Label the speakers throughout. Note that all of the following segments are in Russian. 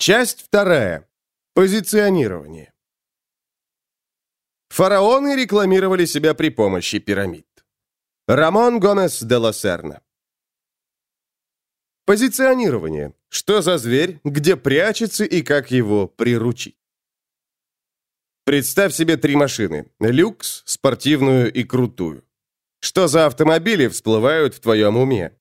Speaker 1: Часть вторая. Позиционирование. Фараоны рекламировали себя при помощи пирамид. Рамон Гомес де Лосерна. Позиционирование. Что за зверь, где прячется и как его приручить? Представь себе три машины. Люкс, спортивную и крутую. Что за автомобили всплывают в твоем уме?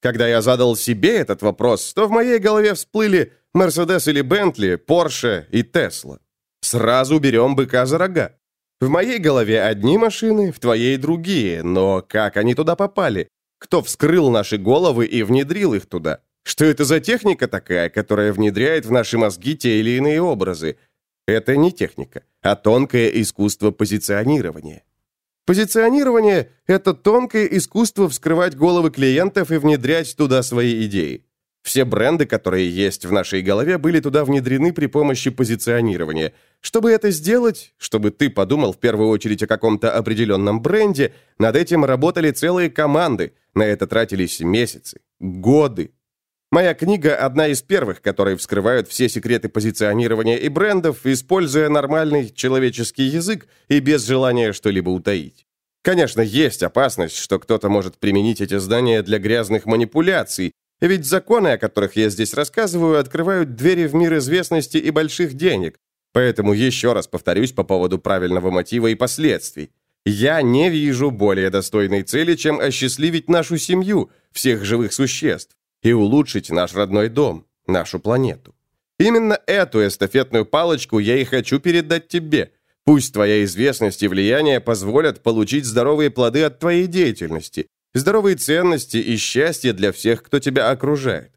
Speaker 1: Когда я задал себе этот вопрос, то в моей голове всплыли Мерседес или Бентли, Порше и Тесла. Сразу берем быка за рога. В моей голове одни машины, в твоей другие, но как они туда попали? Кто вскрыл наши головы и внедрил их туда? Что это за техника такая, которая внедряет в наши мозги те или иные образы? Это не техника, а тонкое искусство позиционирования. Позиционирование – это тонкое искусство вскрывать головы клиентов и внедрять туда свои идеи. Все бренды, которые есть в нашей голове, были туда внедрены при помощи позиционирования. Чтобы это сделать, чтобы ты подумал в первую очередь о каком-то определенном бренде, над этим работали целые команды, на это тратились месяцы, годы. Моя книга – одна из первых, которые вскрывают все секреты позиционирования и брендов, используя нормальный человеческий язык и без желания что-либо утаить. Конечно, есть опасность, что кто-то может применить эти здания для грязных манипуляций, ведь законы, о которых я здесь рассказываю, открывают двери в мир известности и больших денег. Поэтому еще раз повторюсь по поводу правильного мотива и последствий. Я не вижу более достойной цели, чем осчастливить нашу семью, всех живых существ, и улучшить наш родной дом, нашу планету. Именно эту эстафетную палочку я и хочу передать тебе. Пусть твоя известность и влияние позволят получить здоровые плоды от твоей деятельности, здоровые ценности и счастье для всех, кто тебя окружает.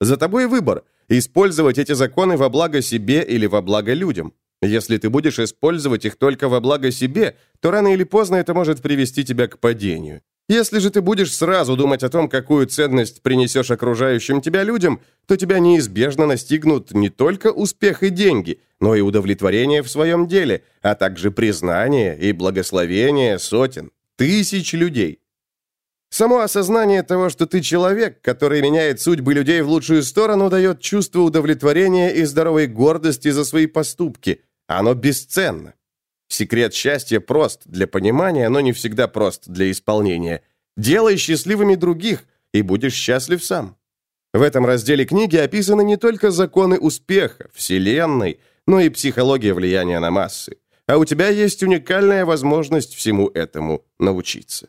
Speaker 1: За тобой выбор – использовать эти законы во благо себе или во благо людям. Если ты будешь использовать их только во благо себе, то рано или поздно это может привести тебя к падению. Если же ты будешь сразу думать о том, какую ценность принесешь окружающим тебя людям, то тебя неизбежно настигнут не только успех и деньги, но и удовлетворение в своем деле, а также признание и благословение сотен, тысяч людей. Само осознание того, что ты человек, который меняет судьбы людей в лучшую сторону, дает чувство удовлетворения и здоровой гордости за свои поступки. Оно бесценно. Секрет счастья прост для понимания, но не всегда прост для исполнения. Делай счастливыми других, и будешь счастлив сам. В этом разделе книги описаны не только законы успеха, Вселенной, но и психология влияния на массы. А у тебя есть уникальная возможность всему этому научиться.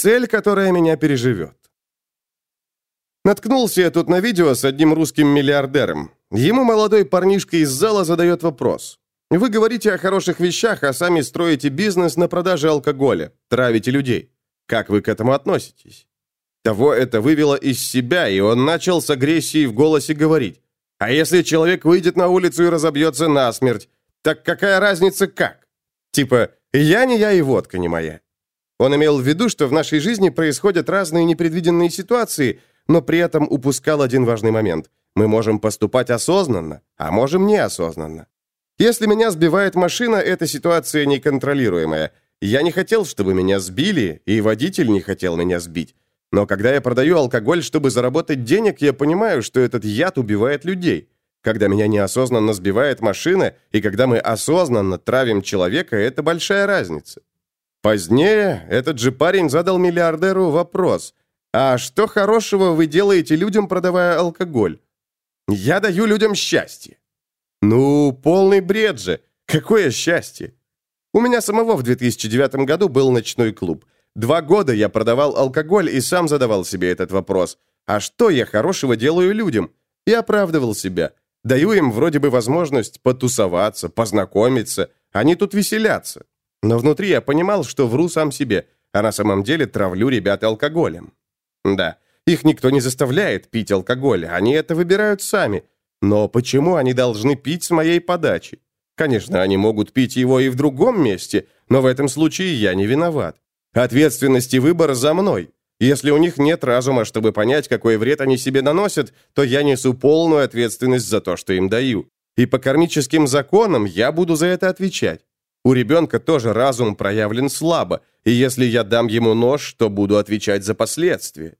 Speaker 1: Цель, которая меня переживет. Наткнулся я тут на видео с одним русским миллиардером. Ему молодой парнишка из зала задает вопрос. Вы говорите о хороших вещах, а сами строите бизнес на продаже алкоголя, травите людей. Как вы к этому относитесь? Того это вывело из себя, и он начал с агрессией в голосе говорить. А если человек выйдет на улицу и разобьется насмерть, так какая разница как? Типа, я не я и водка не моя. Он имел в виду, что в нашей жизни происходят разные непредвиденные ситуации, но при этом упускал один важный момент. Мы можем поступать осознанно, а можем неосознанно. Если меня сбивает машина, эта ситуация неконтролируемая. Я не хотел, чтобы меня сбили, и водитель не хотел меня сбить. Но когда я продаю алкоголь, чтобы заработать денег, я понимаю, что этот яд убивает людей. Когда меня неосознанно сбивает машина, и когда мы осознанно травим человека, это большая разница. Позднее этот же парень задал миллиардеру вопрос. «А что хорошего вы делаете людям, продавая алкоголь?» «Я даю людям счастье». «Ну, полный бред же. Какое счастье?» У меня самого в 2009 году был ночной клуб. Два года я продавал алкоголь и сам задавал себе этот вопрос. А что я хорошего делаю людям? И оправдывал себя. Даю им вроде бы возможность потусоваться, познакомиться. Они тут веселятся. Но внутри я понимал, что вру сам себе, а на самом деле травлю ребят алкоголем. Да, их никто не заставляет пить алкоголь, они это выбирают сами. Но почему они должны пить с моей подачи? Конечно, они могут пить его и в другом месте, но в этом случае я не виноват. Ответственность и выбор за мной. Если у них нет разума, чтобы понять, какой вред они себе наносят, то я несу полную ответственность за то, что им даю. И по кармическим законам я буду за это отвечать. У ребенка тоже разум проявлен слабо, и если я дам ему нож, то буду отвечать за последствия.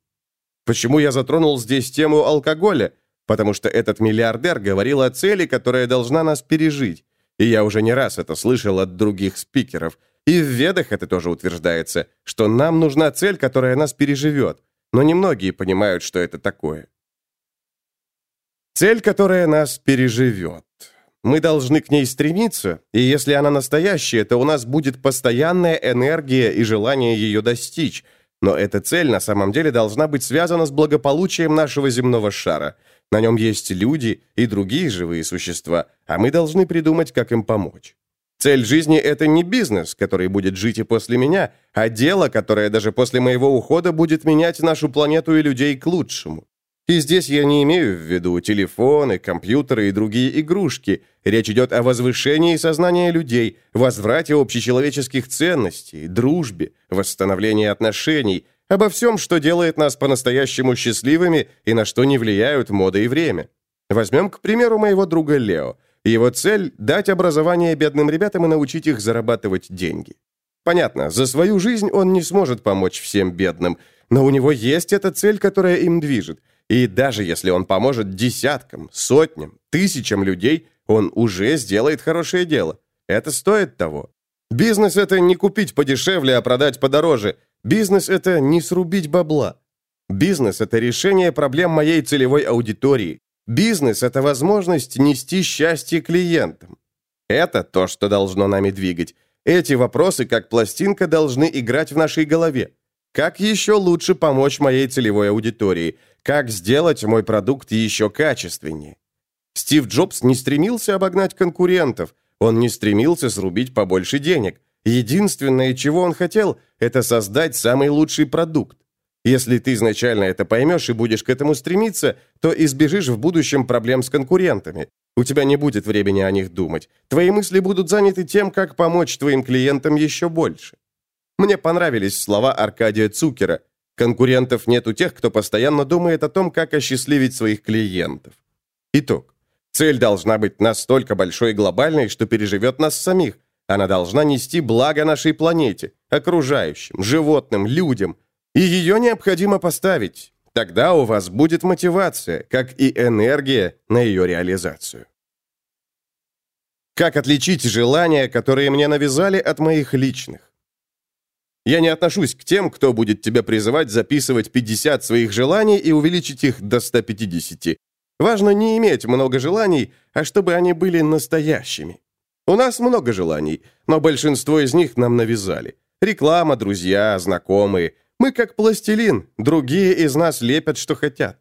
Speaker 1: Почему я затронул здесь тему алкоголя? потому что этот миллиардер говорил о цели, которая должна нас пережить. И я уже не раз это слышал от других спикеров. И в Ведах это тоже утверждается, что нам нужна цель, которая нас переживет. Но немногие понимают, что это такое. Цель, которая нас переживет. Мы должны к ней стремиться, и если она настоящая, то у нас будет постоянная энергия и желание ее достичь. Но эта цель на самом деле должна быть связана с благополучием нашего земного шара. На нем есть люди и другие живые существа, а мы должны придумать, как им помочь. Цель жизни – это не бизнес, который будет жить и после меня, а дело, которое даже после моего ухода будет менять нашу планету и людей к лучшему. И здесь я не имею в виду телефоны, компьютеры и другие игрушки. Речь идет о возвышении сознания людей, возврате общечеловеческих ценностей, дружбе, восстановлении отношений, обо всем, что делает нас по-настоящему счастливыми и на что не влияют мода и время. Возьмем, к примеру, моего друга Лео. Его цель – дать образование бедным ребятам и научить их зарабатывать деньги. Понятно, за свою жизнь он не сможет помочь всем бедным, но у него есть эта цель, которая им движет – и даже если он поможет десяткам, сотням, тысячам людей, он уже сделает хорошее дело. Это стоит того. Бизнес – это не купить подешевле, а продать подороже. Бизнес – это не срубить бабла. Бизнес – это решение проблем моей целевой аудитории. Бизнес – это возможность нести счастье клиентам. Это то, что должно нами двигать. Эти вопросы, как пластинка, должны играть в нашей голове. Как еще лучше помочь моей целевой аудитории – как сделать мой продукт еще качественнее. Стив Джобс не стремился обогнать конкурентов, он не стремился срубить побольше денег. Единственное, чего он хотел, это создать самый лучший продукт. Если ты изначально это поймешь и будешь к этому стремиться, то избежишь в будущем проблем с конкурентами. У тебя не будет времени о них думать. Твои мысли будут заняты тем, как помочь твоим клиентам еще больше. Мне понравились слова Аркадия Цукера. Конкурентов нет у тех, кто постоянно думает о том, как осчастливить своих клиентов. Итог. Цель должна быть настолько большой и глобальной, что переживет нас самих. Она должна нести благо нашей планете, окружающим, животным, людям. И ее необходимо поставить. Тогда у вас будет мотивация, как и энергия на ее реализацию. Как отличить желания, которые мне навязали, от моих личных? Я не отношусь к тем, кто будет тебя призывать записывать 50 своих желаний и увеличить их до 150. Важно не иметь много желаний, а чтобы они были настоящими. У нас много желаний, но большинство из них нам навязали. Реклама, друзья, знакомые. Мы как пластилин, другие из нас лепят, что хотят.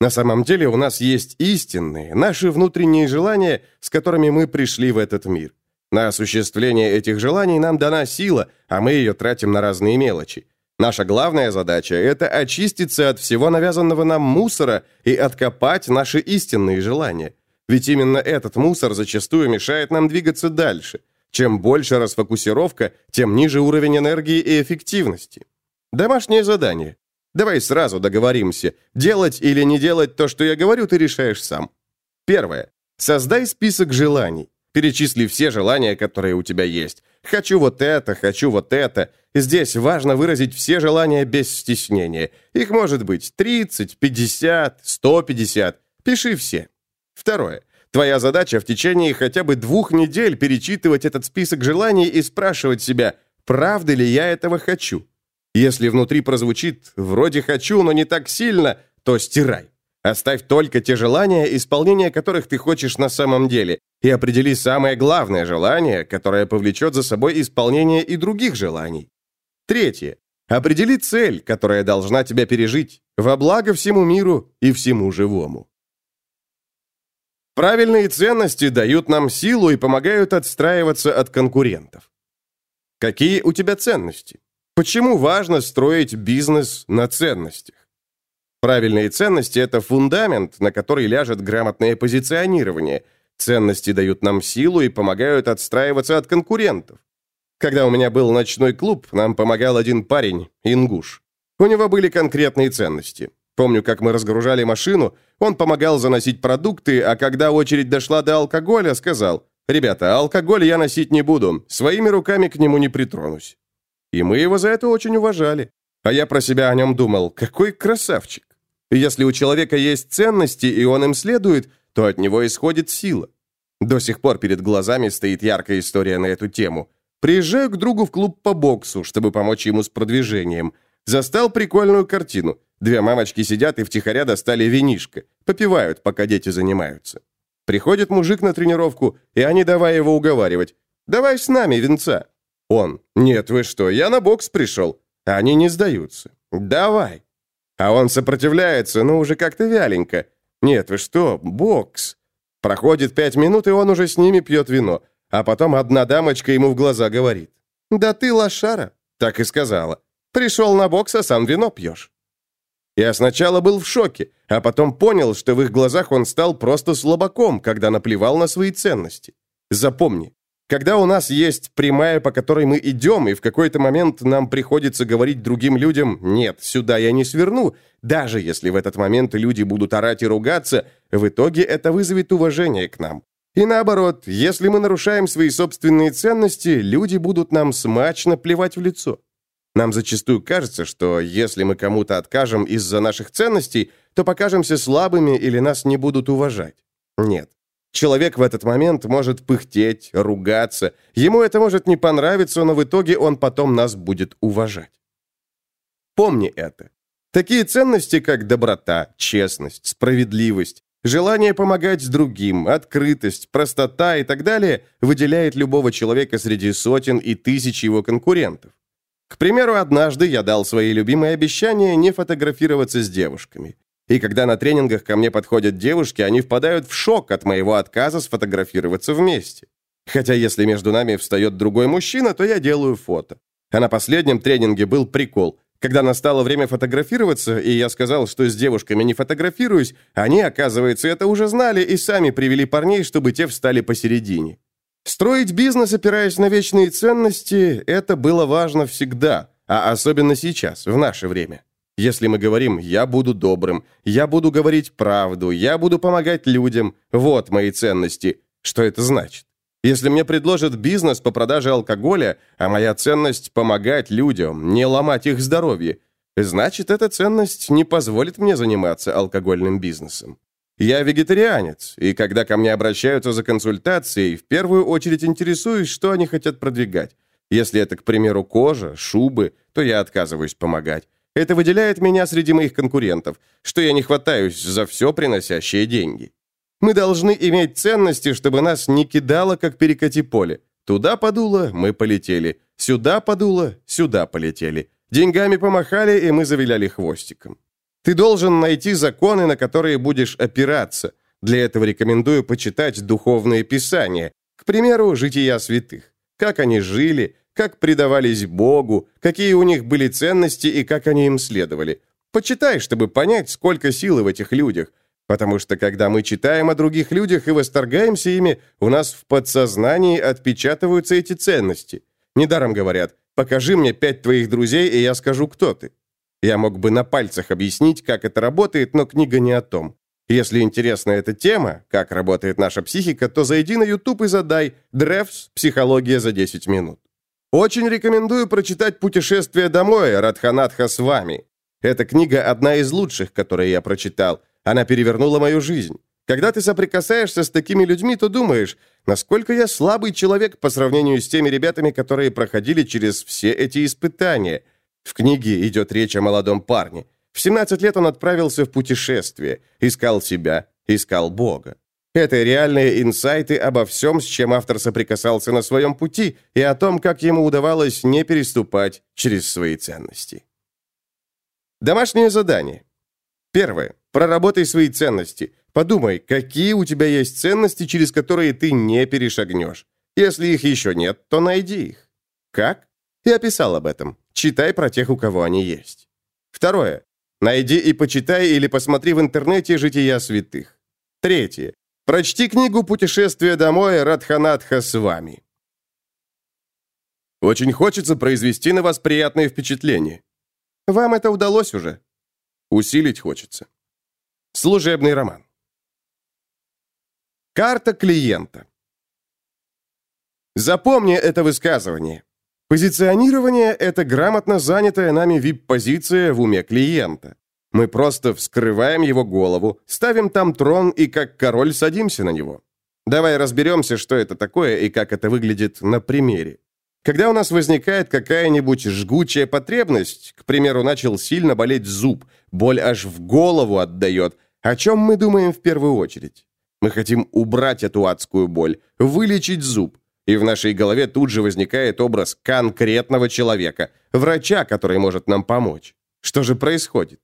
Speaker 1: На самом деле у нас есть истинные, наши внутренние желания, с которыми мы пришли в этот мир. На осуществление этих желаний нам дана сила, а мы ее тратим на разные мелочи. Наша главная задача – это очиститься от всего навязанного нам мусора и откопать наши истинные желания. Ведь именно этот мусор зачастую мешает нам двигаться дальше. Чем больше расфокусировка, тем ниже уровень энергии и эффективности. Домашнее задание. Давай сразу договоримся. Делать или не делать то, что я говорю, ты решаешь сам. Первое. Создай список желаний. Перечисли все желания, которые у тебя есть. Хочу вот это, хочу вот это. Здесь важно выразить все желания без стеснения. Их может быть 30, 50, 150. Пиши все. Второе. Твоя задача в течение хотя бы двух недель перечитывать этот список желаний и спрашивать себя, правда ли я этого хочу. Если внутри прозвучит «вроде хочу, но не так сильно», то стирай. Оставь только те желания, исполнение которых ты хочешь на самом деле, и определи самое главное желание, которое повлечет за собой исполнение и других желаний. Третье. Определи цель, которая должна тебя пережить, во благо всему миру и всему живому. Правильные ценности дают нам силу и помогают отстраиваться от конкурентов. Какие у тебя ценности? Почему важно строить бизнес на ценностях? Правильные ценности – это фундамент, на который ляжет грамотное позиционирование. Ценности дают нам силу и помогают отстраиваться от конкурентов. Когда у меня был ночной клуб, нам помогал один парень, ингуш. У него были конкретные ценности. Помню, как мы разгружали машину, он помогал заносить продукты, а когда очередь дошла до алкоголя, сказал, «Ребята, алкоголь я носить не буду, своими руками к нему не притронусь». И мы его за это очень уважали. А я про себя о нем думал, какой красавчик. Если у человека есть ценности, и он им следует, то от него исходит сила. До сих пор перед глазами стоит яркая история на эту тему. Приезжаю к другу в клуб по боксу, чтобы помочь ему с продвижением. Застал прикольную картину. Две мамочки сидят и втихаря достали винишко. Попивают, пока дети занимаются. Приходит мужик на тренировку, и они давай его уговаривать. «Давай с нами венца». Он. «Нет, вы что, я на бокс пришел». Они не сдаются. «Давай». А он сопротивляется, но уже как-то вяленько. «Нет, вы что, бокс». Проходит пять минут, и он уже с ними пьет вино. А потом одна дамочка ему в глаза говорит. «Да ты лошара», — так и сказала. «Пришел на бокс, а сам вино пьешь». Я сначала был в шоке, а потом понял, что в их глазах он стал просто слабаком, когда наплевал на свои ценности. Запомни, когда у нас есть прямая, по которой мы идем, и в какой-то момент нам приходится говорить другим людям «нет, сюда я не сверну», даже если в этот момент люди будут орать и ругаться, в итоге это вызовет уважение к нам. И наоборот, если мы нарушаем свои собственные ценности, люди будут нам смачно плевать в лицо. Нам зачастую кажется, что если мы кому-то откажем из-за наших ценностей, то покажемся слабыми или нас не будут уважать. Нет. Человек в этот момент может пыхтеть, ругаться. Ему это может не понравиться, но в итоге он потом нас будет уважать. Помни это. Такие ценности, как доброта, честность, справедливость, желание помогать другим, открытость, простота и так далее, выделяет любого человека среди сотен и тысяч его конкурентов. К примеру, однажды я дал свои любимые обещания не фотографироваться с девушками. И когда на тренингах ко мне подходят девушки, они впадают в шок от моего отказа сфотографироваться вместе. Хотя если между нами встает другой мужчина, то я делаю фото. А на последнем тренинге был прикол. Когда настало время фотографироваться, и я сказал, что с девушками не фотографируюсь, они, оказывается, это уже знали и сами привели парней, чтобы те встали посередине. Строить бизнес, опираясь на вечные ценности, это было важно всегда, а особенно сейчас, в наше время. Если мы говорим «я буду добрым», «я буду говорить правду», «я буду помогать людям», вот мои ценности, что это значит? Если мне предложат бизнес по продаже алкоголя, а моя ценность – помогать людям, не ломать их здоровье, значит, эта ценность не позволит мне заниматься алкогольным бизнесом. Я вегетарианец, и когда ко мне обращаются за консультацией, в первую очередь интересуюсь, что они хотят продвигать. Если это, к примеру, кожа, шубы, то я отказываюсь помогать. Это выделяет меня среди моих конкурентов, что я не хватаюсь за все приносящие деньги. Мы должны иметь ценности, чтобы нас не кидало, как перекати поле. Туда подуло, мы полетели. Сюда подуло, сюда полетели. Деньгами помахали, и мы завиляли хвостиком. Ты должен найти законы, на которые будешь опираться. Для этого рекомендую почитать духовные писания. К примеру, «Жития святых». Как они жили, как предавались Богу, какие у них были ценности и как они им следовали. Почитай, чтобы понять, сколько силы в этих людях. Потому что когда мы читаем о других людях и восторгаемся ими, у нас в подсознании отпечатываются эти ценности. Недаром говорят «покажи мне пять твоих друзей, и я скажу, кто ты». Я мог бы на пальцах объяснить, как это работает, но книга не о том. Если интересна эта тема, как работает наша психика, то зайди на YouTube и задай «Древс. Психология за 10 минут». Очень рекомендую прочитать «Путешествие домой» Радханатха с вами. Эта книга одна из лучших, которые я прочитал. Она перевернула мою жизнь. Когда ты соприкасаешься с такими людьми, то думаешь, насколько я слабый человек по сравнению с теми ребятами, которые проходили через все эти испытания. В книге идет речь о молодом парне. В 17 лет он отправился в путешествие, искал себя, искал Бога. Это реальные инсайты обо всем, с чем автор соприкасался на своем пути, и о том, как ему удавалось не переступать через свои ценности. Домашнее задание. Первое. Проработай свои ценности. Подумай, какие у тебя есть ценности, через которые ты не перешагнешь. Если их еще нет, то найди их. Как? Я писал об этом. Читай про тех, у кого они есть. Второе. Найди и почитай или посмотри в интернете «Жития святых». Третье. Прочти книгу «Путешествие домой» Радханатха с вами. Очень хочется произвести на вас приятное впечатление. Вам это удалось уже. Усилить хочется. Служебный роман. Карта клиента. Запомни это высказывание. Позиционирование – это грамотно занятая нами VIP-позиция в уме клиента. Мы просто вскрываем его голову, ставим там трон и как король садимся на него. Давай разберемся, что это такое и как это выглядит на примере. Когда у нас возникает какая-нибудь жгучая потребность, к примеру, начал сильно болеть зуб, боль аж в голову отдает, о чем мы думаем в первую очередь? Мы хотим убрать эту адскую боль, вылечить зуб. И в нашей голове тут же возникает образ конкретного человека, врача, который может нам помочь. Что же происходит?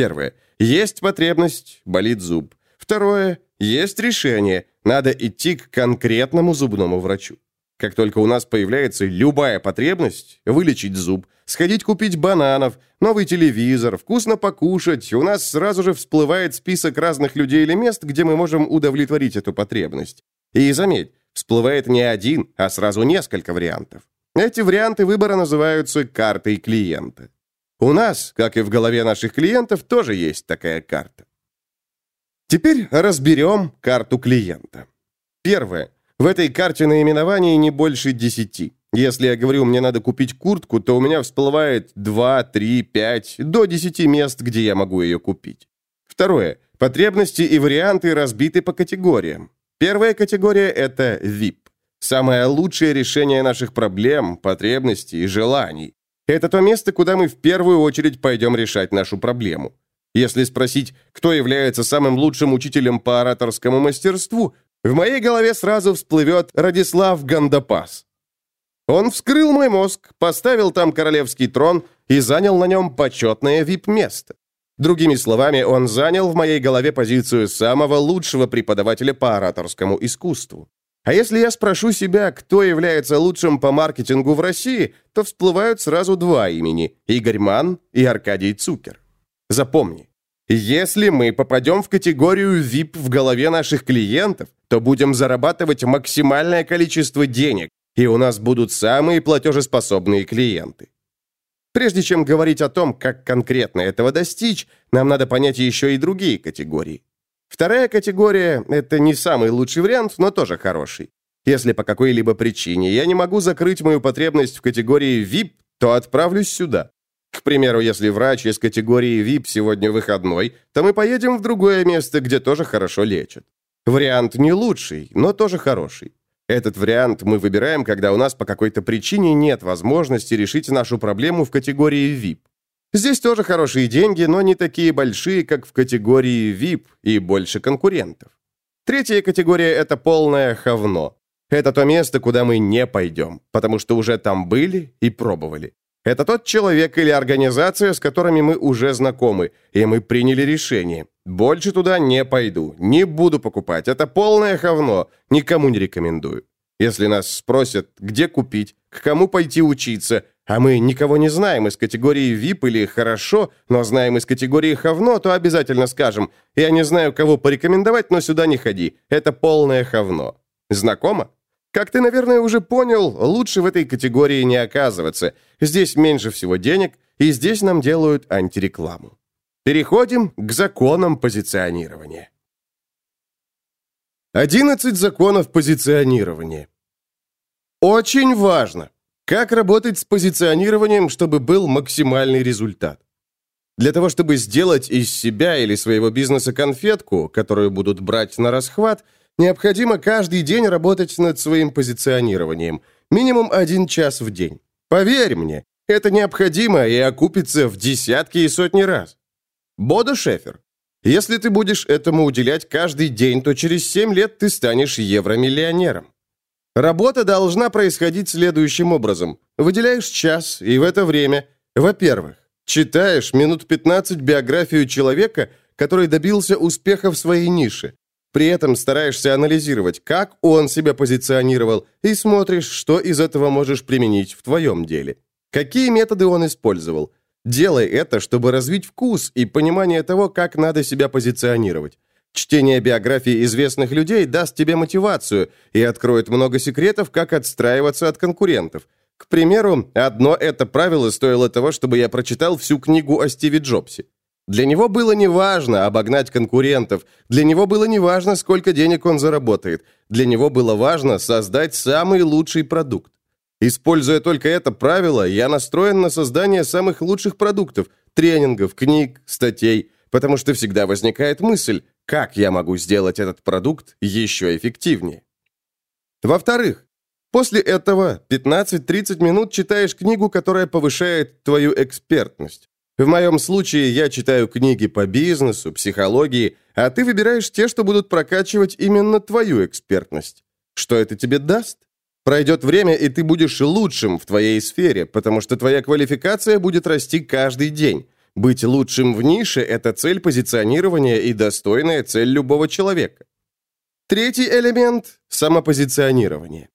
Speaker 1: Первое. Есть потребность, болит зуб. Второе. Есть решение, надо идти к конкретному зубному врачу. Как только у нас появляется любая потребность вылечить зуб, сходить купить бананов, новый телевизор, вкусно покушать, у нас сразу же всплывает список разных людей или мест, где мы можем удовлетворить эту потребность. И заметь, всплывает не один, а сразу несколько вариантов. Эти варианты выбора называются картой клиента. У нас, как и в голове наших клиентов, тоже есть такая карта. Теперь разберем карту клиента. Первое. В этой карте наименований не больше 10. Если я говорю, мне надо купить куртку, то у меня всплывает 2, 3, 5, до 10 мест, где я могу ее купить. Второе. Потребности и варианты разбиты по категориям. Первая категория – это VIP. Самое лучшее решение наших проблем, потребностей и желаний. Это то место, куда мы в первую очередь пойдем решать нашу проблему. Если спросить, кто является самым лучшим учителем по ораторскому мастерству, в моей голове сразу всплывет Радислав Гандапас. Он вскрыл мой мозг, поставил там королевский трон и занял на нем почетное вип-место. Другими словами, он занял в моей голове позицию самого лучшего преподавателя по ораторскому искусству. А если я спрошу себя, кто является лучшим по маркетингу в России, то всплывают сразу два имени – Игорь Ман и Аркадий Цукер. Запомни, если мы попадем в категорию VIP в голове наших клиентов, то будем зарабатывать максимальное количество денег, и у нас будут самые платежеспособные клиенты. Прежде чем говорить о том, как конкретно этого достичь, нам надо понять еще и другие категории. Вторая категория – это не самый лучший вариант, но тоже хороший. Если по какой-либо причине я не могу закрыть мою потребность в категории VIP, то отправлюсь сюда. К примеру, если врач из категории VIP сегодня выходной, то мы поедем в другое место, где тоже хорошо лечат. Вариант не лучший, но тоже хороший. Этот вариант мы выбираем, когда у нас по какой-то причине нет возможности решить нашу проблему в категории VIP. Здесь тоже хорошие деньги, но не такие большие, как в категории VIP и больше конкурентов. Третья категория – это полное ховно. Это то место, куда мы не пойдем, потому что уже там были и пробовали. Это тот человек или организация, с которыми мы уже знакомы, и мы приняли решение. Больше туда не пойду, не буду покупать. Это полное говно, никому не рекомендую. Если нас спросят, где купить, к кому пойти учиться, а мы никого не знаем из категории VIP или «хорошо», но знаем из категории «ховно», то обязательно скажем «я не знаю, кого порекомендовать, но сюда не ходи, это полное ховно». Знакомо? Как ты, наверное, уже понял, лучше в этой категории не оказываться. Здесь меньше всего денег, и здесь нам делают антирекламу. Переходим к законам позиционирования. 11 законов позиционирования. Очень важно, как работать с позиционированием, чтобы был максимальный результат. Для того, чтобы сделать из себя или своего бизнеса конфетку, которую будут брать на расхват – Необходимо каждый день работать над своим позиционированием. Минимум один час в день. Поверь мне, это необходимо и окупится в десятки и сотни раз. Бодо Шефер. Если ты будешь этому уделять каждый день, то через 7 лет ты станешь евромиллионером. Работа должна происходить следующим образом. Выделяешь час, и в это время, во-первых, читаешь минут 15 биографию человека, который добился успеха в своей нише. При этом стараешься анализировать, как он себя позиционировал, и смотришь, что из этого можешь применить в твоем деле. Какие методы он использовал. Делай это, чтобы развить вкус и понимание того, как надо себя позиционировать. Чтение биографий известных людей даст тебе мотивацию и откроет много секретов, как отстраиваться от конкурентов. К примеру, одно это правило стоило того, чтобы я прочитал всю книгу о Стиве Джобсе. Для него было неважно обогнать конкурентов, для него было неважно, сколько денег он заработает, для него было важно создать самый лучший продукт. Используя только это правило, я настроен на создание самых лучших продуктов, тренингов, книг, статей, потому что всегда возникает мысль, как я могу сделать этот продукт еще эффективнее. Во-вторых, после этого 15-30 минут читаешь книгу, которая повышает твою экспертность. В моем случае я читаю книги по бизнесу, психологии, а ты выбираешь те, что будут прокачивать именно твою экспертность. Что это тебе даст? Пройдет время, и ты будешь лучшим в твоей сфере, потому что твоя квалификация будет расти каждый день. Быть лучшим в нише – это цель позиционирования и достойная цель любого человека. Третий элемент – самопозиционирование.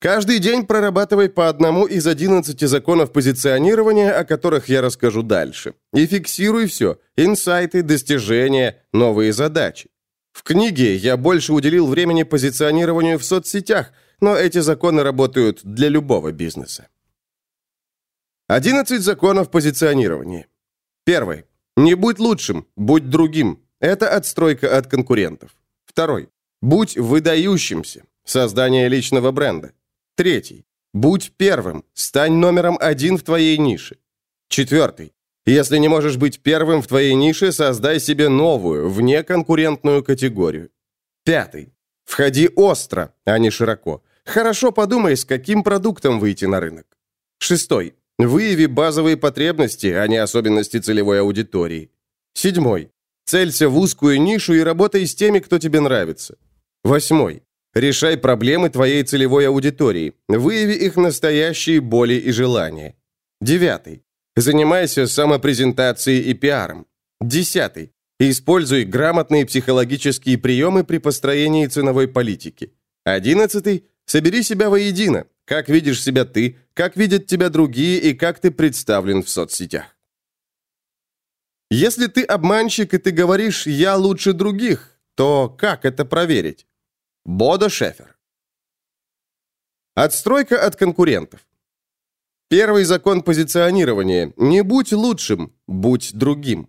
Speaker 1: Каждый день прорабатывай по одному из 11 законов позиционирования, о которых я расскажу дальше. И фиксируй все – инсайты, достижения, новые задачи. В книге я больше уделил времени позиционированию в соцсетях, но эти законы работают для любого бизнеса. 11 законов позиционирования. Первый. Не будь лучшим, будь другим. Это отстройка от конкурентов. Второй. Будь выдающимся. Создание личного бренда. Третий. Будь первым. Стань номером один в твоей нише. Четвертый. Если не можешь быть первым в твоей нише, создай себе новую, вне конкурентную категорию. Пятый. Входи остро, а не широко. Хорошо подумай, с каким продуктом выйти на рынок. Шестой. Выяви базовые потребности, а не особенности целевой аудитории. Седьмой. Целься в узкую нишу и работай с теми, кто тебе нравится. Восьмой. Решай проблемы твоей целевой аудитории. Выяви их настоящие боли и желания. Девятый. Занимайся самопрезентацией и пиаром. Десятый. Используй грамотные психологические приемы при построении ценовой политики. Одиннадцатый. Собери себя воедино. Как видишь себя ты, как видят тебя другие и как ты представлен в соцсетях. Если ты обманщик и ты говоришь «я лучше других», то как это проверить? Бодо Шефер. Отстройка от конкурентов. Первый закон позиционирования – не будь лучшим, будь другим.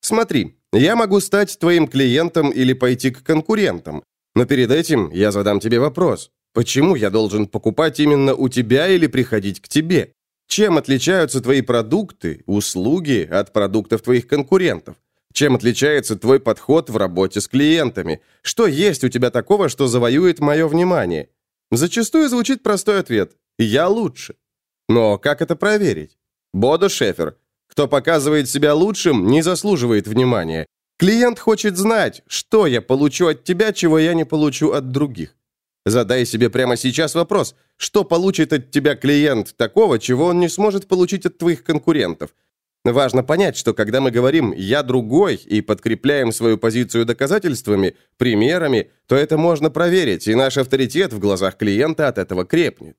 Speaker 1: Смотри, я могу стать твоим клиентом или пойти к конкурентам, но перед этим я задам тебе вопрос. Почему я должен покупать именно у тебя или приходить к тебе? Чем отличаются твои продукты, услуги от продуктов твоих конкурентов? Чем отличается твой подход в работе с клиентами? Что есть у тебя такого, что завоюет мое внимание? Зачастую звучит простой ответ «Я лучше». Но как это проверить? Бодо Шефер. Кто показывает себя лучшим, не заслуживает внимания. Клиент хочет знать, что я получу от тебя, чего я не получу от других. Задай себе прямо сейчас вопрос, что получит от тебя клиент такого, чего он не сможет получить от твоих конкурентов. Важно понять, что когда мы говорим «я другой» и подкрепляем свою позицию доказательствами, примерами, то это можно проверить, и наш авторитет в глазах клиента от этого крепнет.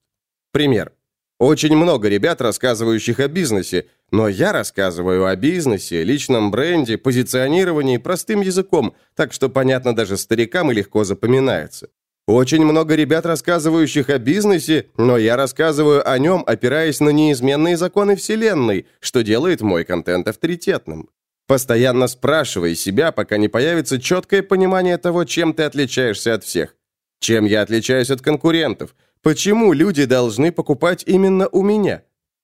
Speaker 1: Пример. Очень много ребят, рассказывающих о бизнесе, но я рассказываю о бизнесе, личном бренде, позиционировании простым языком, так что понятно даже старикам и легко запоминается. Очень много ребят, рассказывающих о бизнесе, но я рассказываю о нем, опираясь на неизменные законы Вселенной, что делает мой контент авторитетным. Постоянно спрашивай себя, пока не появится четкое понимание того, чем ты отличаешься от всех. Чем я отличаюсь от конкурентов? Почему люди должны покупать именно у меня?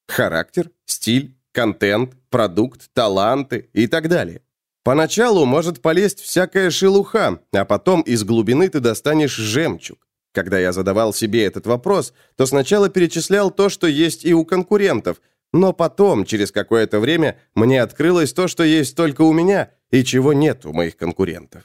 Speaker 1: Характер, стиль, контент, продукт, таланты и так далее. Поначалу может полезть всякая шелуха, а потом из глубины ты достанешь жемчуг. Когда я задавал себе этот вопрос, то сначала перечислял то, что есть и у конкурентов, но потом, через какое-то время, мне открылось то, что есть только у меня и чего нет у моих конкурентов.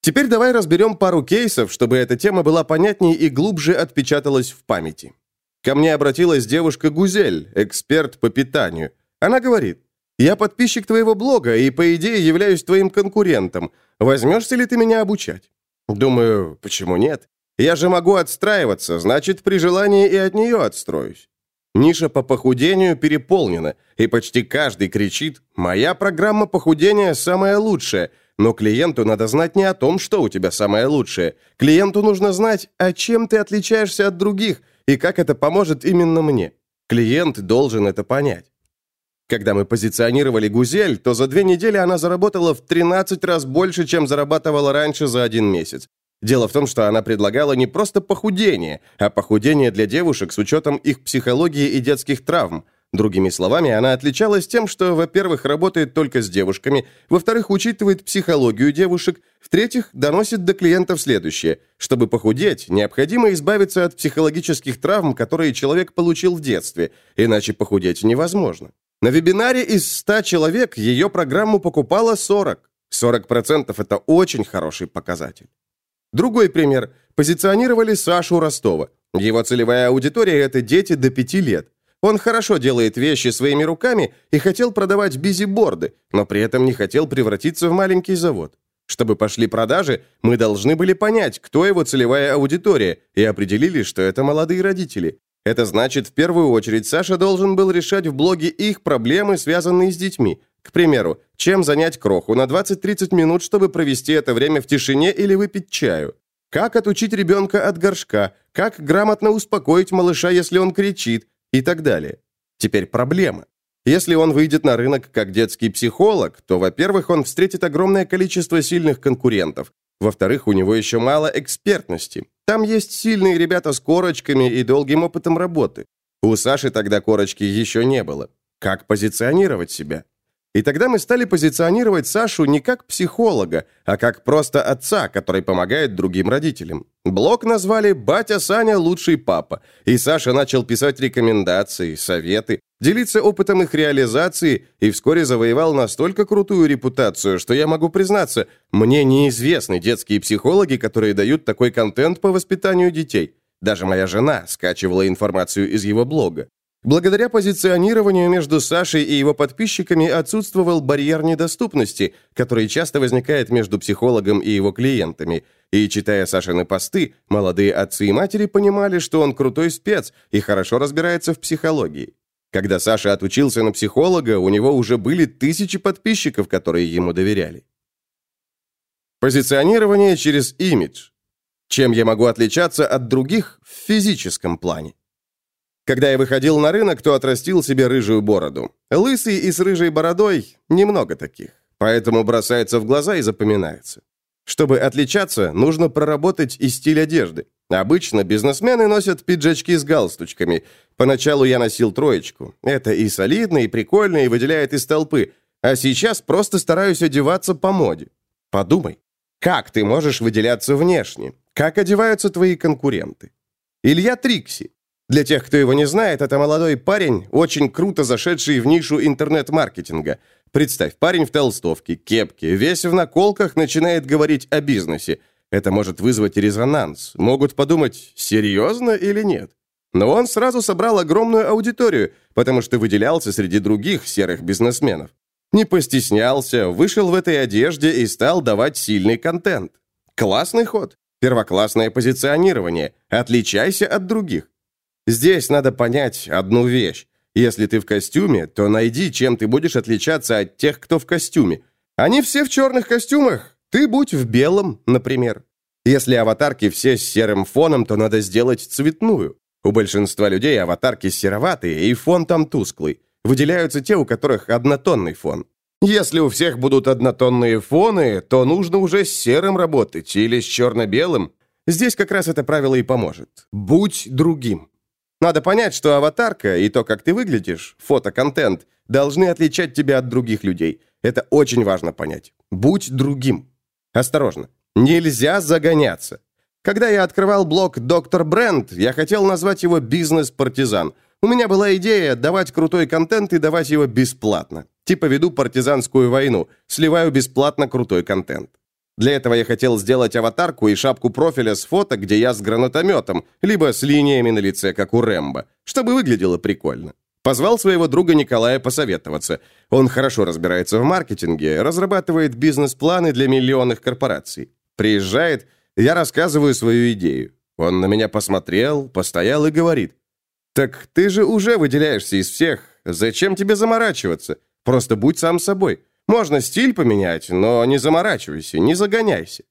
Speaker 1: Теперь давай разберем пару кейсов, чтобы эта тема была понятнее и глубже отпечаталась в памяти. Ко мне обратилась девушка Гузель, эксперт по питанию. Она говорит, я подписчик твоего блога и, по идее, являюсь твоим конкурентом. Возьмешься ли ты меня обучать? Думаю, почему нет? Я же могу отстраиваться, значит, при желании и от нее отстроюсь. Ниша по похудению переполнена, и почти каждый кричит «Моя программа похудения самая лучшая», но клиенту надо знать не о том, что у тебя самое лучшее. Клиенту нужно знать, а чем ты отличаешься от других, и как это поможет именно мне. Клиент должен это понять. Когда мы позиционировали «Гузель», то за две недели она заработала в 13 раз больше, чем зарабатывала раньше за один месяц. Дело в том, что она предлагала не просто похудение, а похудение для девушек с учетом их психологии и детских травм. Другими словами, она отличалась тем, что, во-первых, работает только с девушками, во-вторых, учитывает психологию девушек, в-третьих, доносит до клиентов следующее. Чтобы похудеть, необходимо избавиться от психологических травм, которые человек получил в детстве, иначе похудеть невозможно. На вебинаре из 100 человек ее программу покупало 40. 40% это очень хороший показатель. Другой пример. Позиционировали Сашу Ростова. Его целевая аудитория – это дети до 5 лет. Он хорошо делает вещи своими руками и хотел продавать бизиборды, но при этом не хотел превратиться в маленький завод. Чтобы пошли продажи, мы должны были понять, кто его целевая аудитория, и определили, что это молодые родители. Это значит, в первую очередь, Саша должен был решать в блоге их проблемы, связанные с детьми. К примеру, чем занять кроху на 20-30 минут, чтобы провести это время в тишине или выпить чаю. Как отучить ребенка от горшка, как грамотно успокоить малыша, если он кричит, и так далее. Теперь проблема. Если он выйдет на рынок как детский психолог, то, во-первых, он встретит огромное количество сильных конкурентов. Во-вторых, у него еще мало экспертности. Там есть сильные ребята с корочками и долгим опытом работы. У Саши тогда корочки еще не было. Как позиционировать себя? И тогда мы стали позиционировать Сашу не как психолога, а как просто отца, который помогает другим родителям. Блог назвали «Батя Саня – лучший папа», и Саша начал писать рекомендации, советы, делиться опытом их реализации и вскоре завоевал настолько крутую репутацию, что я могу признаться, мне неизвестны детские психологи, которые дают такой контент по воспитанию детей. Даже моя жена скачивала информацию из его блога. Благодаря позиционированию между Сашей и его подписчиками отсутствовал барьер недоступности, который часто возникает между психологом и его клиентами. И читая Сашины посты, молодые отцы и матери понимали, что он крутой спец и хорошо разбирается в психологии. Когда Саша отучился на психолога, у него уже были тысячи подписчиков, которые ему доверяли. Позиционирование через имидж. Чем я могу отличаться от других в физическом плане? Когда я выходил на рынок, то отрастил себе рыжую бороду. Лысый и с рыжей бородой немного таких, поэтому бросается в глаза и запоминается. Чтобы отличаться, нужно проработать и стиль одежды. Обычно бизнесмены носят пиджачки с галстучками. Поначалу я носил троечку. Это и солидно, и прикольно, и выделяет из толпы. А сейчас просто стараюсь одеваться по моде. Подумай, как ты можешь выделяться внешне? Как одеваются твои конкуренты? Илья Трикси. Для тех, кто его не знает, это молодой парень, очень круто зашедший в нишу интернет-маркетинга. Представь, парень в толстовке, кепке, весь в наколках начинает говорить о бизнесе. Это может вызвать резонанс. Могут подумать, серьезно или нет. Но он сразу собрал огромную аудиторию, потому что выделялся среди других серых бизнесменов. Не постеснялся, вышел в этой одежде и стал давать сильный контент. Классный ход. Первоклассное позиционирование. Отличайся от других. Здесь надо понять одну вещь. Если ты в костюме, то найди, чем ты будешь отличаться от тех, кто в костюме. Они все в черных костюмах. Ты будь в белом, например. Если аватарки все с серым фоном, то надо сделать цветную. У большинства людей аватарки сероватые, и фон там тусклый. Выделяются те, у которых однотонный фон. Если у всех будут однотонные фоны, то нужно уже с серым работать или с черно-белым. Здесь как раз это правило и поможет. Будь другим. Надо понять, что аватарка и то, как ты выглядишь, фотоконтент, должны отличать тебя от других людей. Это очень важно понять. Будь другим. Осторожно. Нельзя загоняться. Когда я открывал блог «Доктор Бренд», я хотел назвать его «Бизнес-партизан». У меня была идея давать крутой контент и давать его бесплатно. Типа веду партизанскую войну, сливаю бесплатно крутой контент. Для этого я хотел сделать аватарку и шапку профиля с фото, где я с гранатометом, либо с линиями на лице, как у Рэмбо, чтобы выглядело прикольно. Позвал своего друга Николая посоветоваться. Он хорошо разбирается в маркетинге, разрабатывает бизнес-планы для миллионных корпораций. Приезжает, я рассказываю свою идею. Он на меня посмотрел, постоял и говорит. «Так ты же уже выделяешься из всех. Зачем тебе заморачиваться? Просто будь сам собой. Можно стиль поменять, но не заморачивайся, не загоняйся.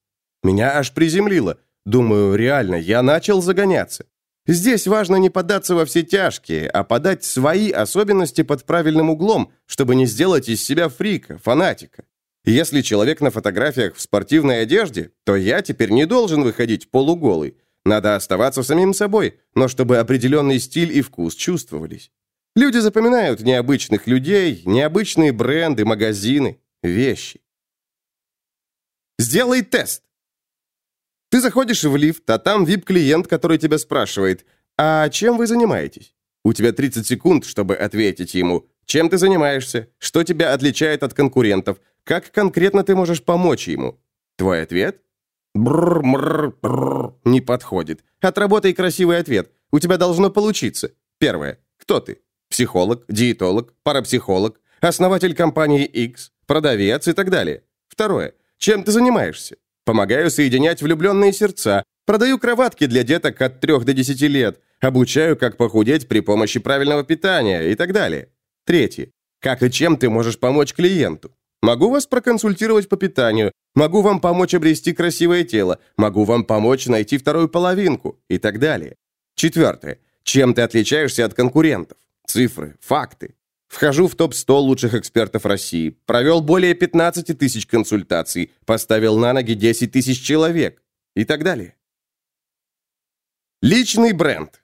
Speaker 1: Меня аж приземлило. Думаю, реально, я начал загоняться. Здесь важно не поддаться во все тяжкие, а подать свои особенности под правильным углом, чтобы не сделать из себя фрика, фанатика. Если человек на фотографиях в спортивной одежде, то я теперь не должен выходить полуголый. Надо оставаться самим собой, но чтобы определенный стиль и вкус чувствовались. Люди запоминают необычных людей, необычные бренды, магазины, вещи. Сделай тест. Ты заходишь в лифт, а там VIP-клиент, который тебя спрашивает, «А чем вы занимаетесь?» У тебя 30 секунд, чтобы ответить ему, чем ты занимаешься, что тебя отличает от конкурентов, как конкретно ты можешь помочь ему. Твой ответ? Бррр, мррр, бррр, не подходит. Отработай красивый ответ. У тебя должно получиться. Первое. Кто ты? Психолог, диетолог, парапсихолог, основатель компании X, продавец и так далее. Второе. Чем ты занимаешься? Помогаю соединять влюбленные сердца. Продаю кроватки для деток от 3 до 10 лет. Обучаю, как похудеть при помощи правильного питания и так далее. Третье. Как и чем ты можешь помочь клиенту? Могу вас проконсультировать по питанию, могу вам помочь обрести красивое тело, могу вам помочь найти вторую половинку и так далее. Четвертое. Чем ты отличаешься от конкурентов? Цифры, факты. Вхожу в топ-100 лучших экспертов России, провел более 15 тысяч консультаций, поставил на ноги 10 тысяч человек и так далее. Личный бренд.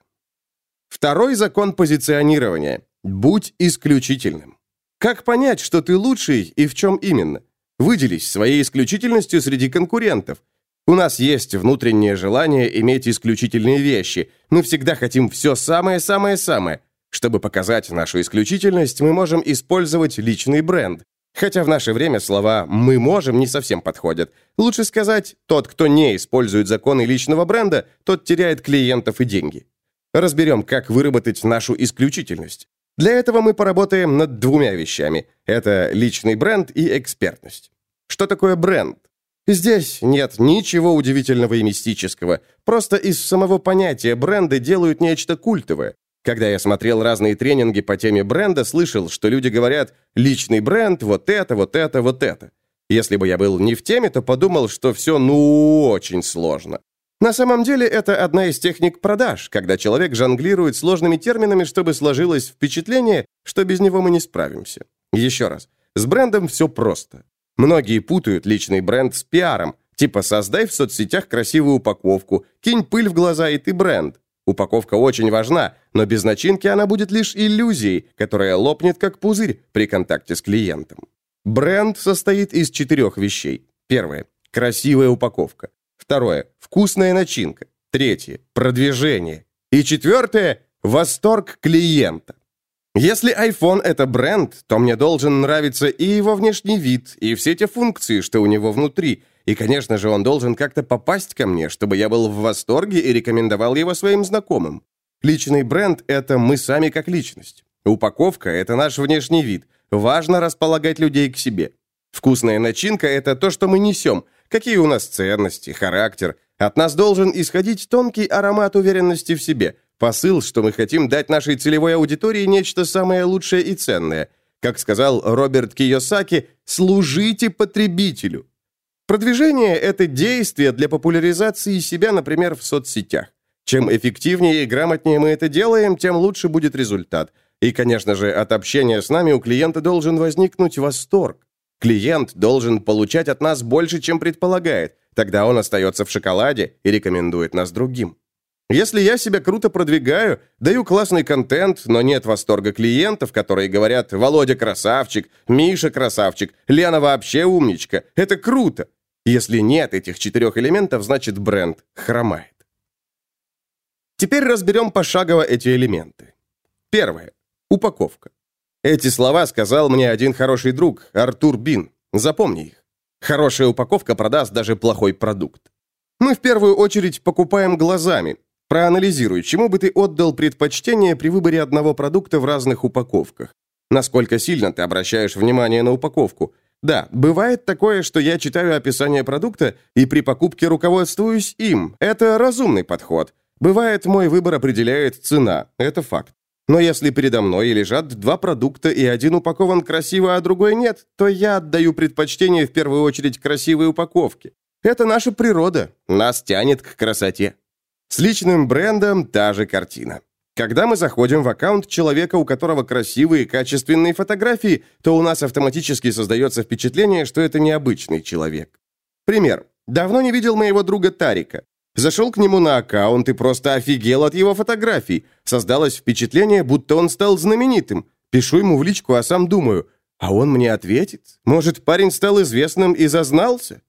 Speaker 1: Второй закон позиционирования. Будь исключительным. Как понять, что ты лучший и в чем именно? Выделись своей исключительностью среди конкурентов. У нас есть внутреннее желание иметь исключительные вещи. Мы всегда хотим все самое-самое-самое. Чтобы показать нашу исключительность, мы можем использовать личный бренд. Хотя в наше время слова «мы можем» не совсем подходят. Лучше сказать, тот, кто не использует законы личного бренда, тот теряет клиентов и деньги. Разберем, как выработать нашу исключительность. Для этого мы поработаем над двумя вещами. Это личный бренд и экспертность. Что такое бренд? Здесь нет ничего удивительного и мистического. Просто из самого понятия бренды делают нечто культовое. Когда я смотрел разные тренинги по теме бренда, слышал, что люди говорят «личный бренд, вот это, вот это, вот это». Если бы я был не в теме, то подумал, что все ну очень сложно. На самом деле это одна из техник продаж, когда человек жонглирует сложными терминами, чтобы сложилось впечатление, что без него мы не справимся. Еще раз, с брендом все просто. Многие путают личный бренд с пиаром, типа создай в соцсетях красивую упаковку, кинь пыль в глаза и ты бренд. Упаковка очень важна, но без начинки она будет лишь иллюзией, которая лопнет как пузырь при контакте с клиентом. Бренд состоит из четырех вещей. Первое – красивая упаковка. Второе – вкусная начинка. Третье – продвижение. И четвертое – восторг клиента. Если iPhone – это бренд, то мне должен нравиться и его внешний вид, и все те функции, что у него внутри. И, конечно же, он должен как-то попасть ко мне, чтобы я был в восторге и рекомендовал его своим знакомым. Личный бренд – это мы сами как личность. Упаковка – это наш внешний вид. Важно располагать людей к себе. Вкусная начинка – это то, что мы несем – какие у нас ценности, характер. От нас должен исходить тонкий аромат уверенности в себе, посыл, что мы хотим дать нашей целевой аудитории нечто самое лучшее и ценное. Как сказал Роберт Кийосаки, «служите потребителю». Продвижение – это действие для популяризации себя, например, в соцсетях. Чем эффективнее и грамотнее мы это делаем, тем лучше будет результат. И, конечно же, от общения с нами у клиента должен возникнуть восторг. Клиент должен получать от нас больше, чем предполагает. Тогда он остается в шоколаде и рекомендует нас другим. Если я себя круто продвигаю, даю классный контент, но нет восторга клиентов, которые говорят «Володя красавчик», «Миша красавчик», «Лена вообще умничка», это круто. Если нет этих четырех элементов, значит бренд хромает. Теперь разберем пошагово эти элементы. Первое. Упаковка. Эти слова сказал мне один хороший друг, Артур Бин. Запомни их. Хорошая упаковка продаст даже плохой продукт. Мы в первую очередь покупаем глазами. Проанализируй, чему бы ты отдал предпочтение при выборе одного продукта в разных упаковках. Насколько сильно ты обращаешь внимание на упаковку. Да, бывает такое, что я читаю описание продукта и при покупке руководствуюсь им. Это разумный подход. Бывает, мой выбор определяет цена. Это факт. Но если передо мной лежат два продукта, и один упакован красиво, а другой нет, то я отдаю предпочтение в первую очередь красивой упаковке. Это наша природа, нас тянет к красоте. С личным брендом та же картина. Когда мы заходим в аккаунт человека, у которого красивые, качественные фотографии, то у нас автоматически создается впечатление, что это необычный человек. Пример. Давно не видел моего друга Тарика. Зашел к нему на аккаунт и просто офигел от его фотографий. Создалось впечатление, будто он стал знаменитым. Пишу ему в личку, а сам думаю, а он мне ответит? Может, парень стал известным и зазнался?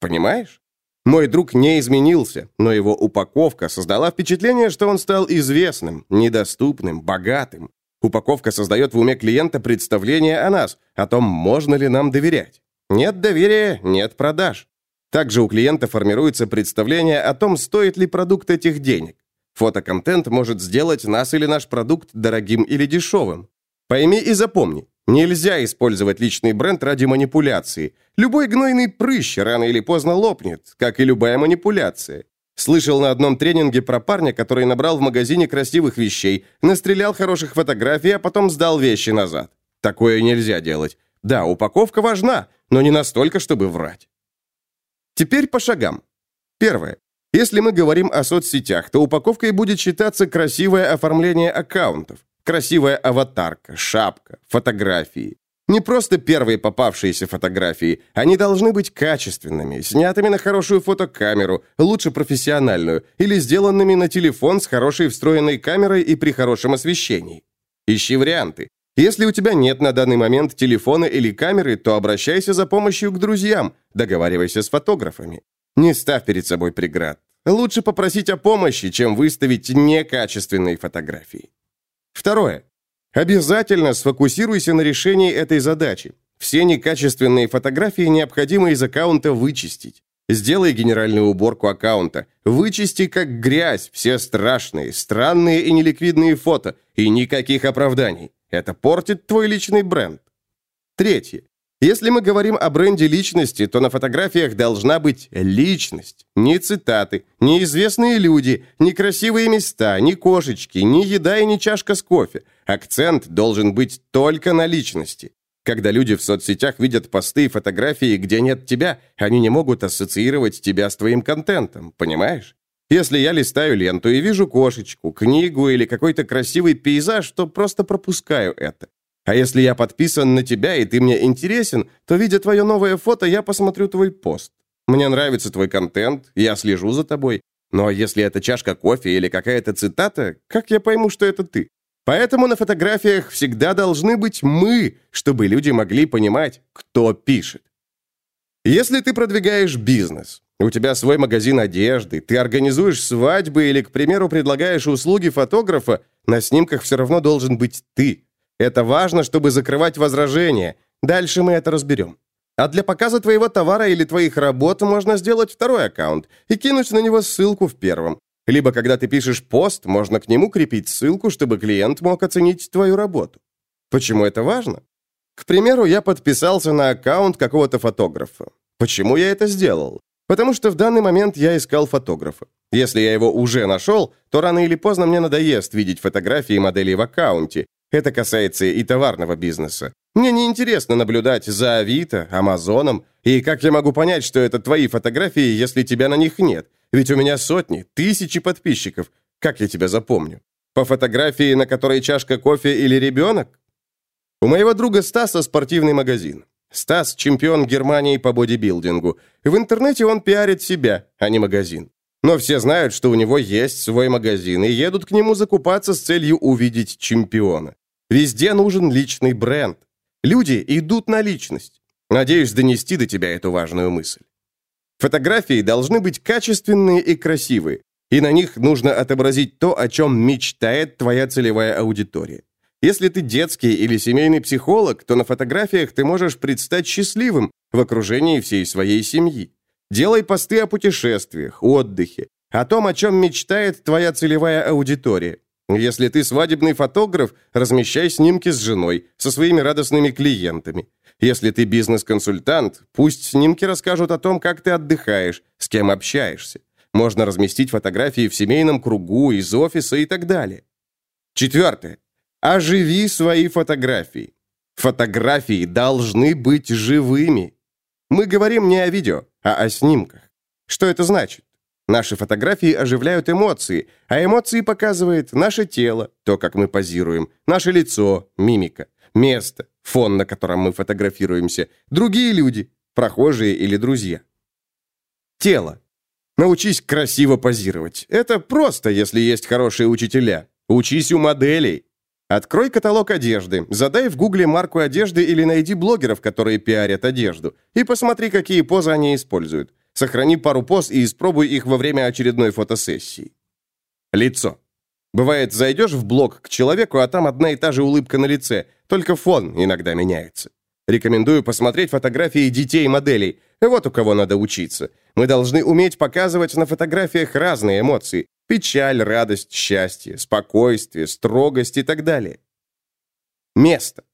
Speaker 1: Понимаешь? Мой друг не изменился, но его упаковка создала впечатление, что он стал известным, недоступным, богатым. Упаковка создает в уме клиента представление о нас, о том, можно ли нам доверять. Нет доверия – нет продаж. Также у клиента формируется представление о том, стоит ли продукт этих денег. Фотоконтент может сделать нас или наш продукт дорогим или дешевым. Пойми и запомни, нельзя использовать личный бренд ради манипуляции. Любой гнойный прыщ рано или поздно лопнет, как и любая манипуляция. Слышал на одном тренинге про парня, который набрал в магазине красивых вещей, настрелял хороших фотографий, а потом сдал вещи назад. Такое нельзя делать. Да, упаковка важна, но не настолько, чтобы врать. Теперь по шагам. Первое. Если мы говорим о соцсетях, то упаковкой будет считаться красивое оформление аккаунтов, красивая аватарка, шапка, фотографии. Не просто первые попавшиеся фотографии, они должны быть качественными, снятыми на хорошую фотокамеру, лучше профессиональную, или сделанными на телефон с хорошей встроенной камерой и при хорошем освещении. Ищи варианты. Если у тебя нет на данный момент телефона или камеры, то обращайся за помощью к друзьям, договаривайся с фотографами. Не ставь перед собой преград. Лучше попросить о помощи, чем выставить некачественные фотографии. Второе. Обязательно сфокусируйся на решении этой задачи. Все некачественные фотографии необходимо из аккаунта вычистить. Сделай генеральную уборку аккаунта. Вычисти как грязь все страшные, странные и неликвидные фото. И никаких оправданий. Это портит твой личный бренд. Третье. Если мы говорим о бренде личности, то на фотографиях должна быть личность. Не цитаты, не известные люди, не красивые места, не кошечки, не еда и не чашка с кофе. Акцент должен быть только на личности. Когда люди в соцсетях видят посты и фотографии, где нет тебя, они не могут ассоциировать тебя с твоим контентом, понимаешь? Если я листаю ленту и вижу кошечку, книгу или какой-то красивый пейзаж, то просто пропускаю это. А если я подписан на тебя, и ты мне интересен, то, видя твое новое фото, я посмотрю твой пост. Мне нравится твой контент, я слежу за тобой. Но если это чашка кофе или какая-то цитата, как я пойму, что это ты? Поэтому на фотографиях всегда должны быть мы, чтобы люди могли понимать, кто пишет. Если ты продвигаешь бизнес, у тебя свой магазин одежды, ты организуешь свадьбы или, к примеру, предлагаешь услуги фотографа, на снимках все равно должен быть ты. Это важно, чтобы закрывать возражения. Дальше мы это разберем. А для показа твоего товара или твоих работ можно сделать второй аккаунт и кинуть на него ссылку в первом. Либо, когда ты пишешь пост, можно к нему крепить ссылку, чтобы клиент мог оценить твою работу. Почему это важно? К примеру, я подписался на аккаунт какого-то фотографа. Почему я это сделал? Потому что в данный момент я искал фотографа. Если я его уже нашел, то рано или поздно мне надоест видеть фотографии моделей в аккаунте, это касается и товарного бизнеса. Мне не интересно наблюдать за Авито, Амазоном, и как я могу понять, что это твои фотографии, если тебя на них нет? Ведь у меня сотни, тысячи подписчиков. Как я тебя запомню? По фотографии, на которой чашка кофе или ребенок? У моего друга Стаса спортивный магазин. Стас – чемпион Германии по бодибилдингу. В интернете он пиарит себя, а не магазин. Но все знают, что у него есть свой магазин и едут к нему закупаться с целью увидеть чемпиона. Везде нужен личный бренд. Люди идут на личность. Надеюсь донести до тебя эту важную мысль. Фотографии должны быть качественные и красивые, и на них нужно отобразить то, о чем мечтает твоя целевая аудитория. Если ты детский или семейный психолог, то на фотографиях ты можешь предстать счастливым в окружении всей своей семьи. Делай посты о путешествиях, отдыхе, о том, о чем мечтает твоя целевая аудитория. Если ты свадебный фотограф, размещай снимки с женой, со своими радостными клиентами. Если ты бизнес-консультант, пусть снимки расскажут о том, как ты отдыхаешь, с кем общаешься. Можно разместить фотографии в семейном кругу, из офиса и так далее. Четвертое. Оживи свои фотографии. Фотографии должны быть живыми. Мы говорим не о видео, а о снимках. Что это значит? Наши фотографии оживляют эмоции, а эмоции показывает наше тело, то, как мы позируем, наше лицо, мимика, место, фон, на котором мы фотографируемся, другие люди, прохожие или друзья. Тело. Научись красиво позировать. Это просто, если есть хорошие учителя. Учись у моделей. Открой каталог одежды, задай в гугле марку одежды или найди блогеров, которые пиарят одежду, и посмотри, какие позы они используют. Сохрани пару поз и испробуй их во время очередной фотосессии. Лицо. Бывает, зайдешь в блог к человеку, а там одна и та же улыбка на лице, только фон иногда меняется. Рекомендую посмотреть фотографии детей-моделей. Вот у кого надо учиться. Мы должны уметь показывать на фотографиях разные эмоции. Печаль, радость, счастье, спокойствие, строгость и так далее. Место.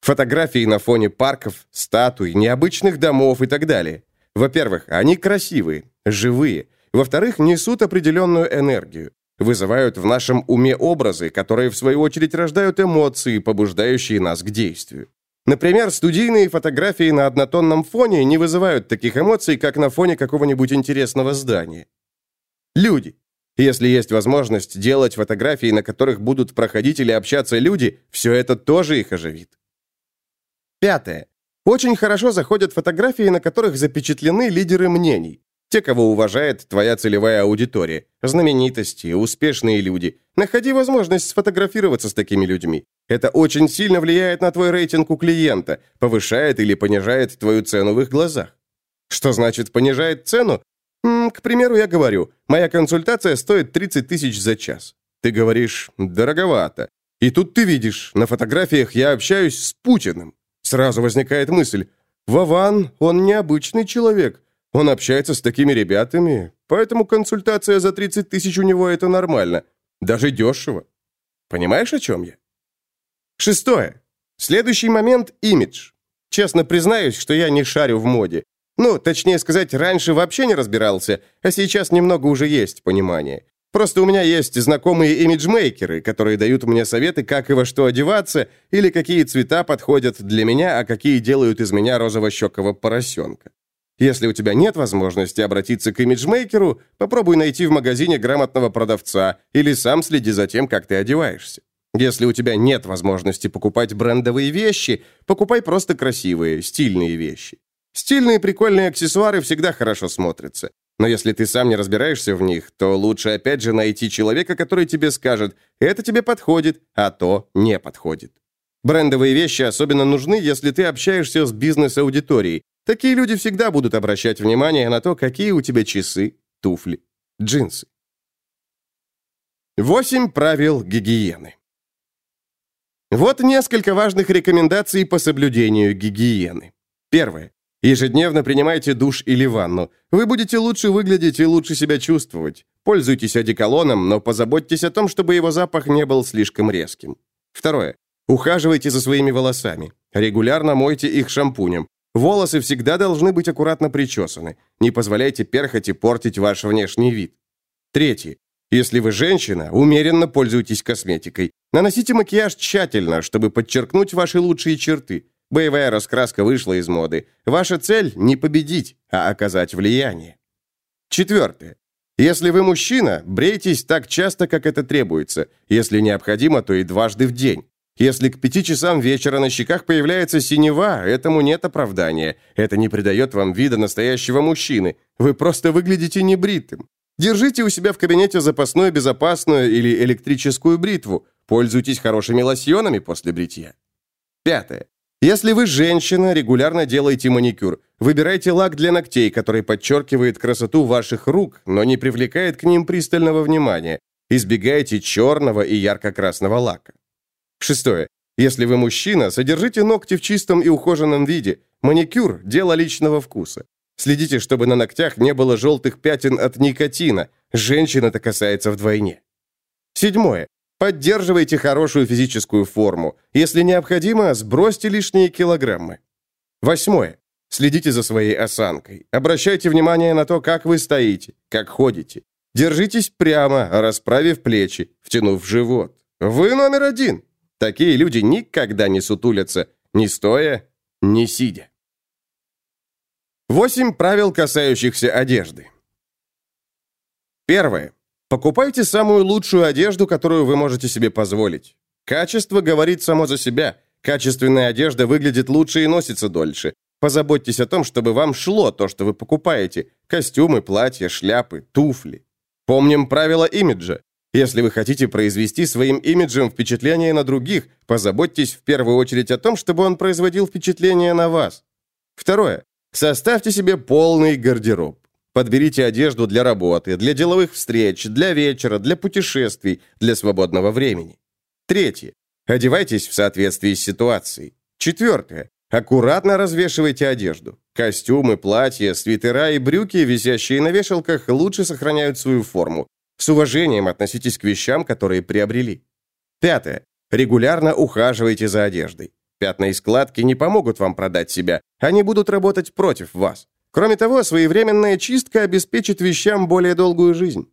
Speaker 1: Фотографии на фоне парков, статуй, необычных домов и так далее. Во-первых, они красивые, живые. Во-вторых, несут определенную энергию. Вызывают в нашем уме образы, которые, в свою очередь, рождают эмоции, побуждающие нас к действию. Например, студийные фотографии на однотонном фоне не вызывают таких эмоций, как на фоне какого-нибудь интересного здания. Люди. Если есть возможность делать фотографии, на которых будут проходить или общаться люди, все это тоже их оживит. Пятое. Очень хорошо заходят фотографии, на которых запечатлены лидеры мнений. Те, кого уважает твоя целевая аудитория. Знаменитости, успешные люди. Находи возможность сфотографироваться с такими людьми. Это очень сильно влияет на твой рейтинг у клиента, повышает или понижает твою цену в их глазах. Что значит понижает цену? М, к примеру, я говорю, моя консультация стоит 30 тысяч за час. Ты говоришь, дороговато. И тут ты видишь, на фотографиях я общаюсь с Путиным. Сразу возникает мысль, Вован, он необычный человек. Он общается с такими ребятами, поэтому консультация за 30 тысяч у него это нормально. Даже дешево. Понимаешь, о чем я? Шестое. Следующий момент – имидж. Честно признаюсь, что я не шарю в моде. Ну, точнее сказать, раньше вообще не разбирался, а сейчас немного уже есть понимание. Просто у меня есть знакомые имиджмейкеры, которые дают мне советы, как и во что одеваться, или какие цвета подходят для меня, а какие делают из меня розово-щекого поросенка. Если у тебя нет возможности обратиться к имиджмейкеру, попробуй найти в магазине грамотного продавца или сам следи за тем, как ты одеваешься. Если у тебя нет возможности покупать брендовые вещи, покупай просто красивые, стильные вещи. Стильные прикольные аксессуары всегда хорошо смотрятся. Но если ты сам не разбираешься в них, то лучше опять же найти человека, который тебе скажет, это тебе подходит, а то не подходит. Брендовые вещи особенно нужны, если ты общаешься с бизнес-аудиторией. Такие люди всегда будут обращать внимание на то, какие у тебя часы, туфли, джинсы. Восемь правил гигиены. Вот несколько важных рекомендаций по соблюдению гигиены. Первое. Ежедневно принимайте душ или ванну. Вы будете лучше выглядеть и лучше себя чувствовать. Пользуйтесь одеколоном, но позаботьтесь о том, чтобы его запах не был слишком резким. Второе. Ухаживайте за своими волосами. Регулярно мойте их шампунем. Волосы всегда должны быть аккуратно причесаны. Не позволяйте перхоти портить ваш внешний вид. Третье. Если вы женщина, умеренно пользуйтесь косметикой. Наносите макияж тщательно, чтобы подчеркнуть ваши лучшие черты. Боевая раскраска вышла из моды. Ваша цель – не победить, а оказать влияние. Четвертое. Если вы мужчина, брейтесь так часто, как это требуется. Если необходимо, то и дважды в день. Если к пяти часам вечера на щеках появляется синева, этому нет оправдания. Это не придает вам вида настоящего мужчины. Вы просто выглядите небритым. Держите у себя в кабинете запасную безопасную или электрическую бритву. Пользуйтесь хорошими лосьонами после бритья. Пятое. Если вы женщина, регулярно делайте маникюр. Выбирайте лак для ногтей, который подчеркивает красоту ваших рук, но не привлекает к ним пристального внимания. Избегайте черного и ярко-красного лака. Шестое. Если вы мужчина, содержите ногти в чистом и ухоженном виде. Маникюр – дело личного вкуса. Следите, чтобы на ногтях не было желтых пятен от никотина. Женщин это касается вдвойне. Седьмое. Поддерживайте хорошую физическую форму. Если необходимо, сбросьте лишние килограммы. Восьмое. Следите за своей осанкой. Обращайте внимание на то, как вы стоите, как ходите. Держитесь прямо, расправив плечи, втянув живот. Вы номер один. Такие люди никогда не сутулятся, ни стоя, ни сидя. Восемь правил, касающихся одежды. Первое. Покупайте самую лучшую одежду, которую вы можете себе позволить. Качество говорит само за себя. Качественная одежда выглядит лучше и носится дольше. Позаботьтесь о том, чтобы вам шло то, что вы покупаете. Костюмы, платья, шляпы, туфли. Помним правила имиджа. Если вы хотите произвести своим имиджем впечатление на других, позаботьтесь в первую очередь о том, чтобы он производил впечатление на вас. Второе. Составьте себе полный гардероб. Подберите одежду для работы, для деловых встреч, для вечера, для путешествий, для свободного времени. Третье. Одевайтесь в соответствии с ситуацией. Четвертое. Аккуратно развешивайте одежду. Костюмы, платья, свитера и брюки, висящие на вешалках, лучше сохраняют свою форму. С уважением относитесь к вещам, которые приобрели. Пятое. Регулярно ухаживайте за одеждой. Пятна и складки не помогут вам продать себя, они будут работать против вас. Кроме того, своевременная чистка обеспечит вещам более долгую жизнь.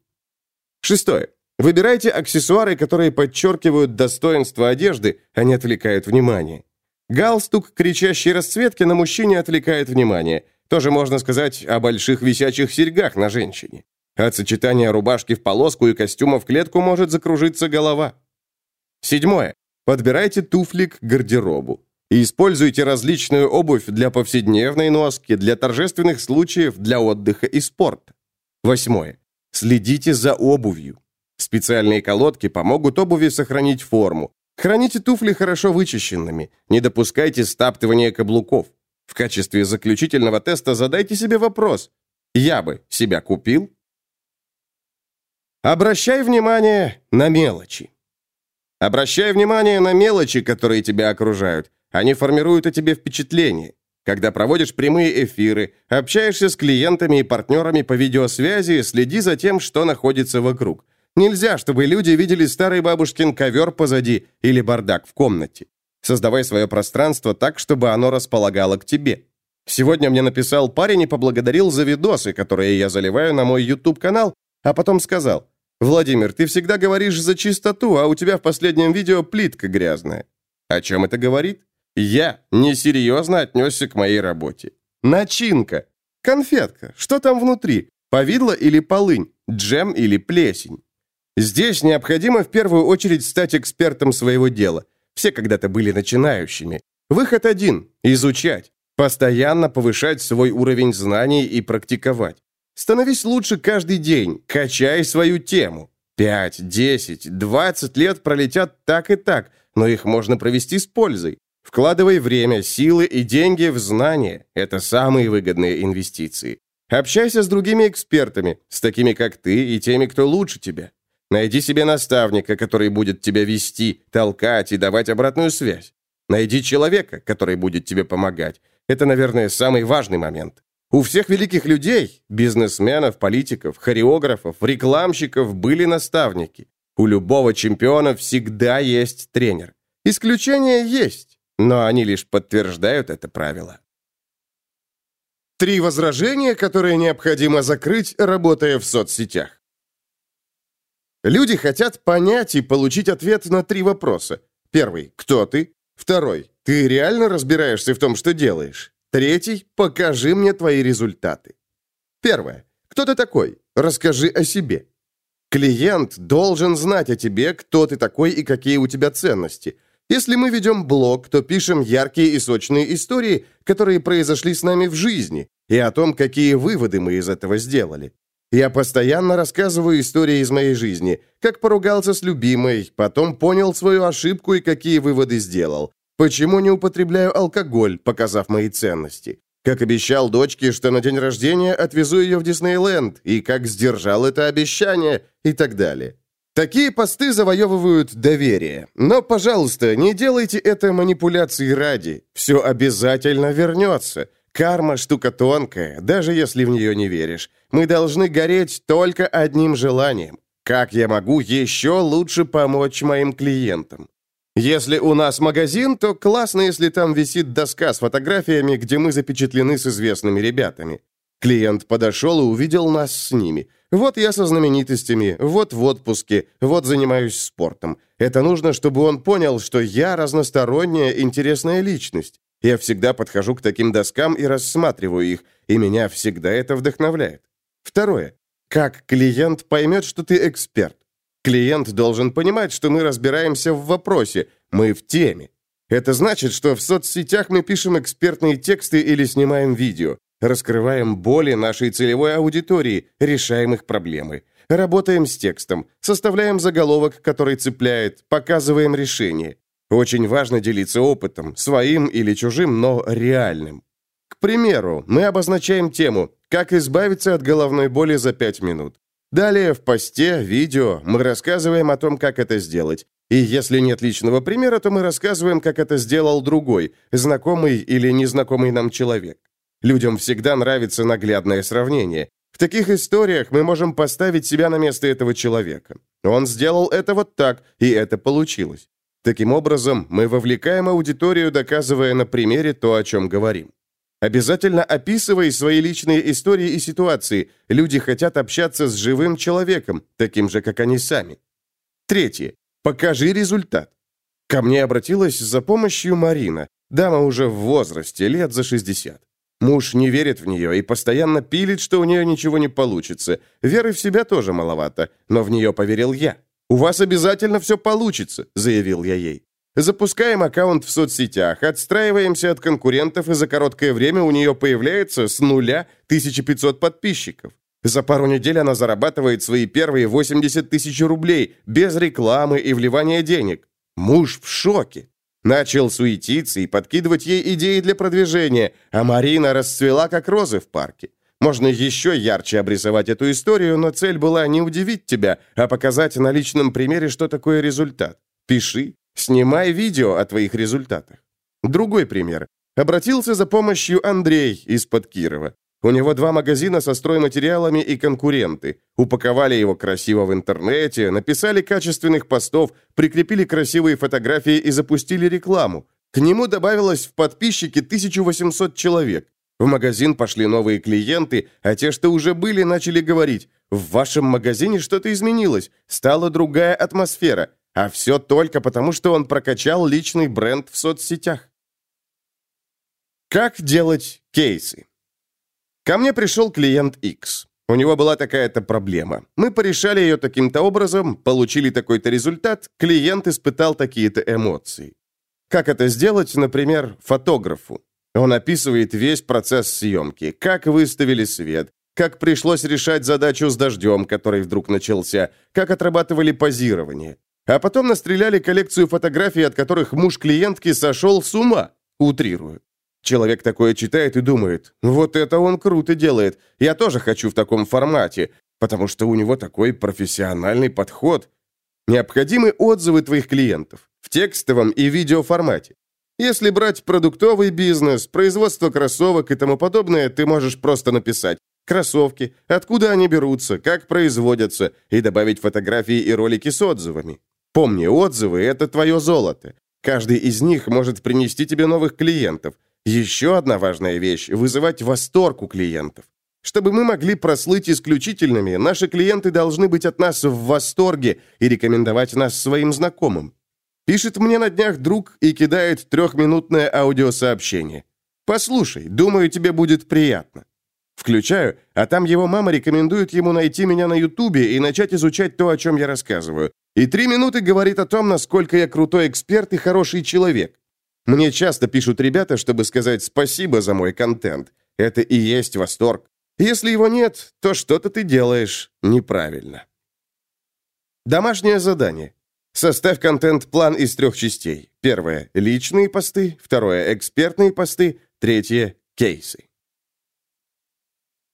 Speaker 1: Шестое. Выбирайте аксессуары, которые подчеркивают достоинство одежды, а не отвлекают внимание. Галстук кричащей расцветки на мужчине отвлекает внимание. Тоже можно сказать о больших висячих серьгах на женщине. От сочетания рубашки в полоску и костюма в клетку может закружиться голова. Седьмое. Подбирайте туфли к гардеробу. Используйте различную обувь для повседневной носки, для торжественных случаев, для отдыха и спорта. Восьмое. Следите за обувью. Специальные колодки помогут обуви сохранить форму. Храните туфли хорошо вычищенными. Не допускайте стаптывания каблуков. В качестве заключительного теста задайте себе вопрос. Я бы себя купил? Обращай внимание на мелочи. Обращай внимание на мелочи, которые тебя окружают. Они формируют о тебе впечатление. Когда проводишь прямые эфиры, общаешься с клиентами и партнерами по видеосвязи, следи за тем, что находится вокруг. Нельзя, чтобы люди видели старый бабушкин ковер позади или бардак в комнате. Создавай свое пространство так, чтобы оно располагало к тебе. Сегодня мне написал парень и поблагодарил за видосы, которые я заливаю на мой YouTube-канал, а потом сказал, «Владимир, ты всегда говоришь за чистоту, а у тебя в последнем видео плитка грязная». О чем это говорит? Я несерьезно отнесся к моей работе. Начинка. Конфетка. Что там внутри? Повидло или полынь? Джем или плесень? Здесь необходимо в первую очередь стать экспертом своего дела. Все когда-то были начинающими. Выход один – изучать. Постоянно повышать свой уровень знаний и практиковать. Становись лучше каждый день, качай свою тему. 5, 10, 20 лет пролетят так и так, но их можно провести с пользой. Вкладывай время, силы и деньги в знания. Это самые выгодные инвестиции. Общайся с другими экспертами, с такими, как ты, и теми, кто лучше тебя. Найди себе наставника, который будет тебя вести, толкать и давать обратную связь. Найди человека, который будет тебе помогать. Это, наверное, самый важный момент. У всех великих людей, бизнесменов, политиков, хореографов, рекламщиков были наставники. У любого чемпиона всегда есть тренер. Исключения есть. Но они лишь подтверждают это правило. Три возражения, которые необходимо закрыть, работая в соцсетях. Люди хотят понять и получить ответ на три вопроса. Первый – кто ты? Второй – ты реально разбираешься в том, что делаешь? Третий – покажи мне твои результаты. Первое. Кто ты такой? Расскажи о себе. Клиент должен знать о тебе, кто ты такой и какие у тебя ценности. Если мы ведем блог, то пишем яркие и сочные истории, которые произошли с нами в жизни, и о том, какие выводы мы из этого сделали. Я постоянно рассказываю истории из моей жизни, как поругался с любимой, потом понял свою ошибку и какие выводы сделал. Почему не употребляю алкоголь, показав мои ценности. Как обещал дочке, что на день рождения отвезу ее в Диснейленд, и как сдержал это обещание, и так далее. Такие посты завоевывают доверие. Но, пожалуйста, не делайте это манипуляции ради. Все обязательно вернется. Карма штука тонкая, даже если в нее не веришь. Мы должны гореть только одним желанием. Как я могу еще лучше помочь моим клиентам? Если у нас магазин, то классно, если там висит доска с фотографиями, где мы запечатлены с известными ребятами. Клиент подошел и увидел нас с ними. Вот я со знаменитостями, вот в отпуске, вот занимаюсь спортом. Это нужно, чтобы он понял, что я разносторонняя, интересная личность. Я всегда подхожу к таким доскам и рассматриваю их, и меня всегда это вдохновляет. Второе. Как клиент поймет, что ты эксперт? Клиент должен понимать, что мы разбираемся в вопросе, мы в теме. Это значит, что в соцсетях мы пишем экспертные тексты или снимаем видео, раскрываем боли нашей целевой аудитории, решаем их проблемы. Работаем с текстом, составляем заголовок, который цепляет, показываем решение. Очень важно делиться опытом, своим или чужим, но реальным. К примеру, мы обозначаем тему «Как избавиться от головной боли за 5 минут». Далее в посте, видео мы рассказываем о том, как это сделать. И если нет личного примера, то мы рассказываем, как это сделал другой, знакомый или незнакомый нам человек. Людям всегда нравится наглядное сравнение. В таких историях мы можем поставить себя на место этого человека. Он сделал это вот так, и это получилось. Таким образом, мы вовлекаем аудиторию, доказывая на примере то, о чем говорим. Обязательно описывай свои личные истории и ситуации. Люди хотят общаться с живым человеком, таким же, как они сами. Третье. Покажи результат. Ко мне обратилась за помощью Марина, дама уже в возрасте, лет за 60. Муж не верит в нее и постоянно пилит, что у нее ничего не получится. Веры в себя тоже маловато, но в нее поверил я. «У вас обязательно все получится», — заявил я ей. Запускаем аккаунт в соцсетях, отстраиваемся от конкурентов, и за короткое время у нее появляется с нуля 1500 подписчиков. За пару недель она зарабатывает свои первые 80 тысяч рублей, без рекламы и вливания денег. Муж в шоке. Начал суетиться и подкидывать ей идеи для продвижения, а Марина расцвела, как розы в парке. Можно еще ярче обрисовать эту историю, но цель была не удивить тебя, а показать на личном примере, что такое результат. Пиши, снимай видео о твоих результатах. Другой пример. Обратился за помощью Андрей из-под Кирова. У него два магазина со стройматериалами и конкуренты. Упаковали его красиво в интернете, написали качественных постов, прикрепили красивые фотографии и запустили рекламу. К нему добавилось в подписчики 1800 человек. В магазин пошли новые клиенты, а те, что уже были, начали говорить, в вашем магазине что-то изменилось, стала другая атмосфера, а все только потому, что он прокачал личный бренд в соцсетях. Как делать кейсы? Ко мне пришел клиент X. У него была такая-то проблема. Мы порешали ее таким-то образом, получили такой-то результат, клиент испытал такие-то эмоции. Как это сделать, например, фотографу? Он описывает весь процесс съемки, как выставили свет, как пришлось решать задачу с дождем, который вдруг начался, как отрабатывали позирование. А потом настреляли коллекцию фотографий, от которых муж клиентки сошел с ума, утрирую. Человек такое читает и думает, вот это он круто делает, я тоже хочу в таком формате, потому что у него такой профессиональный подход. Необходимы отзывы твоих клиентов в текстовом и видеоформате. Если брать продуктовый бизнес, производство кроссовок и тому подобное, ты можешь просто написать «кроссовки», откуда они берутся, как производятся, и добавить фотографии и ролики с отзывами. Помни, отзывы – это твое золото. Каждый из них может принести тебе новых клиентов. Еще одна важная вещь – вызывать восторг у клиентов. Чтобы мы могли прослыть исключительными, наши клиенты должны быть от нас в восторге и рекомендовать нас своим знакомым. Пишет мне на днях друг и кидает трехминутное аудиосообщение. «Послушай, думаю, тебе будет приятно». Включаю, а там его мама рекомендует ему найти меня на Ютубе и начать изучать то, о чем я рассказываю. И три минуты говорит о том, насколько я крутой эксперт и хороший человек. Мне часто пишут ребята, чтобы сказать спасибо за мой контент. Это и есть восторг. Если его нет, то что-то ты делаешь неправильно. Домашнее задание. Составь контент-план из трех частей. Первое – личные посты. Второе – экспертные посты. Третье – кейсы.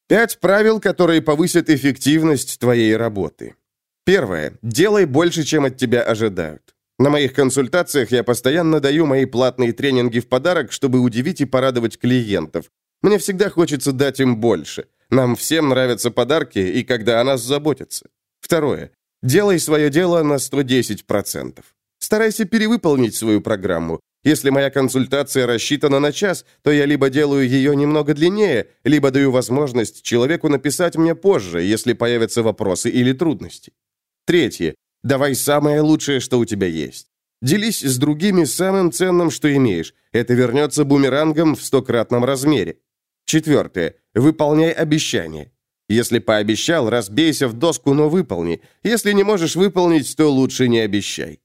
Speaker 1: Пять правил, которые повысят эффективность твоей работы. Первое. Делай больше, чем от тебя ожидают. На моих консультациях я постоянно даю мои платные тренинги в подарок, чтобы удивить и порадовать клиентов. Мне всегда хочется дать им больше. Нам всем нравятся подарки, и когда о нас заботятся. Второе. Делай свое дело на 110%. Старайся перевыполнить свою программу. Если моя консультация рассчитана на час, то я либо делаю ее немного длиннее, либо даю возможность человеку написать мне позже, если появятся вопросы или трудности. Третье. Давай самое лучшее, что у тебя есть. Делись с другими самым ценным, что имеешь. Это вернется бумерангом в стократном размере. Четвертое. Выполняй обещания. Если пообещал, разбейся в доску, но выполни. Если не можешь выполнить, то лучше не обещай.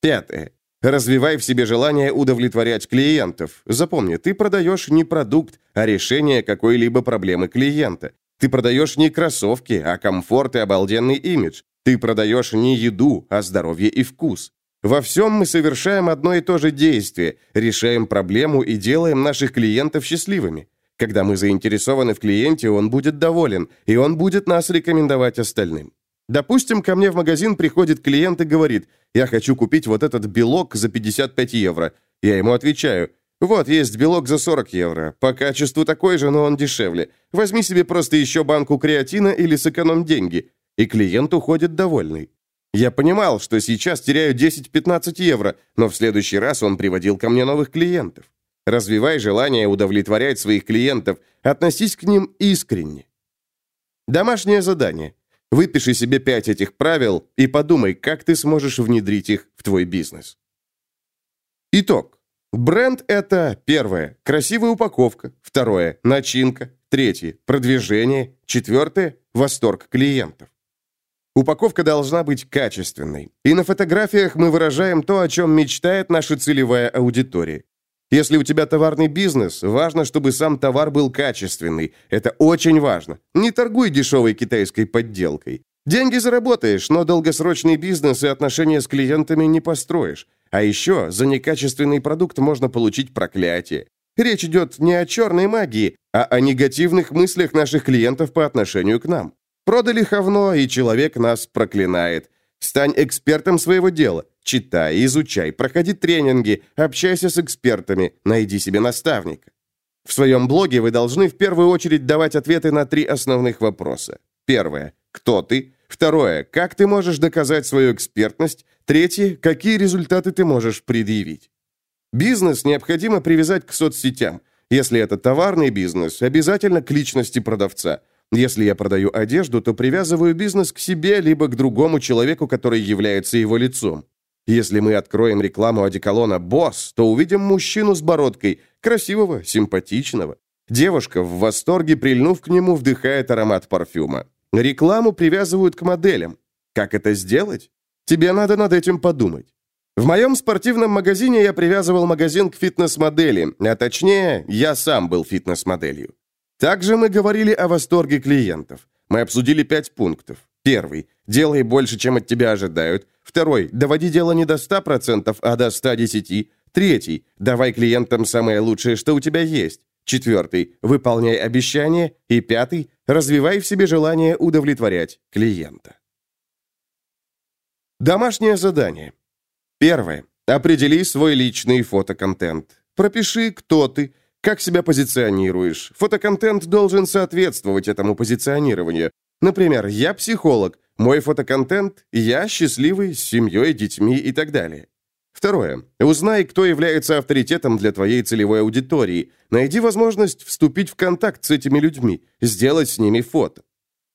Speaker 1: Пятое. Развивай в себе желание удовлетворять клиентов. Запомни, ты продаешь не продукт, а решение какой-либо проблемы клиента. Ты продаешь не кроссовки, а комфорт и обалденный имидж. Ты продаешь не еду, а здоровье и вкус. Во всем мы совершаем одно и то же действие, решаем проблему и делаем наших клиентов счастливыми. Когда мы заинтересованы в клиенте, он будет доволен, и он будет нас рекомендовать остальным. Допустим, ко мне в магазин приходит клиент и говорит, «Я хочу купить вот этот белок за 55 евро». Я ему отвечаю, «Вот, есть белок за 40 евро. По качеству такой же, но он дешевле. Возьми себе просто еще банку креатина или сэкономь деньги». И клиент уходит довольный. Я понимал, что сейчас теряю 10-15 евро, но в следующий раз он приводил ко мне новых клиентов. Развивай желание удовлетворять своих клиентов, относись к ним искренне. Домашнее задание. Выпиши себе пять этих правил и подумай, как ты сможешь внедрить их в твой бизнес. Итог. Бренд – это первое – красивая упаковка, второе – начинка, третье – продвижение, четвертое – восторг клиентов. Упаковка должна быть качественной. И на фотографиях мы выражаем то, о чем мечтает наша целевая аудитория. Если у тебя товарный бизнес, важно, чтобы сам товар был качественный. Это очень важно. Не торгуй дешевой китайской подделкой. Деньги заработаешь, но долгосрочный бизнес и отношения с клиентами не построишь. А еще за некачественный продукт можно получить проклятие. Речь идет не о черной магии, а о негативных мыслях наших клиентов по отношению к нам. Продали ховно, и человек нас проклинает. Стань экспертом своего дела. Читай, изучай, проходи тренинги, общайся с экспертами, найди себе наставника. В своем блоге вы должны в первую очередь давать ответы на три основных вопроса. Первое. Кто ты? Второе. Как ты можешь доказать свою экспертность? Третье. Какие результаты ты можешь предъявить? Бизнес необходимо привязать к соцсетям. Если это товарный бизнес, обязательно к личности продавца. Если я продаю одежду, то привязываю бизнес к себе, либо к другому человеку, который является его лицом. Если мы откроем рекламу одеколона «Босс», то увидим мужчину с бородкой, красивого, симпатичного. Девушка в восторге, прильнув к нему, вдыхает аромат парфюма. Рекламу привязывают к моделям. Как это сделать? Тебе надо над этим подумать. В моем спортивном магазине я привязывал магазин к фитнес-модели, а точнее, я сам был фитнес-моделью. Также мы говорили о восторге клиентов. Мы обсудили пять пунктов. Первый. Делай больше, чем от тебя ожидают. Второй. Доводи дело не до 100%, а до 110. Третий. Давай клиентам самое лучшее, что у тебя есть. Четвертый. Выполняй обещания. И пятый. Развивай в себе желание удовлетворять клиента. Домашнее задание. Первое. Определи свой личный фотоконтент. Пропиши, кто ты, как себя позиционируешь? Фотоконтент должен соответствовать этому позиционированию. Например, я психолог, мой фотоконтент – я счастливый, с семьей, детьми и так далее. Второе. Узнай, кто является авторитетом для твоей целевой аудитории. Найди возможность вступить в контакт с этими людьми, сделать с ними фото.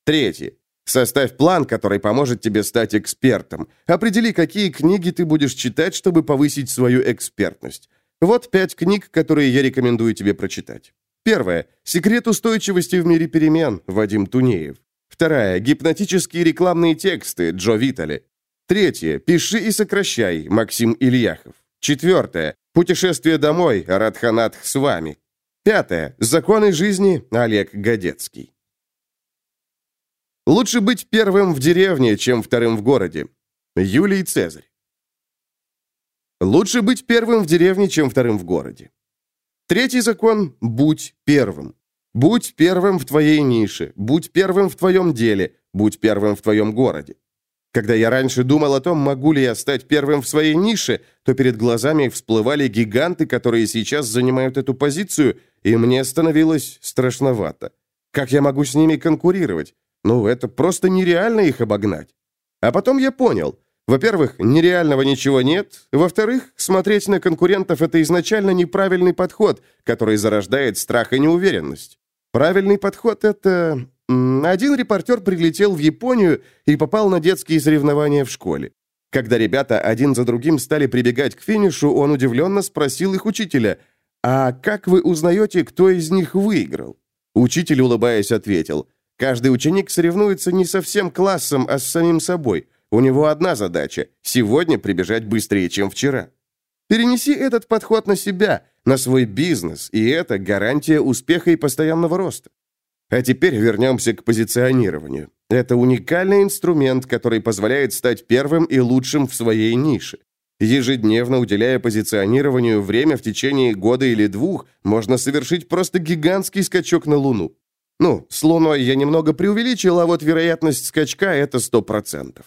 Speaker 1: Третье. Составь план, который поможет тебе стать экспертом. Определи, какие книги ты будешь читать, чтобы повысить свою экспертность. Вот пять книг, которые я рекомендую тебе прочитать. Первая. «Секрет устойчивости в мире перемен» Вадим Тунеев. Вторая. «Гипнотические рекламные тексты» Джо Витали. Третья. «Пиши и сокращай» Максим Ильяхов. Четвертое. «Путешествие домой» Радханат с вами. Пятое. «Законы жизни» Олег Годецкий. Лучше быть первым в деревне, чем вторым в городе. Юлий Цезарь. Лучше быть первым в деревне, чем вторым в городе. Третий закон – будь первым. Будь первым в твоей нише, будь первым в твоем деле, будь первым в твоем городе. Когда я раньше думал о том, могу ли я стать первым в своей нише, то перед глазами всплывали гиганты, которые сейчас занимают эту позицию, и мне становилось страшновато. Как я могу с ними конкурировать? Ну, это просто нереально их обогнать. А потом я понял – во-первых, нереального ничего нет. Во-вторых, смотреть на конкурентов – это изначально неправильный подход, который зарождает страх и неуверенность. Правильный подход – это... Один репортер прилетел в Японию и попал на детские соревнования в школе. Когда ребята один за другим стали прибегать к финишу, он удивленно спросил их учителя, «А как вы узнаете, кто из них выиграл?» Учитель, улыбаясь, ответил, «Каждый ученик соревнуется не со всем классом, а с самим собой. У него одна задача – сегодня прибежать быстрее, чем вчера. Перенеси этот подход на себя, на свой бизнес, и это гарантия успеха и постоянного роста. А теперь вернемся к позиционированию. Это уникальный инструмент, который позволяет стать первым и лучшим в своей нише. Ежедневно уделяя позиционированию время в течение года или двух, можно совершить просто гигантский скачок на Луну. Ну, с Луной я немного преувеличил, а вот вероятность скачка – это 100%.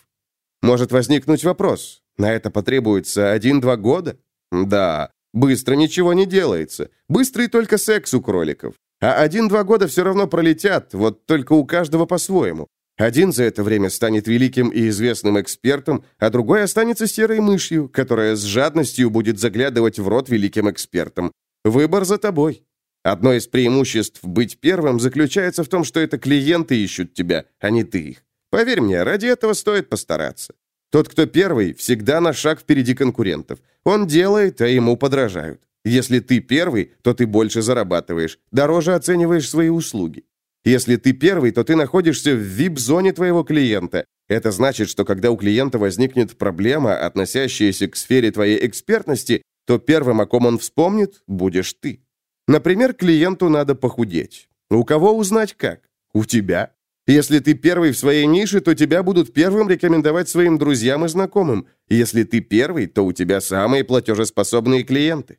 Speaker 1: Может возникнуть вопрос, на это потребуется один-два года? Да, быстро ничего не делается. Быстрый только секс у кроликов. А один-два года все равно пролетят, вот только у каждого по-своему. Один за это время станет великим и известным экспертом, а другой останется серой мышью, которая с жадностью будет заглядывать в рот великим экспертам. Выбор за тобой. Одно из преимуществ быть первым заключается в том, что это клиенты ищут тебя, а не ты их. Поверь мне, ради этого стоит постараться. Тот, кто первый, всегда на шаг впереди конкурентов. Он делает, а ему подражают. Если ты первый, то ты больше зарабатываешь, дороже оцениваешь свои услуги. Если ты первый, то ты находишься в VIP-зоне твоего клиента. Это значит, что когда у клиента возникнет проблема, относящаяся к сфере твоей экспертности, то первым, о ком он вспомнит, будешь ты. Например, клиенту надо похудеть. У кого узнать как? У тебя. Если ты первый в своей нише, то тебя будут первым рекомендовать своим друзьям и знакомым. Если ты первый, то у тебя самые платежеспособные клиенты.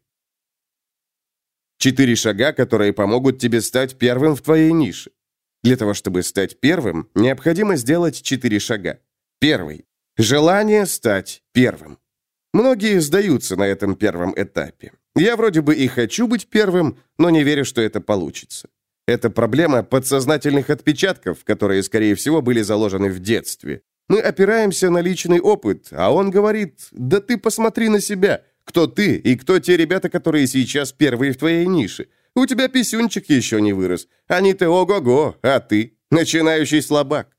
Speaker 1: Четыре шага, которые помогут тебе стать первым в твоей нише. Для того, чтобы стать первым, необходимо сделать четыре шага. Первый. Желание стать первым. Многие сдаются на этом первом этапе. Я вроде бы и хочу быть первым, но не верю, что это получится. Это проблема подсознательных отпечатков, которые, скорее всего, были заложены в детстве. Мы опираемся на личный опыт, а он говорит, да ты посмотри на себя, кто ты и кто те ребята, которые сейчас первые в твоей нише? У тебя писюнчик еще не вырос. Они-то ого-го, а ты – начинающий слабак.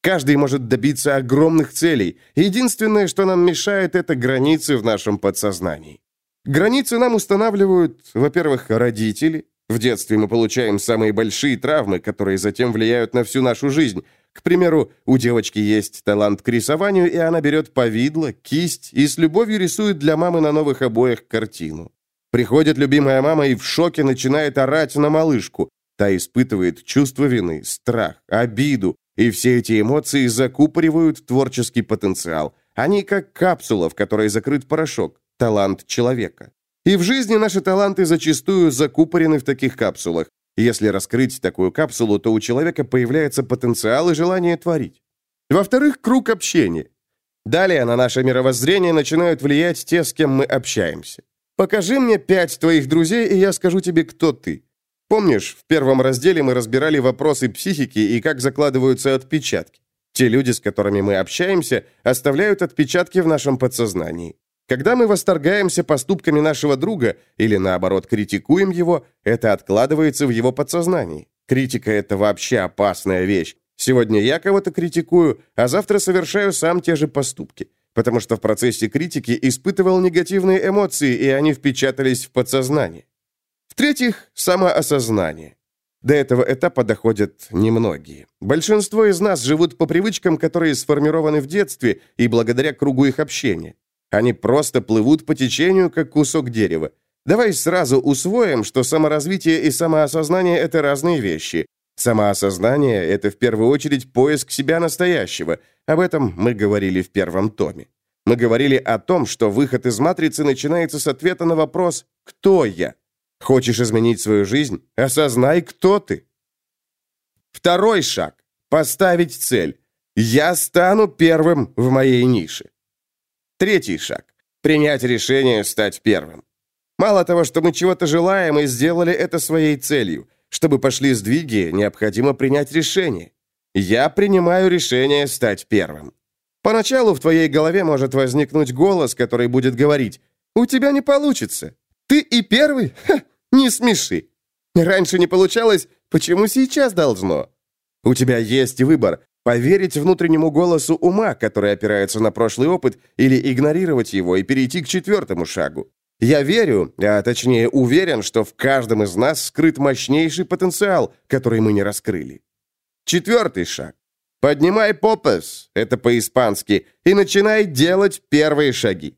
Speaker 1: Каждый может добиться огромных целей. Единственное, что нам мешает, это границы в нашем подсознании. Границы нам устанавливают, во-первых, родители. В детстве мы получаем самые большие травмы, которые затем влияют на всю нашу жизнь. К примеру, у девочки есть талант к рисованию, и она берет повидло, кисть и с любовью рисует для мамы на новых обоях картину. Приходит любимая мама и в шоке начинает орать на малышку. Та испытывает чувство вины, страх, обиду, и все эти эмоции закупоривают творческий потенциал. Они как капсула, в которой закрыт порошок, талант человека. И в жизни наши таланты зачастую закупорены в таких капсулах. Если раскрыть такую капсулу, то у человека появляется потенциал и желание творить. Во-вторых, круг общения. Далее на наше мировоззрение начинают влиять те, с кем мы общаемся. Покажи мне пять твоих друзей, и я скажу тебе, кто ты. Помнишь, в первом разделе мы разбирали вопросы психики и как закладываются отпечатки? Те люди, с которыми мы общаемся, оставляют отпечатки в нашем подсознании. Когда мы восторгаемся поступками нашего друга или, наоборот, критикуем его, это откладывается в его подсознании. Критика – это вообще опасная вещь. Сегодня я кого-то критикую, а завтра совершаю сам те же поступки, потому что в процессе критики испытывал негативные эмоции, и они впечатались в подсознание. В-третьих, самоосознание. До этого этапа доходят немногие. Большинство из нас живут по привычкам, которые сформированы в детстве и благодаря кругу их общения. Они просто плывут по течению, как кусок дерева. Давай сразу усвоим, что саморазвитие и самоосознание – это разные вещи. Самоосознание – это в первую очередь поиск себя настоящего. Об этом мы говорили в первом томе. Мы говорили о том, что выход из матрицы начинается с ответа на вопрос «Кто я?». Хочешь изменить свою жизнь? Осознай, кто ты. Второй шаг – поставить цель. Я стану первым в моей нише. Третий шаг. Принять решение стать первым. Мало того, что мы чего-то желаем и сделали это своей целью. Чтобы пошли сдвиги, необходимо принять решение. Я принимаю решение стать первым. Поначалу в твоей голове может возникнуть голос, который будет говорить «У тебя не получится. Ты и первый? Ха, не смеши. Раньше не получалось, почему сейчас должно?» У тебя есть выбор Поверить внутреннему голосу ума, который опирается на прошлый опыт, или игнорировать его и перейти к четвертому шагу. Я верю, а точнее уверен, что в каждом из нас скрыт мощнейший потенциал, который мы не раскрыли. Четвертый шаг. Поднимай попес, это по-испански, и начинай делать первые шаги.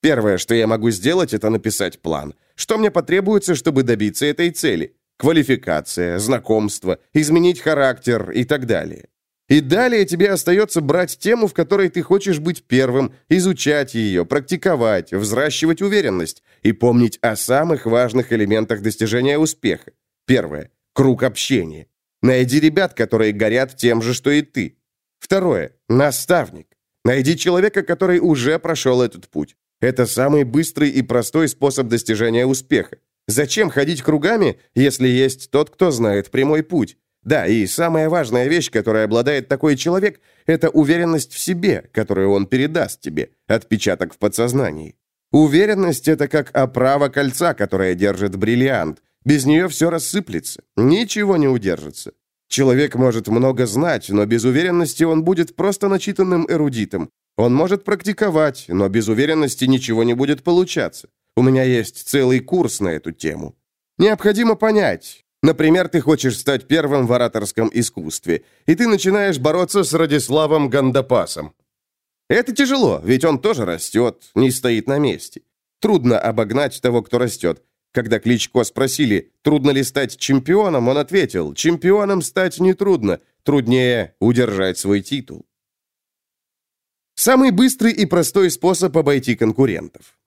Speaker 1: Первое, что я могу сделать, это написать план. Что мне потребуется, чтобы добиться этой цели? Квалификация, знакомство, изменить характер и так далее. И далее тебе остается брать тему, в которой ты хочешь быть первым, изучать ее, практиковать, взращивать уверенность и помнить о самых важных элементах достижения успеха. Первое. Круг общения. Найди ребят, которые горят тем же, что и ты. Второе. Наставник. Найди человека, который уже прошел этот путь. Это самый быстрый и простой способ достижения успеха. Зачем ходить кругами, если есть тот, кто знает прямой путь? Да, и самая важная вещь, которой обладает такой человек, это уверенность в себе, которую он передаст тебе, отпечаток в подсознании. Уверенность – это как оправа кольца, которое держит бриллиант. Без нее все рассыплется, ничего не удержится. Человек может много знать, но без уверенности он будет просто начитанным эрудитом. Он может практиковать, но без уверенности ничего не будет получаться. У меня есть целый курс на эту тему. Необходимо понять, Например, ты хочешь стать первым в ораторском искусстве, и ты начинаешь бороться с Радиславом Гандапасом. Это тяжело, ведь он тоже растет, не стоит на месте. Трудно обогнать того, кто растет. Когда Кличко спросили, трудно ли стать чемпионом, он ответил, чемпионом стать нетрудно, труднее удержать свой титул. Самый быстрый и простой способ обойти конкурентов.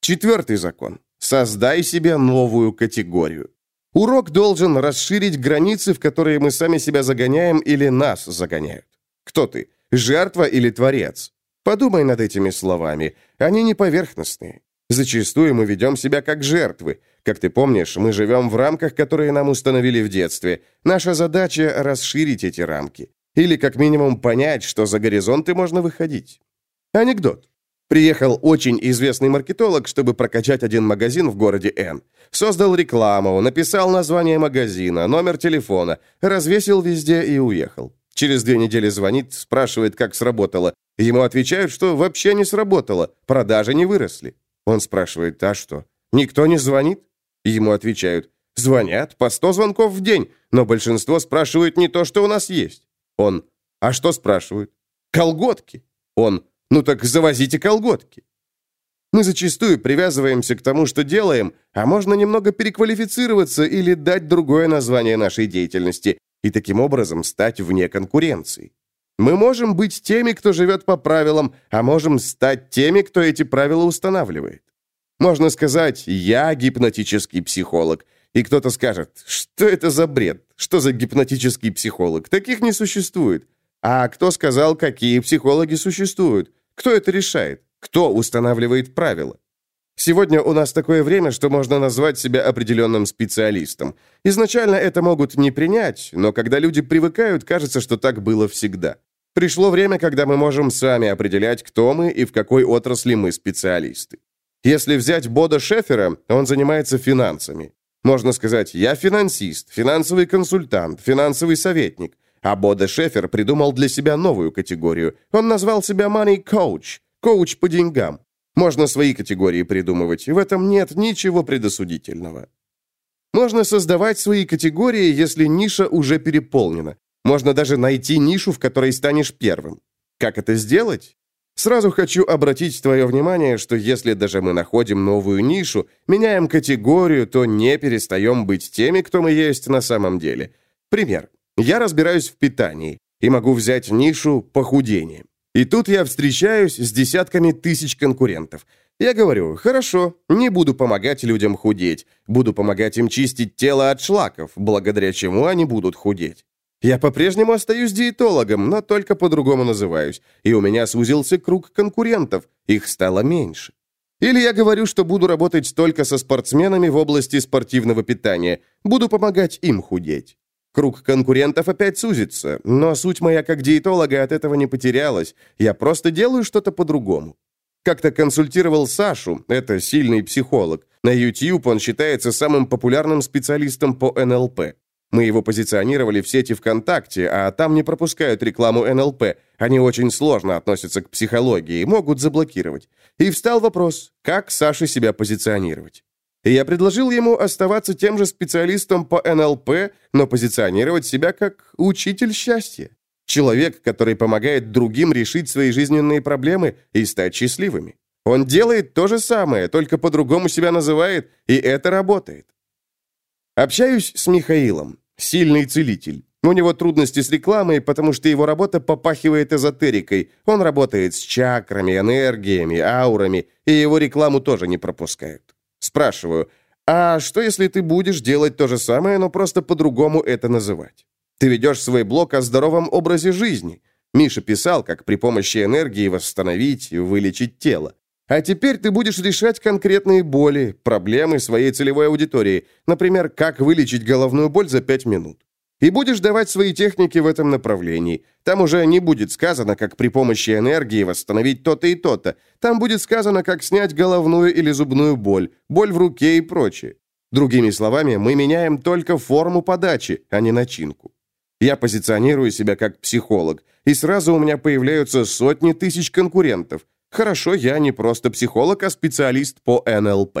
Speaker 1: Четвертый закон. Создай себе новую категорию. Урок должен расширить границы, в которые мы сами себя загоняем или нас загоняют. Кто ты? Жертва или творец? Подумай над этими словами. Они не поверхностные. Зачастую мы ведем себя как жертвы. Как ты помнишь, мы живем в рамках, которые нам установили в детстве. Наша задача – расширить эти рамки. Или как минимум понять, что за горизонты можно выходить. Анекдот. Приехал очень известный маркетолог, чтобы прокачать один магазин в городе Н. Создал рекламу, написал название магазина, номер телефона, развесил везде и уехал. Через две недели звонит, спрашивает, как сработало. Ему отвечают, что вообще не сработало, продажи не выросли. Он спрашивает, а что, никто не звонит? Ему отвечают, звонят по 100 звонков в день, но большинство спрашивают не то, что у нас есть. Он, а что спрашивают? Колготки. Он, ну так завозите колготки. Мы зачастую привязываемся к тому, что делаем, а можно немного переквалифицироваться или дать другое название нашей деятельности и таким образом стать вне конкуренции. Мы можем быть теми, кто живет по правилам, а можем стать теми, кто эти правила устанавливает. Можно сказать «я гипнотический психолог», и кто-то скажет «что это за бред? Что за гипнотический психолог? Таких не существует». А кто сказал, какие психологи существуют? Кто это решает? Кто устанавливает правила? Сегодня у нас такое время, что можно назвать себя определенным специалистом. Изначально это могут не принять, но когда люди привыкают, кажется, что так было всегда. Пришло время, когда мы можем сами определять, кто мы и в какой отрасли мы специалисты. Если взять Бода Шефера, он занимается финансами. Можно сказать, я финансист, финансовый консультант, финансовый советник. А Бода Шефер придумал для себя новую категорию. Он назвал себя Money Coach, коуч по деньгам. Можно свои категории придумывать, в этом нет ничего предосудительного. Можно создавать свои категории, если ниша уже переполнена. Можно даже найти нишу, в которой станешь первым. Как это сделать? Сразу хочу обратить твое внимание, что если даже мы находим новую нишу, меняем категорию, то не перестаем быть теми, кто мы есть на самом деле. Пример. Я разбираюсь в питании и могу взять нишу похудения. И тут я встречаюсь с десятками тысяч конкурентов. Я говорю, хорошо, не буду помогать людям худеть, буду помогать им чистить тело от шлаков, благодаря чему они будут худеть. Я по-прежнему остаюсь диетологом, но только по-другому называюсь, и у меня сузился круг конкурентов, их стало меньше. Или я говорю, что буду работать только со спортсменами в области спортивного питания, буду помогать им худеть. Круг конкурентов опять сузится, но суть моя как диетолога от этого не потерялась. Я просто делаю что-то по-другому. Как-то консультировал Сашу, это сильный психолог. На YouTube он считается самым популярным специалистом по НЛП. Мы его позиционировали в сети ВКонтакте, а там не пропускают рекламу НЛП. Они очень сложно относятся к психологии, могут заблокировать. И встал вопрос, как Саше себя позиционировать и я предложил ему оставаться тем же специалистом по НЛП, но позиционировать себя как учитель счастья. Человек, который помогает другим решить свои жизненные проблемы и стать счастливыми. Он делает то же самое, только по-другому себя называет, и это работает. Общаюсь с Михаилом, сильный целитель. У него трудности с рекламой, потому что его работа попахивает эзотерикой. Он работает с чакрами, энергиями, аурами, и его рекламу тоже не пропускают. Спрашиваю, а что если ты будешь делать то же самое, но просто по-другому это называть? Ты ведешь свой блог о здоровом образе жизни. Миша писал, как при помощи энергии восстановить и вылечить тело. А теперь ты будешь решать конкретные боли, проблемы своей целевой аудитории, например, как вылечить головную боль за 5 минут. И будешь давать свои техники в этом направлении. Там уже не будет сказано, как при помощи энергии восстановить то-то и то-то. Там будет сказано, как снять головную или зубную боль, боль в руке и прочее. Другими словами, мы меняем только форму подачи, а не начинку. Я позиционирую себя как психолог, и сразу у меня появляются сотни тысяч конкурентов, Хорошо, я не просто психолог, а специалист по НЛП.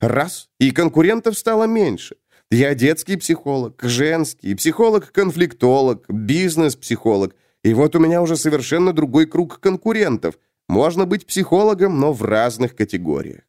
Speaker 1: Раз, и конкурентов стало меньше. Я детский психолог, женский, психолог-конфликтолог, бизнес-психолог. И вот у меня уже совершенно другой круг конкурентов. Можно быть психологом, но в разных категориях.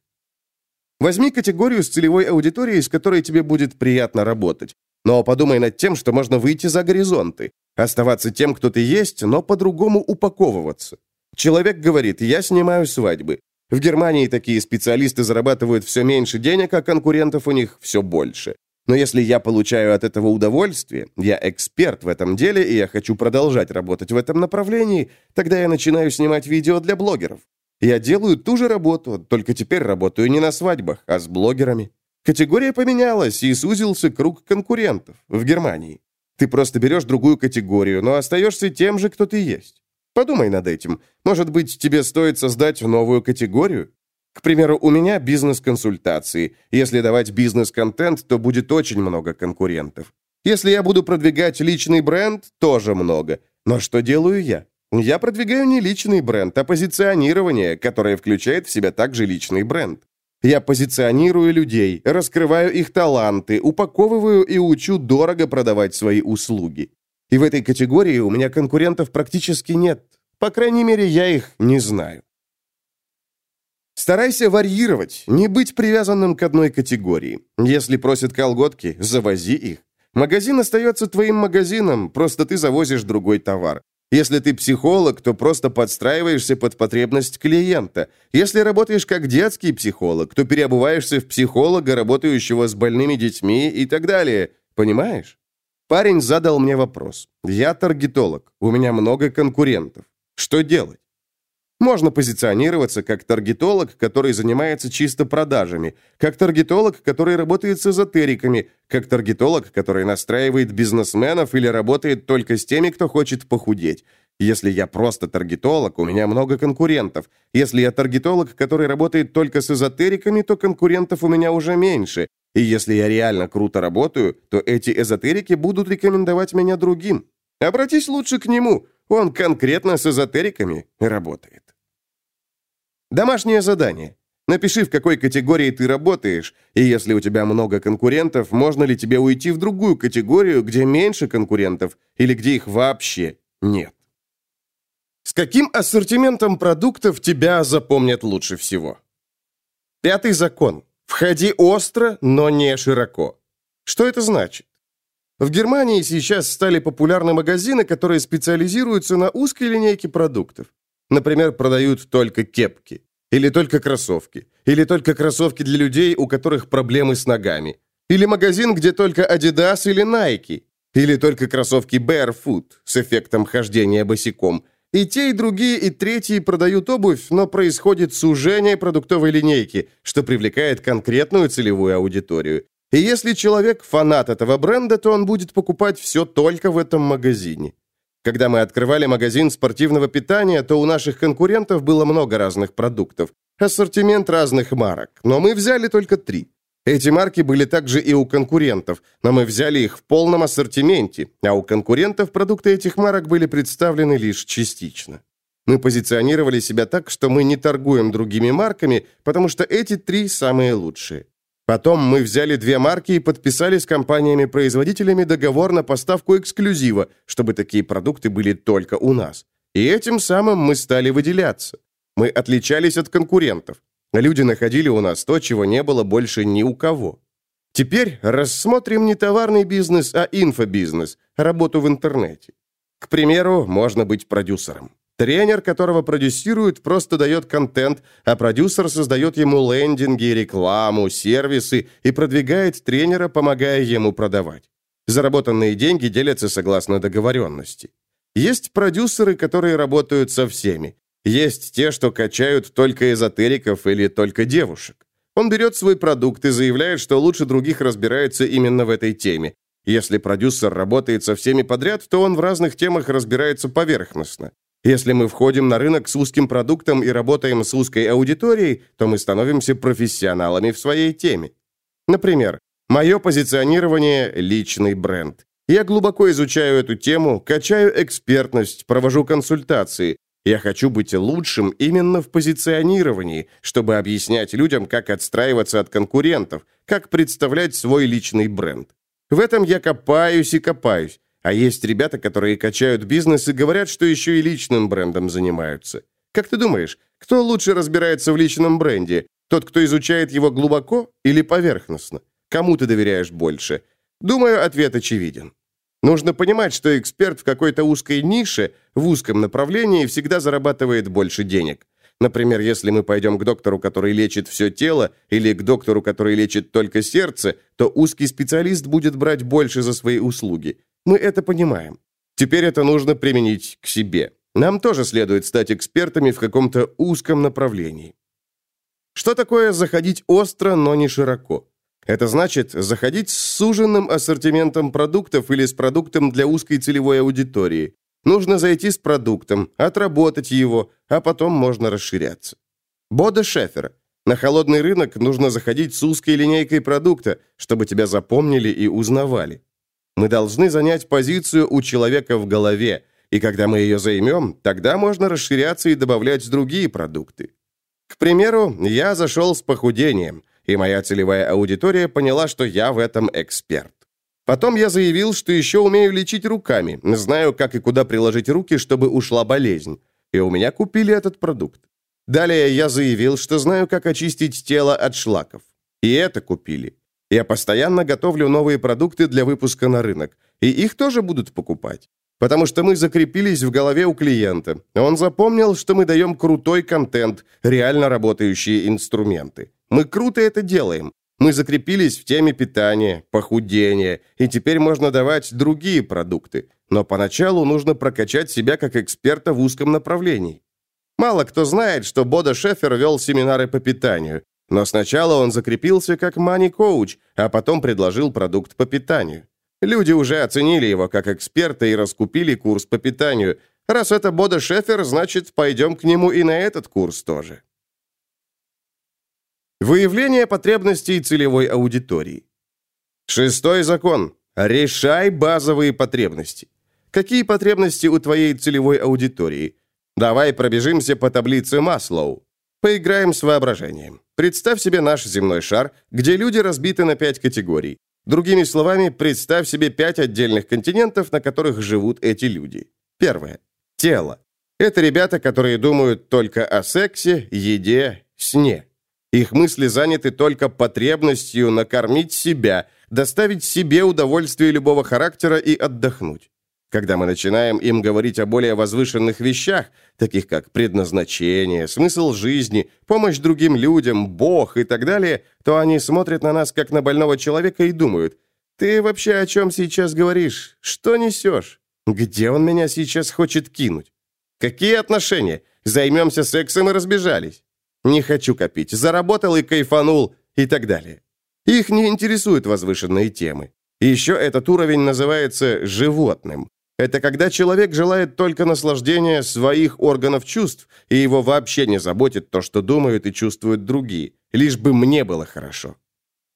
Speaker 1: Возьми категорию с целевой аудиторией, с которой тебе будет приятно работать. Но подумай над тем, что можно выйти за горизонты, оставаться тем, кто ты есть, но по-другому упаковываться. Человек говорит, я снимаю свадьбы. В Германии такие специалисты зарабатывают все меньше денег, а конкурентов у них все больше. Но если я получаю от этого удовольствие, я эксперт в этом деле, и я хочу продолжать работать в этом направлении, тогда я начинаю снимать видео для блогеров. Я делаю ту же работу, только теперь работаю не на свадьбах, а с блогерами. Категория поменялась, и сузился круг конкурентов в Германии. Ты просто берешь другую категорию, но остаешься тем же, кто ты есть. Подумай над этим. Может быть, тебе стоит создать новую категорию? К примеру, у меня бизнес-консультации. Если давать бизнес-контент, то будет очень много конкурентов. Если я буду продвигать личный бренд, тоже много. Но что делаю я? Я продвигаю не личный бренд, а позиционирование, которое включает в себя также личный бренд. Я позиционирую людей, раскрываю их таланты, упаковываю и учу дорого продавать свои услуги. И в этой категории у меня конкурентов практически нет. По крайней мере, я их не знаю. Старайся варьировать, не быть привязанным к одной категории. Если просят колготки, завози их. Магазин остается твоим магазином, просто ты завозишь другой товар. Если ты психолог, то просто подстраиваешься под потребность клиента. Если работаешь как детский психолог, то переобуваешься в психолога, работающего с больными детьми и так далее. Понимаешь? Парень задал мне вопрос. Я таргетолог, у меня много конкурентов. Что делать? Можно позиционироваться как таргетолог, который занимается чисто продажами, как таргетолог, который работает с эзотериками, как таргетолог, который настраивает бизнесменов или работает только с теми, кто хочет похудеть. Если я просто таргетолог, у меня много конкурентов. Если я таргетолог, который работает только с эзотериками, то конкурентов у меня уже меньше. И если я реально круто работаю, то эти эзотерики будут рекомендовать меня другим. Обратись лучше к нему, он конкретно с эзотериками работает. Домашнее задание. Напиши, в какой категории ты работаешь, и если у тебя много конкурентов, можно ли тебе уйти в другую категорию, где меньше конкурентов, или где их вообще нет. С каким ассортиментом продуктов тебя запомнят лучше всего? Пятый закон. Входи остро, но не широко. Что это значит? В Германии сейчас стали популярны магазины, которые специализируются на узкой линейке продуктов. Например, продают только кепки, или только кроссовки, или только кроссовки для людей, у которых проблемы с ногами, или магазин, где только Adidas или Nike, или только кроссовки Barefoot с эффектом хождения босиком – и те, и другие, и третьи продают обувь, но происходит сужение продуктовой линейки, что привлекает конкретную целевую аудиторию. И если человек фанат этого бренда, то он будет покупать все только в этом магазине. Когда мы открывали магазин спортивного питания, то у наших конкурентов было много разных продуктов, ассортимент разных марок, но мы взяли только три. Эти марки были также и у конкурентов, но мы взяли их в полном ассортименте, а у конкурентов продукты этих марок были представлены лишь частично. Мы позиционировали себя так, что мы не торгуем другими марками, потому что эти три самые лучшие. Потом мы взяли две марки и подписали с компаниями-производителями договор на поставку эксклюзива, чтобы такие продукты были только у нас. И этим самым мы стали выделяться. Мы отличались от конкурентов. Люди находили у нас то, чего не было больше ни у кого. Теперь рассмотрим не товарный бизнес, а инфобизнес, работу в интернете. К примеру, можно быть продюсером. Тренер, которого продюсируют, просто дает контент, а продюсер создает ему лендинги, рекламу, сервисы и продвигает тренера, помогая ему продавать. Заработанные деньги делятся согласно договоренности. Есть продюсеры, которые работают со всеми. Есть те, что качают только эзотериков или только девушек. Он берет свой продукт и заявляет, что лучше других разбирается именно в этой теме. Если продюсер работает со всеми подряд, то он в разных темах разбирается поверхностно. Если мы входим на рынок с узким продуктом и работаем с узкой аудиторией, то мы становимся профессионалами в своей теме. Например, мое позиционирование – личный бренд. Я глубоко изучаю эту тему, качаю экспертность, провожу консультации. Я хочу быть лучшим именно в позиционировании, чтобы объяснять людям, как отстраиваться от конкурентов, как представлять свой личный бренд. В этом я копаюсь и копаюсь. А есть ребята, которые качают бизнес и говорят, что еще и личным брендом занимаются. Как ты думаешь, кто лучше разбирается в личном бренде? Тот, кто изучает его глубоко или поверхностно? Кому ты доверяешь больше? Думаю, ответ очевиден. Нужно понимать, что эксперт в какой-то узкой нише, в узком направлении всегда зарабатывает больше денег. Например, если мы пойдем к доктору, который лечит все тело, или к доктору, который лечит только сердце, то узкий специалист будет брать больше за свои услуги. Мы это понимаем. Теперь это нужно применить к себе. Нам тоже следует стать экспертами в каком-то узком направлении. Что такое заходить остро, но не широко? Это значит заходить с суженным ассортиментом продуктов или с продуктом для узкой целевой аудитории. Нужно зайти с продуктом, отработать его, а потом можно расширяться. Бода Шефера. На холодный рынок нужно заходить с узкой линейкой продукта, чтобы тебя запомнили и узнавали. Мы должны занять позицию у человека в голове, и когда мы ее займем, тогда можно расширяться и добавлять другие продукты. К примеру, я зашел с похудением, и моя целевая аудитория поняла, что я в этом эксперт. Потом я заявил, что еще умею лечить руками, знаю, как и куда приложить руки, чтобы ушла болезнь. И у меня купили этот продукт. Далее я заявил, что знаю, как очистить тело от шлаков. И это купили. Я постоянно готовлю новые продукты для выпуска на рынок, и их тоже будут покупать. Потому что мы закрепились в голове у клиента. Он запомнил, что мы даем крутой контент, реально работающие инструменты. Мы круто это делаем. Мы закрепились в теме питания, похудения, и теперь можно давать другие продукты. Но поначалу нужно прокачать себя как эксперта в узком направлении. Мало кто знает, что Бода Шефер вел семинары по питанию, но сначала он закрепился как мани-коуч, а потом предложил продукт по питанию. Люди уже оценили его как эксперта и раскупили курс по питанию. Раз это Бода Шефер, значит, пойдем к нему и на этот курс тоже. Выявление потребностей целевой аудитории. Шестой закон. Решай базовые потребности. Какие потребности у твоей целевой аудитории? Давай пробежимся по таблице Маслоу. Поиграем с воображением. Представь себе наш земной шар, где люди разбиты на пять категорий. Другими словами, представь себе пять отдельных континентов, на которых живут эти люди. Первое. Тело. Это ребята, которые думают только о сексе, еде, сне. Их мысли заняты только потребностью накормить себя, доставить себе удовольствие любого характера и отдохнуть. Когда мы начинаем им говорить о более возвышенных вещах, таких как предназначение, смысл жизни, помощь другим людям, Бог и так далее, то они смотрят на нас как на больного человека и думают, «Ты вообще о чем сейчас говоришь? Что несешь? Где он меня сейчас хочет кинуть? Какие отношения? Займемся сексом и разбежались. Не хочу копить, заработал и кайфанул и так далее». Их не интересуют возвышенные темы. Еще этот уровень называется животным. Это когда человек желает только наслаждения своих органов чувств, и его вообще не заботит то, что думают и чувствуют другие, лишь бы мне было хорошо.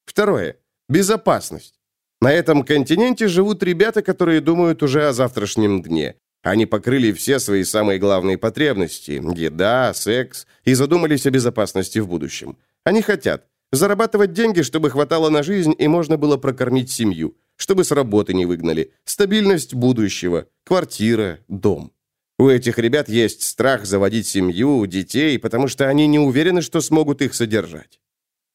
Speaker 1: Второе. Безопасность. На этом континенте живут ребята, которые думают уже о завтрашнем дне. Они покрыли все свои самые главные потребности – еда, секс – и задумались о безопасности в будущем. Они хотят зарабатывать деньги, чтобы хватало на жизнь и можно было прокормить семью – чтобы с работы не выгнали, стабильность будущего, квартира, дом. У этих ребят есть страх заводить семью, детей, потому что они не уверены, что смогут их содержать.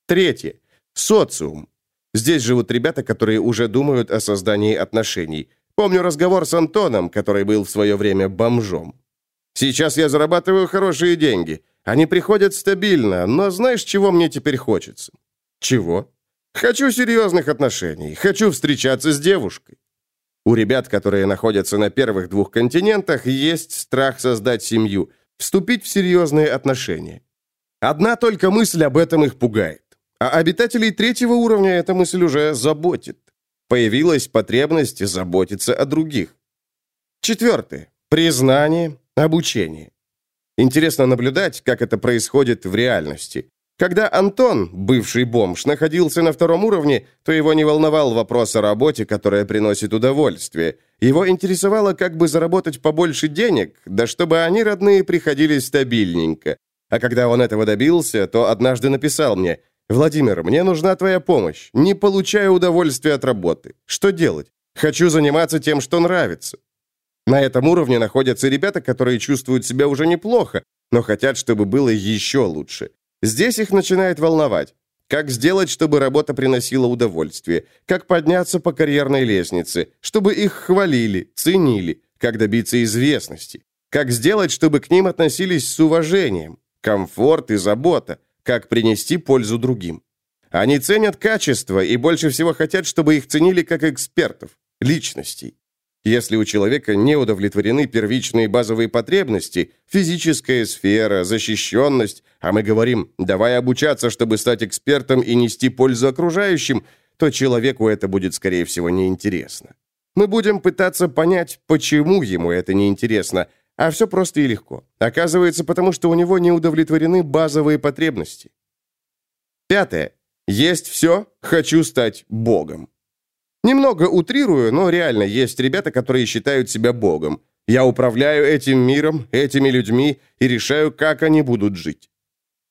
Speaker 1: Третье. Социум. Здесь живут ребята, которые уже думают о создании отношений. Помню разговор с Антоном, который был в свое время бомжом. Сейчас я зарабатываю хорошие деньги. Они приходят стабильно, но знаешь, чего мне теперь хочется? Чего? Хочу серьезных отношений, хочу встречаться с девушкой. У ребят, которые находятся на первых двух континентах, есть страх создать семью, вступить в серьезные отношения. Одна только мысль об этом их пугает. А обитателей третьего уровня эта мысль уже заботит. Появилась потребность заботиться о других. Четвертое. Признание, обучение. Интересно наблюдать, как это происходит в реальности. Когда Антон, бывший бомж, находился на втором уровне, то его не волновал вопрос о работе, которая приносит удовольствие. Его интересовало, как бы заработать побольше денег, да чтобы они, родные, приходили стабильненько. А когда он этого добился, то однажды написал мне, «Владимир, мне нужна твоя помощь. Не получаю удовольствия от работы. Что делать? Хочу заниматься тем, что нравится». На этом уровне находятся ребята, которые чувствуют себя уже неплохо, но хотят, чтобы было еще лучше. Здесь их начинает волновать. Как сделать, чтобы работа приносила удовольствие? Как подняться по карьерной лестнице? Чтобы их хвалили, ценили? Как добиться известности? Как сделать, чтобы к ним относились с уважением? Комфорт и забота? Как принести пользу другим? Они ценят качество и больше всего хотят, чтобы их ценили как экспертов, личностей. Если у человека не удовлетворены первичные базовые потребности, физическая сфера, защищенность, а мы говорим «давай обучаться, чтобы стать экспертом и нести пользу окружающим», то человеку это будет, скорее всего, неинтересно. Мы будем пытаться понять, почему ему это неинтересно, а все просто и легко. Оказывается, потому что у него не удовлетворены базовые потребности. Пятое. Есть все, хочу стать Богом. Немного утрирую, но реально есть ребята, которые считают себя богом. Я управляю этим миром, этими людьми и решаю, как они будут жить.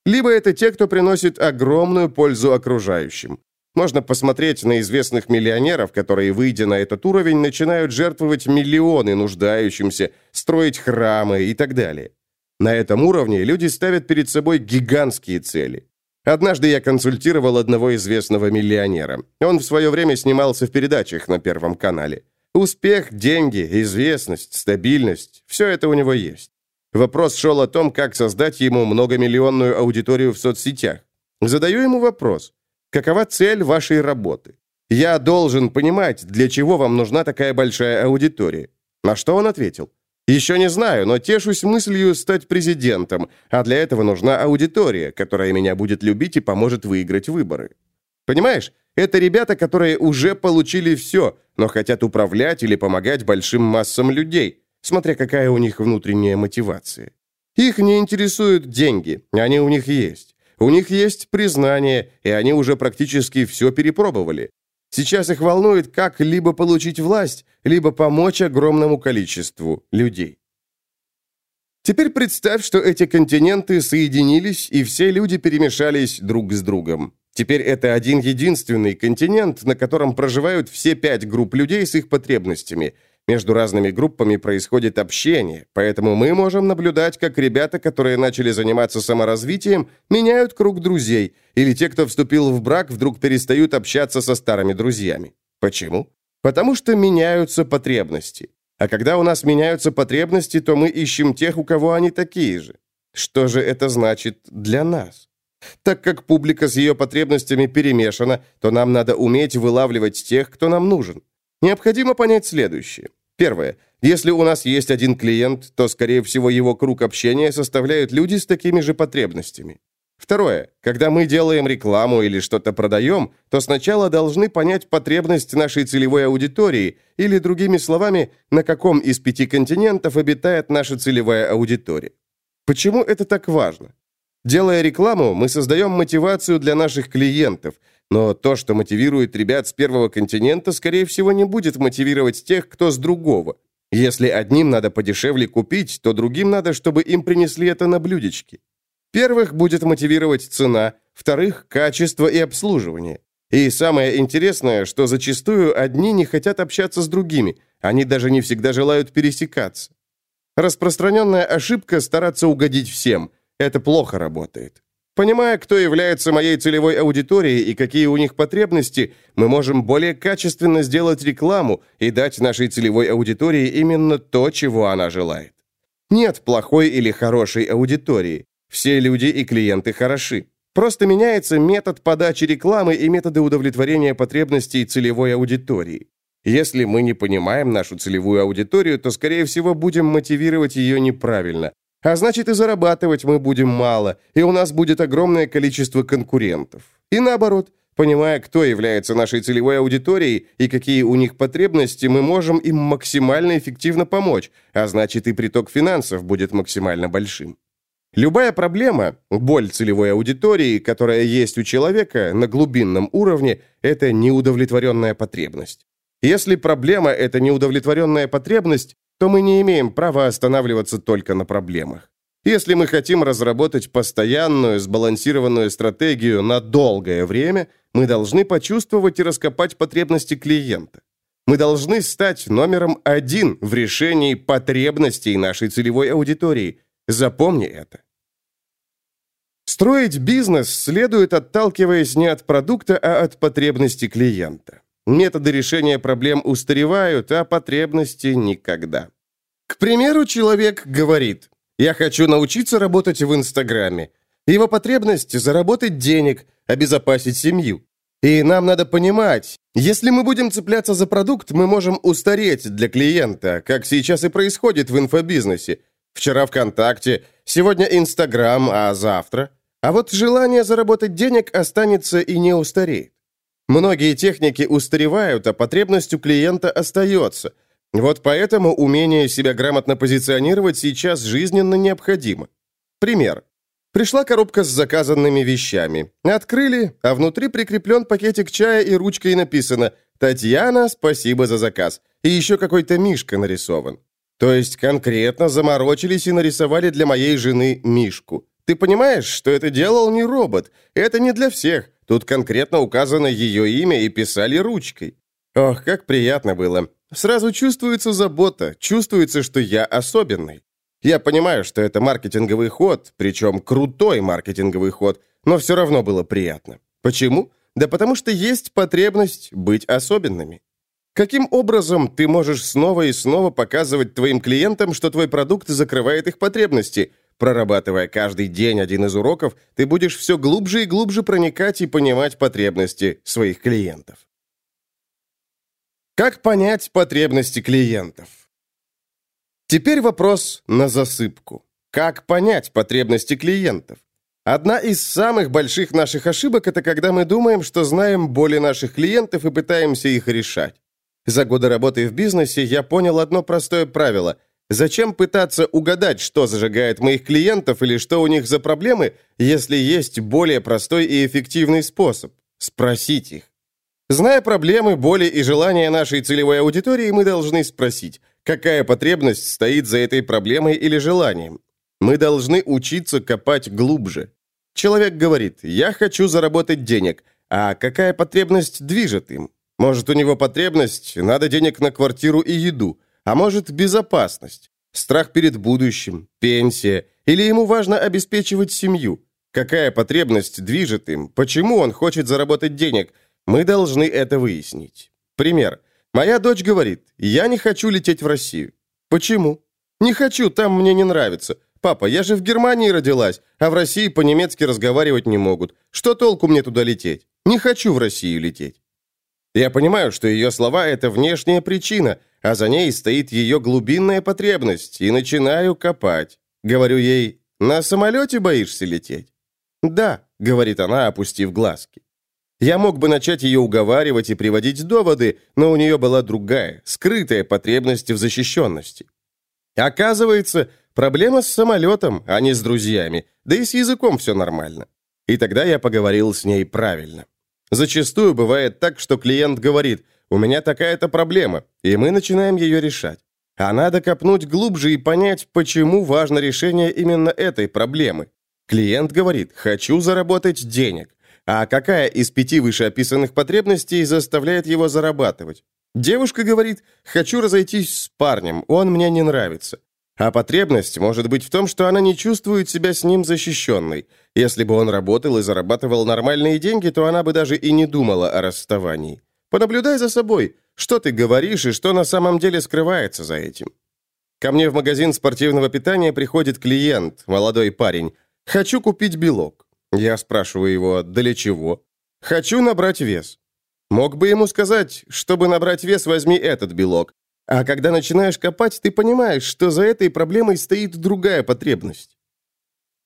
Speaker 1: Либо это те, кто приносит огромную пользу окружающим. Можно посмотреть на известных миллионеров, которые, выйдя на этот уровень, начинают жертвовать миллионы нуждающимся, строить храмы и так далее. На этом уровне люди ставят перед собой гигантские цели. Однажды я консультировал одного известного миллионера. Он в свое время снимался в передачах на Первом канале. Успех, деньги, известность, стабильность – все это у него есть. Вопрос шел о том, как создать ему многомиллионную аудиторию в соцсетях. Задаю ему вопрос. Какова цель вашей работы? Я должен понимать, для чего вам нужна такая большая аудитория. На что он ответил? Еще не знаю, но тешусь мыслью стать президентом, а для этого нужна аудитория, которая меня будет любить и поможет выиграть выборы. Понимаешь, это ребята, которые уже получили все, но хотят управлять или помогать большим массам людей, смотря какая у них внутренняя мотивация. Их не интересуют деньги, они у них есть. У них есть признание, и они уже практически все перепробовали. Сейчас их волнует, как либо получить власть, либо помочь огромному количеству людей. Теперь представь, что эти континенты соединились, и все люди перемешались друг с другом. Теперь это один единственный континент, на котором проживают все пять групп людей с их потребностями – между разными группами происходит общение, поэтому мы можем наблюдать, как ребята, которые начали заниматься саморазвитием, меняют круг друзей, или те, кто вступил в брак, вдруг перестают общаться со старыми друзьями. Почему? Потому что меняются потребности. А когда у нас меняются потребности, то мы ищем тех, у кого они такие же. Что же это значит для нас? Так как публика с ее потребностями перемешана, то нам надо уметь вылавливать тех, кто нам нужен. Необходимо понять следующее. Первое. Если у нас есть один клиент, то, скорее всего, его круг общения составляют люди с такими же потребностями. Второе. Когда мы делаем рекламу или что-то продаем, то сначала должны понять потребность нашей целевой аудитории, или, другими словами, на каком из пяти континентов обитает наша целевая аудитория. Почему это так важно? Делая рекламу, мы создаем мотивацию для наших клиентов – но то, что мотивирует ребят с первого континента, скорее всего, не будет мотивировать тех, кто с другого. Если одним надо подешевле купить, то другим надо, чтобы им принесли это на блюдечке. Первых будет мотивировать цена, вторых – качество и обслуживание. И самое интересное, что зачастую одни не хотят общаться с другими, они даже не всегда желают пересекаться. Распространенная ошибка – стараться угодить всем. Это плохо работает. Понимая, кто является моей целевой аудиторией и какие у них потребности, мы можем более качественно сделать рекламу и дать нашей целевой аудитории именно то, чего она желает. Нет плохой или хорошей аудитории. Все люди и клиенты хороши. Просто меняется метод подачи рекламы и методы удовлетворения потребностей целевой аудитории. Если мы не понимаем нашу целевую аудиторию, то, скорее всего, будем мотивировать ее неправильно, а значит, и зарабатывать мы будем мало, и у нас будет огромное количество конкурентов. И наоборот, понимая, кто является нашей целевой аудиторией и какие у них потребности, мы можем им максимально эффективно помочь, а значит, и приток финансов будет максимально большим. Любая проблема, боль целевой аудитории, которая есть у человека на глубинном уровне, это неудовлетворенная потребность. Если проблема – это неудовлетворенная потребность, то мы не имеем права останавливаться только на проблемах. Если мы хотим разработать постоянную, сбалансированную стратегию на долгое время, мы должны почувствовать и раскопать потребности клиента. Мы должны стать номером один в решении потребностей нашей целевой аудитории. Запомни это. Строить бизнес следует, отталкиваясь не от продукта, а от потребностей клиента. Методы решения проблем устаревают, а потребности никогда. К примеру, человек говорит, «Я хочу научиться работать в Инстаграме». Его потребность – заработать денег, обезопасить семью. И нам надо понимать, если мы будем цепляться за продукт, мы можем устареть для клиента, как сейчас и происходит в инфобизнесе. Вчера ВКонтакте, сегодня Инстаграм, а завтра. А вот желание заработать денег останется и не устареет. Многие техники устаревают, а потребность у клиента остается. Вот поэтому умение себя грамотно позиционировать сейчас жизненно необходимо. Пример. Пришла коробка с заказанными вещами. Открыли, а внутри прикреплен пакетик чая и ручкой написано «Татьяна, спасибо за заказ». И еще какой-то мишка нарисован. То есть конкретно заморочились и нарисовали для моей жены мишку. Ты понимаешь, что это делал не робот? Это не для всех. Тут конкретно указано ее имя и писали ручкой. Ох, как приятно было. Сразу чувствуется забота, чувствуется, что я особенный. Я понимаю, что это маркетинговый ход, причем крутой маркетинговый ход, но все равно было приятно. Почему? Да потому что есть потребность быть особенными. Каким образом ты можешь снова и снова показывать твоим клиентам, что твой продукт закрывает их потребности – Прорабатывая каждый день один из уроков, ты будешь все глубже и глубже проникать и понимать потребности своих клиентов. Как понять потребности клиентов? Теперь вопрос на засыпку. Как понять потребности клиентов? Одна из самых больших наших ошибок – это когда мы думаем, что знаем боли наших клиентов и пытаемся их решать. За годы работы в бизнесе я понял одно простое правило – Зачем пытаться угадать, что зажигает моих клиентов или что у них за проблемы, если есть более простой и эффективный способ – спросить их. Зная проблемы, боли и желания нашей целевой аудитории, мы должны спросить, какая потребность стоит за этой проблемой или желанием. Мы должны учиться копать глубже. Человек говорит, я хочу заработать денег, а какая потребность движет им? Может, у него потребность, надо денег на квартиру и еду – а может, безопасность, страх перед будущим, пенсия, или ему важно обеспечивать семью. Какая потребность движет им, почему он хочет заработать денег, мы должны это выяснить. Пример. Моя дочь говорит, я не хочу лететь в Россию. Почему? Не хочу, там мне не нравится. Папа, я же в Германии родилась, а в России по-немецки разговаривать не могут. Что толку мне туда лететь? Не хочу в Россию лететь. Я понимаю, что ее слова – это внешняя причина, а за ней стоит ее глубинная потребность, и начинаю копать. Говорю ей, на самолете боишься лететь? Да, говорит она, опустив глазки. Я мог бы начать ее уговаривать и приводить доводы, но у нее была другая, скрытая потребность в защищенности. Оказывается, проблема с самолетом, а не с друзьями, да и с языком все нормально. И тогда я поговорил с ней правильно. Зачастую бывает так, что клиент говорит, у меня такая-то проблема, и мы начинаем ее решать. А надо копнуть глубже и понять, почему важно решение именно этой проблемы. Клиент говорит «хочу заработать денег». А какая из пяти вышеописанных потребностей заставляет его зарабатывать? Девушка говорит «хочу разойтись с парнем, он мне не нравится». А потребность может быть в том, что она не чувствует себя с ним защищенной. Если бы он работал и зарабатывал нормальные деньги, то она бы даже и не думала о расставании. Понаблюдай за собой, что ты говоришь и что на самом деле скрывается за этим. Ко мне в магазин спортивного питания приходит клиент, молодой парень. «Хочу купить белок». Я спрашиваю его, для чего? «Хочу набрать вес». Мог бы ему сказать, чтобы набрать вес, возьми этот белок. А когда начинаешь копать, ты понимаешь, что за этой проблемой стоит другая потребность.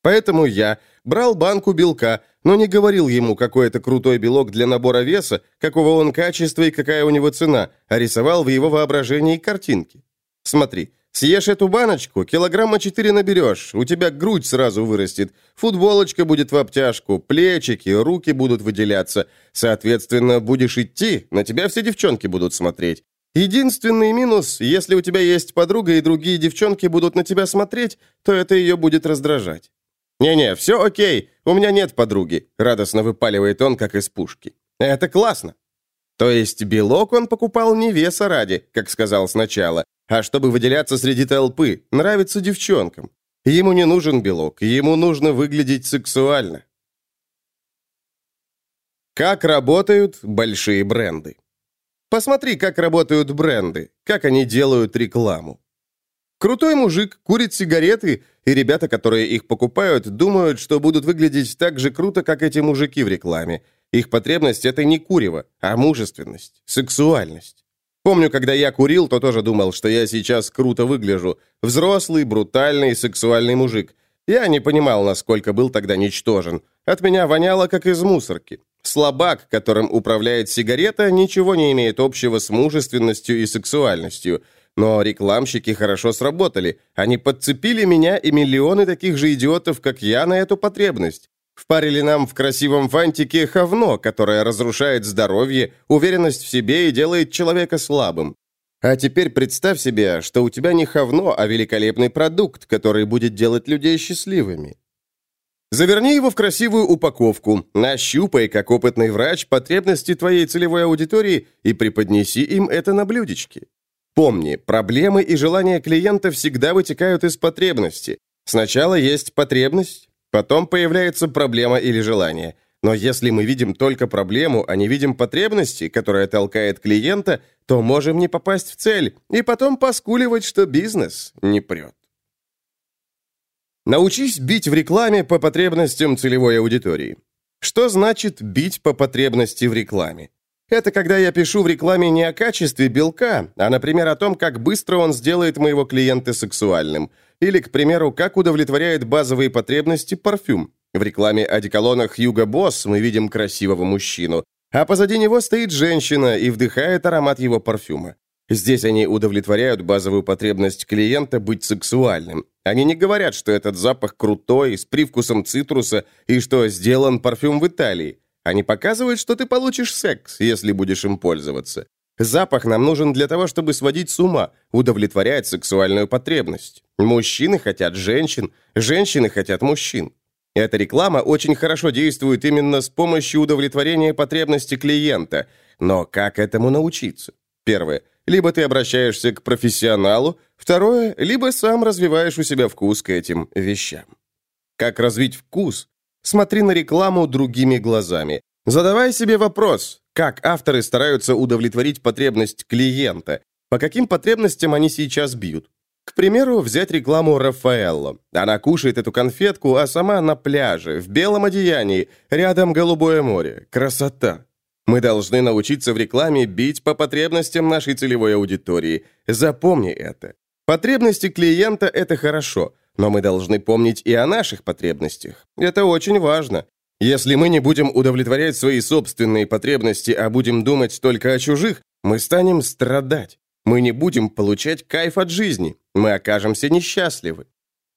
Speaker 1: Поэтому я брал банку белка, но не говорил ему, какой это крутой белок для набора веса, какого он качества и какая у него цена, а рисовал в его воображении картинки. Смотри, съешь эту баночку, килограмма 4 наберешь, у тебя грудь сразу вырастет, футболочка будет в обтяжку, плечики, руки будут выделяться. Соответственно, будешь идти, на тебя все девчонки будут смотреть. Единственный минус, если у тебя есть подруга и другие девчонки будут на тебя смотреть, то это ее будет раздражать. «Не-не, все окей, у меня нет подруги», — радостно выпаливает он, как из пушки. «Это классно». То есть белок он покупал не веса ради, как сказал сначала, а чтобы выделяться среди толпы, нравится девчонкам. Ему не нужен белок, ему нужно выглядеть сексуально. Как работают большие бренды? Посмотри, как работают бренды, как они делают рекламу. Крутой мужик курит сигареты, и ребята, которые их покупают, думают, что будут выглядеть так же круто, как эти мужики в рекламе. Их потребность – это не курево, а мужественность, сексуальность. Помню, когда я курил, то тоже думал, что я сейчас круто выгляжу. Взрослый, брутальный, сексуальный мужик. Я не понимал, насколько был тогда ничтожен. От меня воняло, как из мусорки. Слабак, которым управляет сигарета, ничего не имеет общего с мужественностью и сексуальностью. Но рекламщики хорошо сработали. Они подцепили меня и миллионы таких же идиотов, как я, на эту потребность. Впарили нам в красивом фантике ховно, которое разрушает здоровье, уверенность в себе и делает человека слабым. А теперь представь себе, что у тебя не ховно, а великолепный продукт, который будет делать людей счастливыми. Заверни его в красивую упаковку, нащупай, как опытный врач, потребности твоей целевой аудитории и преподнеси им это на блюдечке. Помни, проблемы и желания клиента всегда вытекают из потребности. Сначала есть потребность, потом появляется проблема или желание. Но если мы видим только проблему, а не видим потребности, которая толкает клиента, то можем не попасть в цель и потом поскуливать, что бизнес не прет. Научись бить в рекламе по потребностям целевой аудитории. Что значит бить по потребности в рекламе? Это когда я пишу в рекламе не о качестве белка, а, например, о том, как быстро он сделает моего клиента сексуальным. Или, к примеру, как удовлетворяет базовые потребности парфюм. В рекламе одеколона Hugo Boss мы видим красивого мужчину, а позади него стоит женщина и вдыхает аромат его парфюма. Здесь они удовлетворяют базовую потребность клиента быть сексуальным. Они не говорят, что этот запах крутой, с привкусом цитруса, и что сделан парфюм в Италии. Они показывают, что ты получишь секс, если будешь им пользоваться. Запах нам нужен для того, чтобы сводить с ума, удовлетворять сексуальную потребность. Мужчины хотят женщин, женщины хотят мужчин. Эта реклама очень хорошо действует именно с помощью удовлетворения потребности клиента. Но как этому научиться? Первое. Либо ты обращаешься к профессионалу, второе, либо сам развиваешь у себя вкус к этим вещам. Как развить вкус? Смотри на рекламу другими глазами. Задавай себе вопрос, как авторы стараются удовлетворить потребность клиента, по каким потребностям они сейчас бьют. К примеру, взять рекламу Рафаэлло. Она кушает эту конфетку, а сама на пляже, в белом одеянии, рядом голубое море. Красота! Мы должны научиться в рекламе бить по потребностям нашей целевой аудитории. Запомни это. Потребности клиента – это хорошо, но мы должны помнить и о наших потребностях. Это очень важно. Если мы не будем удовлетворять свои собственные потребности, а будем думать только о чужих, мы станем страдать. Мы не будем получать кайф от жизни. Мы окажемся несчастливы.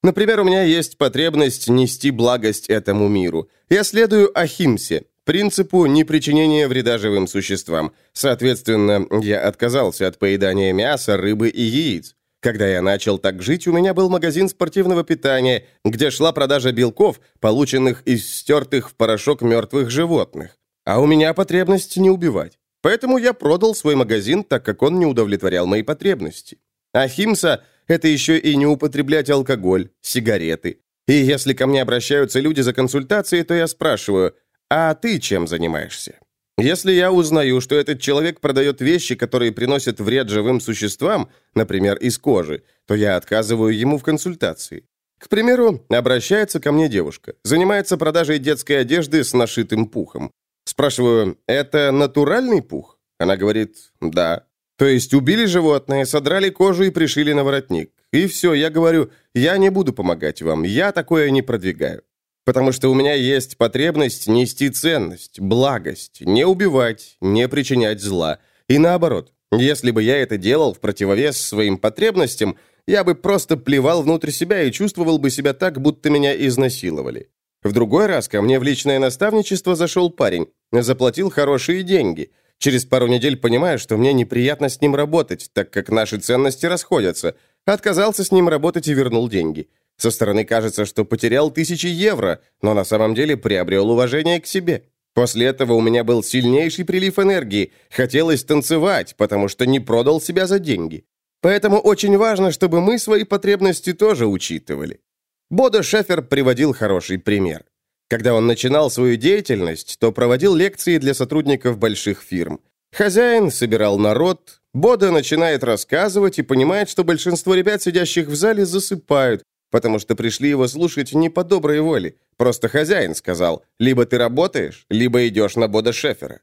Speaker 1: Например, у меня есть потребность нести благость этому миру. Я следую Ахимсе, принципу непричинения вреда живым существам. Соответственно, я отказался от поедания мяса, рыбы и яиц. Когда я начал так жить, у меня был магазин спортивного питания, где шла продажа белков, полученных из стертых в порошок мертвых животных. А у меня потребность не убивать. Поэтому я продал свой магазин, так как он не удовлетворял мои потребности. Ахимса – это еще и не употреблять алкоголь, сигареты. И если ко мне обращаются люди за консультацией, то я спрашиваю, а ты чем занимаешься? Если я узнаю, что этот человек продает вещи, которые приносят вред живым существам, например, из кожи, то я отказываю ему в консультации. К примеру, обращается ко мне девушка, занимается продажей детской одежды с нашитым пухом. Спрашиваю, это натуральный пух? Она говорит, да. То есть убили животное, содрали кожу и пришили на воротник. И все, я говорю, я не буду помогать вам, я такое не продвигаю. Потому что у меня есть потребность нести ценность, благость, не убивать, не причинять зла. И наоборот, если бы я это делал в противовес своим потребностям, я бы просто плевал внутрь себя и чувствовал бы себя так, будто меня изнасиловали. В другой раз ко мне в личное наставничество зашел парень, заплатил хорошие деньги – Через пару недель понимаю, что мне неприятно с ним работать, так как наши ценности расходятся. Отказался с ним работать и вернул деньги. Со стороны кажется, что потерял тысячи евро, но на самом деле приобрел уважение к себе. После этого у меня был сильнейший прилив энергии. Хотелось танцевать, потому что не продал себя за деньги. Поэтому очень важно, чтобы мы свои потребности тоже учитывали. Бодо Шефер приводил хороший пример. Когда он начинал свою деятельность, то проводил лекции для сотрудников больших фирм. Хозяин собирал народ, Бода начинает рассказывать и понимает, что большинство ребят, сидящих в зале, засыпают, потому что пришли его слушать не по доброй воле. Просто хозяин сказал, либо ты работаешь, либо идешь на Бода Шефера.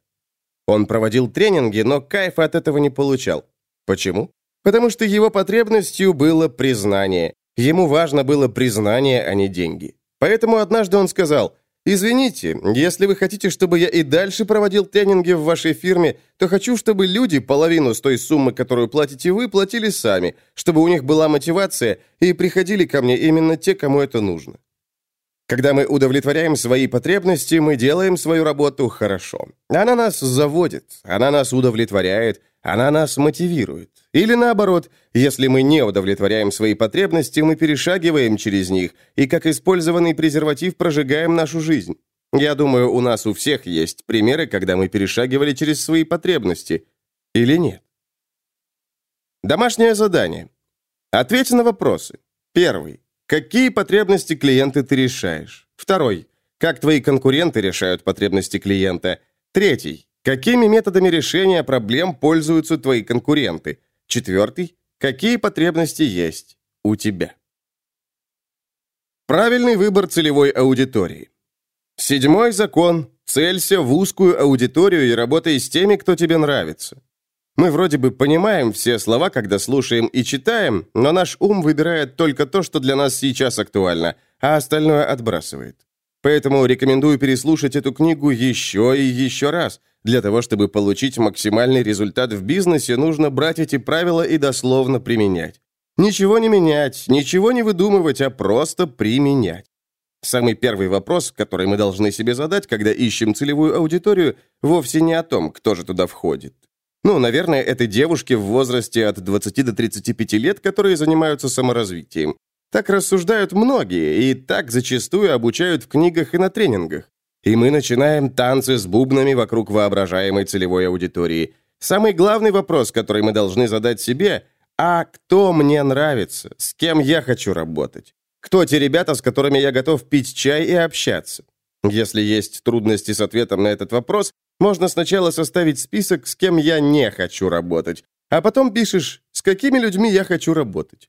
Speaker 1: Он проводил тренинги, но кайфа от этого не получал. Почему? Потому что его потребностью было признание. Ему важно было признание, а не деньги. Поэтому однажды он сказал, «Извините, если вы хотите, чтобы я и дальше проводил тренинги в вашей фирме, то хочу, чтобы люди половину с той суммы, которую платите вы, платили сами, чтобы у них была мотивация и приходили ко мне именно те, кому это нужно». Когда мы удовлетворяем свои потребности, мы делаем свою работу хорошо. Она нас заводит, она нас удовлетворяет, она нас мотивирует. Или наоборот, если мы не удовлетворяем свои потребности, мы перешагиваем через них и как использованный презерватив прожигаем нашу жизнь. Я думаю, у нас у всех есть примеры, когда мы перешагивали через свои потребности. Или нет? Домашнее задание. Ответь на вопросы. Первый. Какие потребности клиента ты решаешь? Второй. Как твои конкуренты решают потребности клиента? Третий. Какими методами решения проблем пользуются твои конкуренты? Четвертый. Какие потребности есть у тебя? Правильный выбор целевой аудитории. Седьмой закон. Целься в узкую аудиторию и работай с теми, кто тебе нравится. Мы вроде бы понимаем все слова, когда слушаем и читаем, но наш ум выбирает только то, что для нас сейчас актуально, а остальное отбрасывает. Поэтому рекомендую переслушать эту книгу еще и еще раз, для того, чтобы получить максимальный результат в бизнесе, нужно брать эти правила и дословно применять. Ничего не менять, ничего не выдумывать, а просто применять. Самый первый вопрос, который мы должны себе задать, когда ищем целевую аудиторию, вовсе не о том, кто же туда входит. Ну, наверное, это девушки в возрасте от 20 до 35 лет, которые занимаются саморазвитием. Так рассуждают многие, и так зачастую обучают в книгах и на тренингах. И мы начинаем танцы с бубнами вокруг воображаемой целевой аудитории. Самый главный вопрос, который мы должны задать себе – а кто мне нравится? С кем я хочу работать? Кто те ребята, с которыми я готов пить чай и общаться? Если есть трудности с ответом на этот вопрос, можно сначала составить список, с кем я не хочу работать, а потом пишешь, с какими людьми я хочу работать.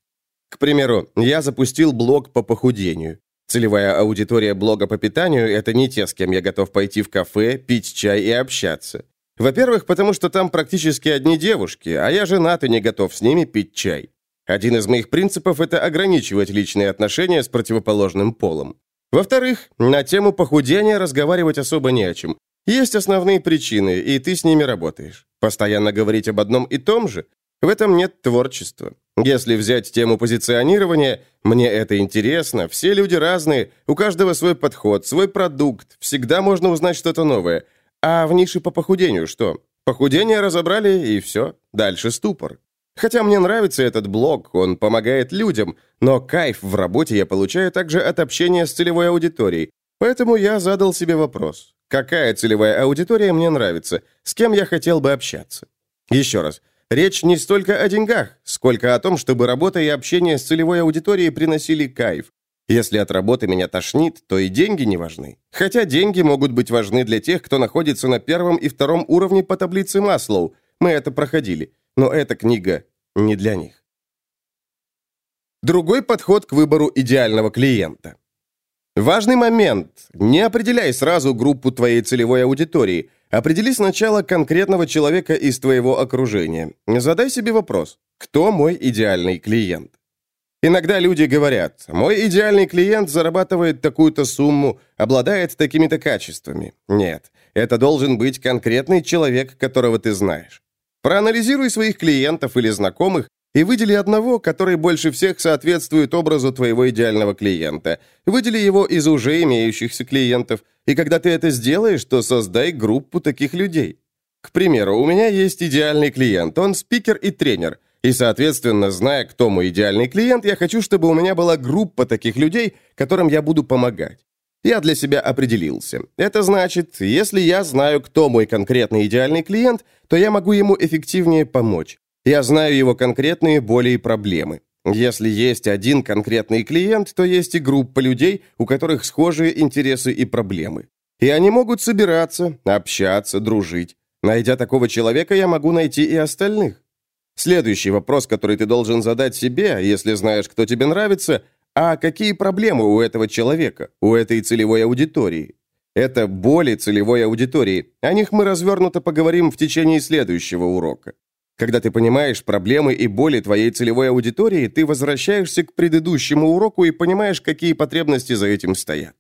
Speaker 1: К примеру, я запустил блог по похудению. Целевая аудитория блога по питанию – это не те, с кем я готов пойти в кафе, пить чай и общаться. Во-первых, потому что там практически одни девушки, а я женат и не готов с ними пить чай. Один из моих принципов – это ограничивать личные отношения с противоположным полом. Во-вторых, на тему похудения разговаривать особо не о чем. Есть основные причины, и ты с ними работаешь. Постоянно говорить об одном и том же – в этом нет творчества. Если взять тему позиционирования, мне это интересно, все люди разные, у каждого свой подход, свой продукт, всегда можно узнать что-то новое. А в нише по похудению что? Похудение разобрали, и все, дальше ступор. Хотя мне нравится этот блог, он помогает людям, но кайф в работе я получаю также от общения с целевой аудиторией. Поэтому я задал себе вопрос. Какая целевая аудитория мне нравится? С кем я хотел бы общаться? Еще раз. Речь не столько о деньгах, сколько о том, чтобы работа и общение с целевой аудиторией приносили кайф. Если от работы меня тошнит, то и деньги не важны. Хотя деньги могут быть важны для тех, кто находится на первом и втором уровне по таблице Маслоу. Мы это проходили. Но эта книга не для них. Другой подход к выбору идеального клиента. Важный момент. Не определяй сразу группу твоей целевой аудитории. Определи сначала конкретного человека из твоего окружения. Задай себе вопрос. Кто мой идеальный клиент? Иногда люди говорят, мой идеальный клиент зарабатывает такую-то сумму, обладает такими-то качествами. Нет, это должен быть конкретный человек, которого ты знаешь. Проанализируй своих клиентов или знакомых и выдели одного, который больше всех соответствует образу твоего идеального клиента. Выдели его из уже имеющихся клиентов, и когда ты это сделаешь, то создай группу таких людей. К примеру, у меня есть идеальный клиент, он спикер и тренер, и, соответственно, зная, кто мой идеальный клиент, я хочу, чтобы у меня была группа таких людей, которым я буду помогать. Я для себя определился. Это значит, если я знаю, кто мой конкретный идеальный клиент, то я могу ему эффективнее помочь. Я знаю его конкретные боли и проблемы. Если есть один конкретный клиент, то есть и группа людей, у которых схожие интересы и проблемы. И они могут собираться, общаться, дружить. Найдя такого человека, я могу найти и остальных. Следующий вопрос, который ты должен задать себе, если знаешь, кто тебе нравится, а какие проблемы у этого человека, у этой целевой аудитории? Это боли целевой аудитории. О них мы развернуто поговорим в течение следующего урока. Когда ты понимаешь проблемы и боли твоей целевой аудитории, ты возвращаешься к предыдущему уроку и понимаешь, какие потребности за этим стоят.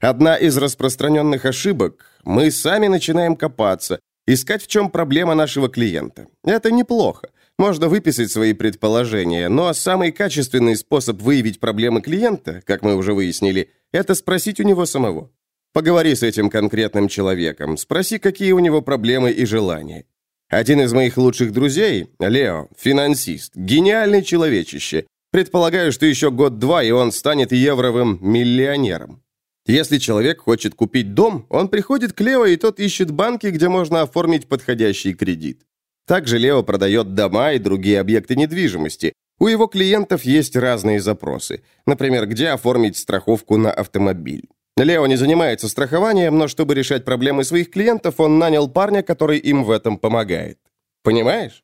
Speaker 1: Одна из распространенных ошибок – мы сами начинаем копаться, искать, в чем проблема нашего клиента. Это неплохо. Можно выписать свои предположения, но самый качественный способ выявить проблемы клиента, как мы уже выяснили, это спросить у него самого. Поговори с этим конкретным человеком, спроси, какие у него проблемы и желания. Один из моих лучших друзей, Лео, финансист, гениальный человечище. Предполагаю, что еще год-два, и он станет евровым миллионером. Если человек хочет купить дом, он приходит к Лео, и тот ищет банки, где можно оформить подходящий кредит. Также Лео продает дома и другие объекты недвижимости. У его клиентов есть разные запросы. Например, где оформить страховку на автомобиль. Лео не занимается страхованием, но чтобы решать проблемы своих клиентов, он нанял парня, который им в этом помогает. Понимаешь?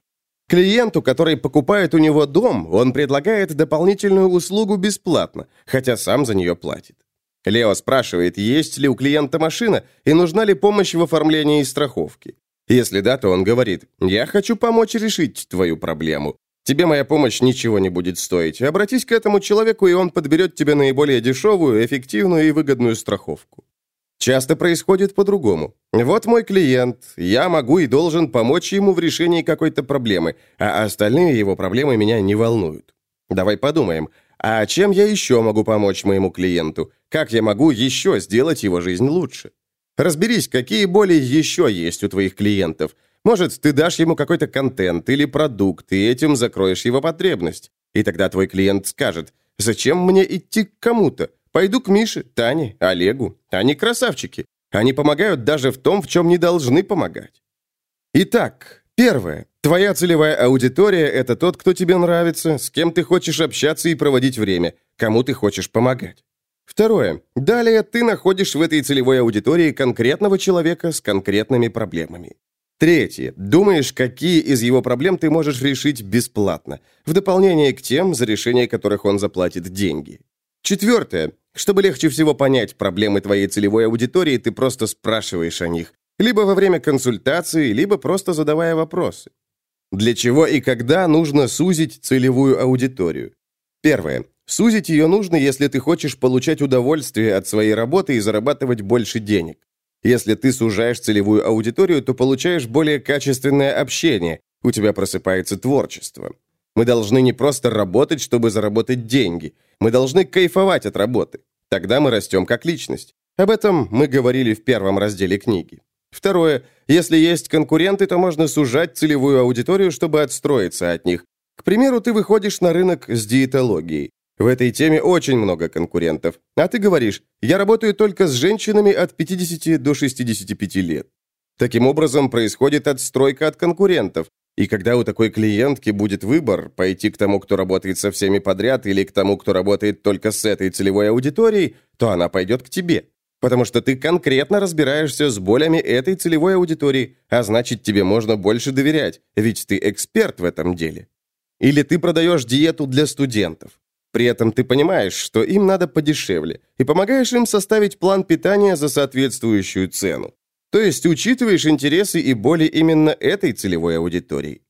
Speaker 1: Клиенту, который покупает у него дом, он предлагает дополнительную услугу бесплатно, хотя сам за нее платит. Лео спрашивает, есть ли у клиента машина и нужна ли помощь в оформлении страховки. Если да, то он говорит, я хочу помочь решить твою проблему. Тебе моя помощь ничего не будет стоить. Обратись к этому человеку, и он подберет тебе наиболее дешевую, эффективную и выгодную страховку. Часто происходит по-другому. Вот мой клиент, я могу и должен помочь ему в решении какой-то проблемы, а остальные его проблемы меня не волнуют. Давай подумаем, а чем я еще могу помочь моему клиенту? Как я могу еще сделать его жизнь лучше? Разберись, какие боли еще есть у твоих клиентов – может, ты дашь ему какой-то контент или продукт, и этим закроешь его потребность. И тогда твой клиент скажет, зачем мне идти к кому-то? Пойду к Мише, Тане, Олегу. Они красавчики. Они помогают даже в том, в чем не должны помогать. Итак, первое. Твоя целевая аудитория – это тот, кто тебе нравится, с кем ты хочешь общаться и проводить время, кому ты хочешь помогать. Второе. Далее ты находишь в этой целевой аудитории конкретного человека с конкретными проблемами. Третье. Думаешь, какие из его проблем ты можешь решить бесплатно, в дополнение к тем, за решение которых он заплатит деньги. Четвертое. Чтобы легче всего понять проблемы твоей целевой аудитории, ты просто спрашиваешь о них, либо во время консультации, либо просто задавая вопросы. Для чего и когда нужно сузить целевую аудиторию? Первое. Сузить ее нужно, если ты хочешь получать удовольствие от своей работы и зарабатывать больше денег. Если ты сужаешь целевую аудиторию, то получаешь более качественное общение, у тебя просыпается творчество. Мы должны не просто работать, чтобы заработать деньги. Мы должны кайфовать от работы. Тогда мы растем как личность. Об этом мы говорили в первом разделе книги. Второе. Если есть конкуренты, то можно сужать целевую аудиторию, чтобы отстроиться от них. К примеру, ты выходишь на рынок с диетологией. В этой теме очень много конкурентов. А ты говоришь, я работаю только с женщинами от 50 до 65 лет. Таким образом, происходит отстройка от конкурентов. И когда у такой клиентки будет выбор, пойти к тому, кто работает со всеми подряд, или к тому, кто работает только с этой целевой аудиторией, то она пойдет к тебе. Потому что ты конкретно разбираешься с болями этой целевой аудитории, а значит, тебе можно больше доверять, ведь ты эксперт в этом деле. Или ты продаешь диету для студентов. При этом ты понимаешь, что им надо подешевле, и помогаешь им составить план питания за соответствующую цену. То есть учитываешь интересы и боли именно этой целевой аудитории.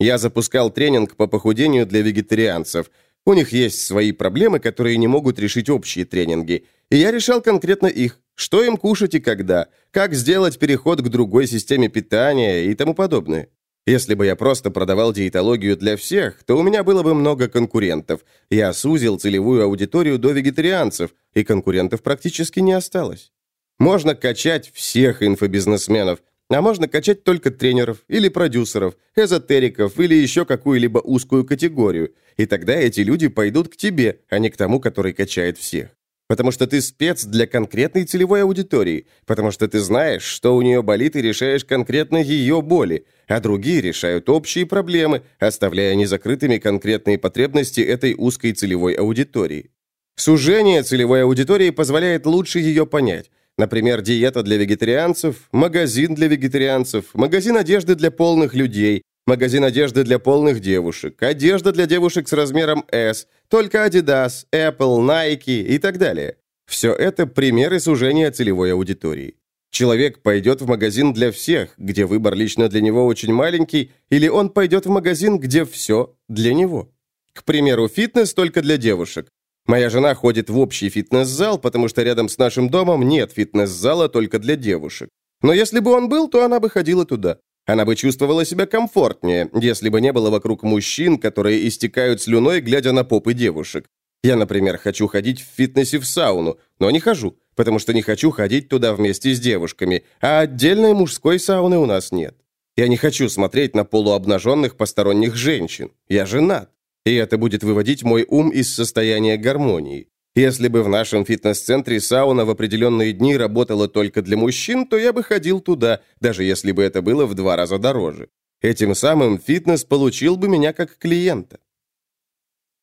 Speaker 1: Я запускал тренинг по похудению для вегетарианцев. У них есть свои проблемы, которые не могут решить общие тренинги. И я решал конкретно их. Что им кушать и когда, как сделать переход к другой системе питания и тому подобное. Если бы я просто продавал диетологию для всех, то у меня было бы много конкурентов. Я сузил целевую аудиторию до вегетарианцев, и конкурентов практически не осталось. Можно качать всех инфобизнесменов, а можно качать только тренеров или продюсеров, эзотериков или еще какую-либо узкую категорию. И тогда эти люди пойдут к тебе, а не к тому, который качает всех. Потому что ты спец для конкретной целевой аудитории, потому что ты знаешь, что у нее болит и решаешь конкретно ее боли, а другие решают общие проблемы, оставляя незакрытыми конкретные потребности этой узкой целевой аудитории. Сужение целевой аудитории позволяет лучше ее понять, Например, диета для вегетарианцев, магазин для вегетарианцев, магазин одежды для полных людей, магазин одежды для полных девушек, одежда для девушек с размером S, только Adidas, Apple, Nike и так далее. Все это примеры сужения целевой аудитории. Человек пойдет в магазин для всех, где выбор лично для него очень маленький, или он пойдет в магазин, где все для него. К примеру, фитнес только для девушек, Моя жена ходит в общий фитнес-зал, потому что рядом с нашим домом нет фитнес-зала только для девушек. Но если бы он был, то она бы ходила туда. Она бы чувствовала себя комфортнее, если бы не было вокруг мужчин, которые истекают слюной, глядя на попы девушек. Я, например, хочу ходить в фитнесе в сауну, но не хожу, потому что не хочу ходить туда вместе с девушками, а отдельной мужской сауны у нас нет. Я не хочу смотреть на полуобнаженных посторонних женщин. Я женат. И это будет выводить мой ум из состояния гармонии. Если бы в нашем фитнес-центре сауна в определенные дни работала только для мужчин, то я бы ходил туда, даже если бы это было в два раза дороже. Этим самым фитнес получил бы меня как клиента.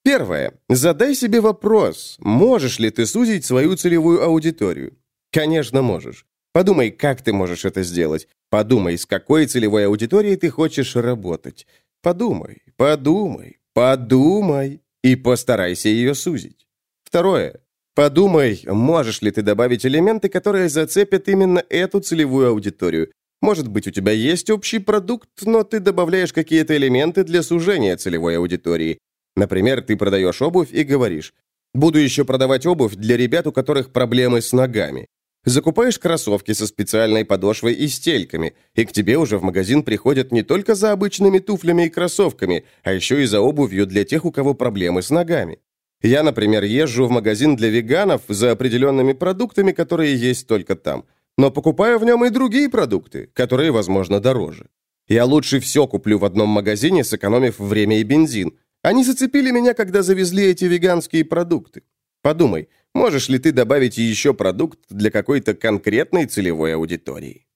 Speaker 1: Первое. Задай себе вопрос, можешь ли ты сузить свою целевую аудиторию? Конечно, можешь. Подумай, как ты можешь это сделать. Подумай, с какой целевой аудиторией ты хочешь работать. Подумай, подумай, Подумай и постарайся ее сузить. Второе. Подумай, можешь ли ты добавить элементы, которые зацепят именно эту целевую аудиторию. Может быть, у тебя есть общий продукт, но ты добавляешь какие-то элементы для сужения целевой аудитории. Например, ты продаешь обувь и говоришь, «Буду еще продавать обувь для ребят, у которых проблемы с ногами. Закупаешь кроссовки со специальной подошвой и стельками, и к тебе уже в магазин приходят не только за обычными туфлями и кроссовками, а еще и за обувью для тех, у кого проблемы с ногами. Я, например, езжу в магазин для веганов за определенными продуктами, которые есть только там, но покупаю в нем и другие продукты, которые, возможно, дороже. Я лучше все куплю в одном магазине, сэкономив время и бензин. Они зацепили меня, когда завезли эти веганские продукты. Подумай, Можешь ли ты добавить еще продукт для какой-то конкретной целевой аудитории?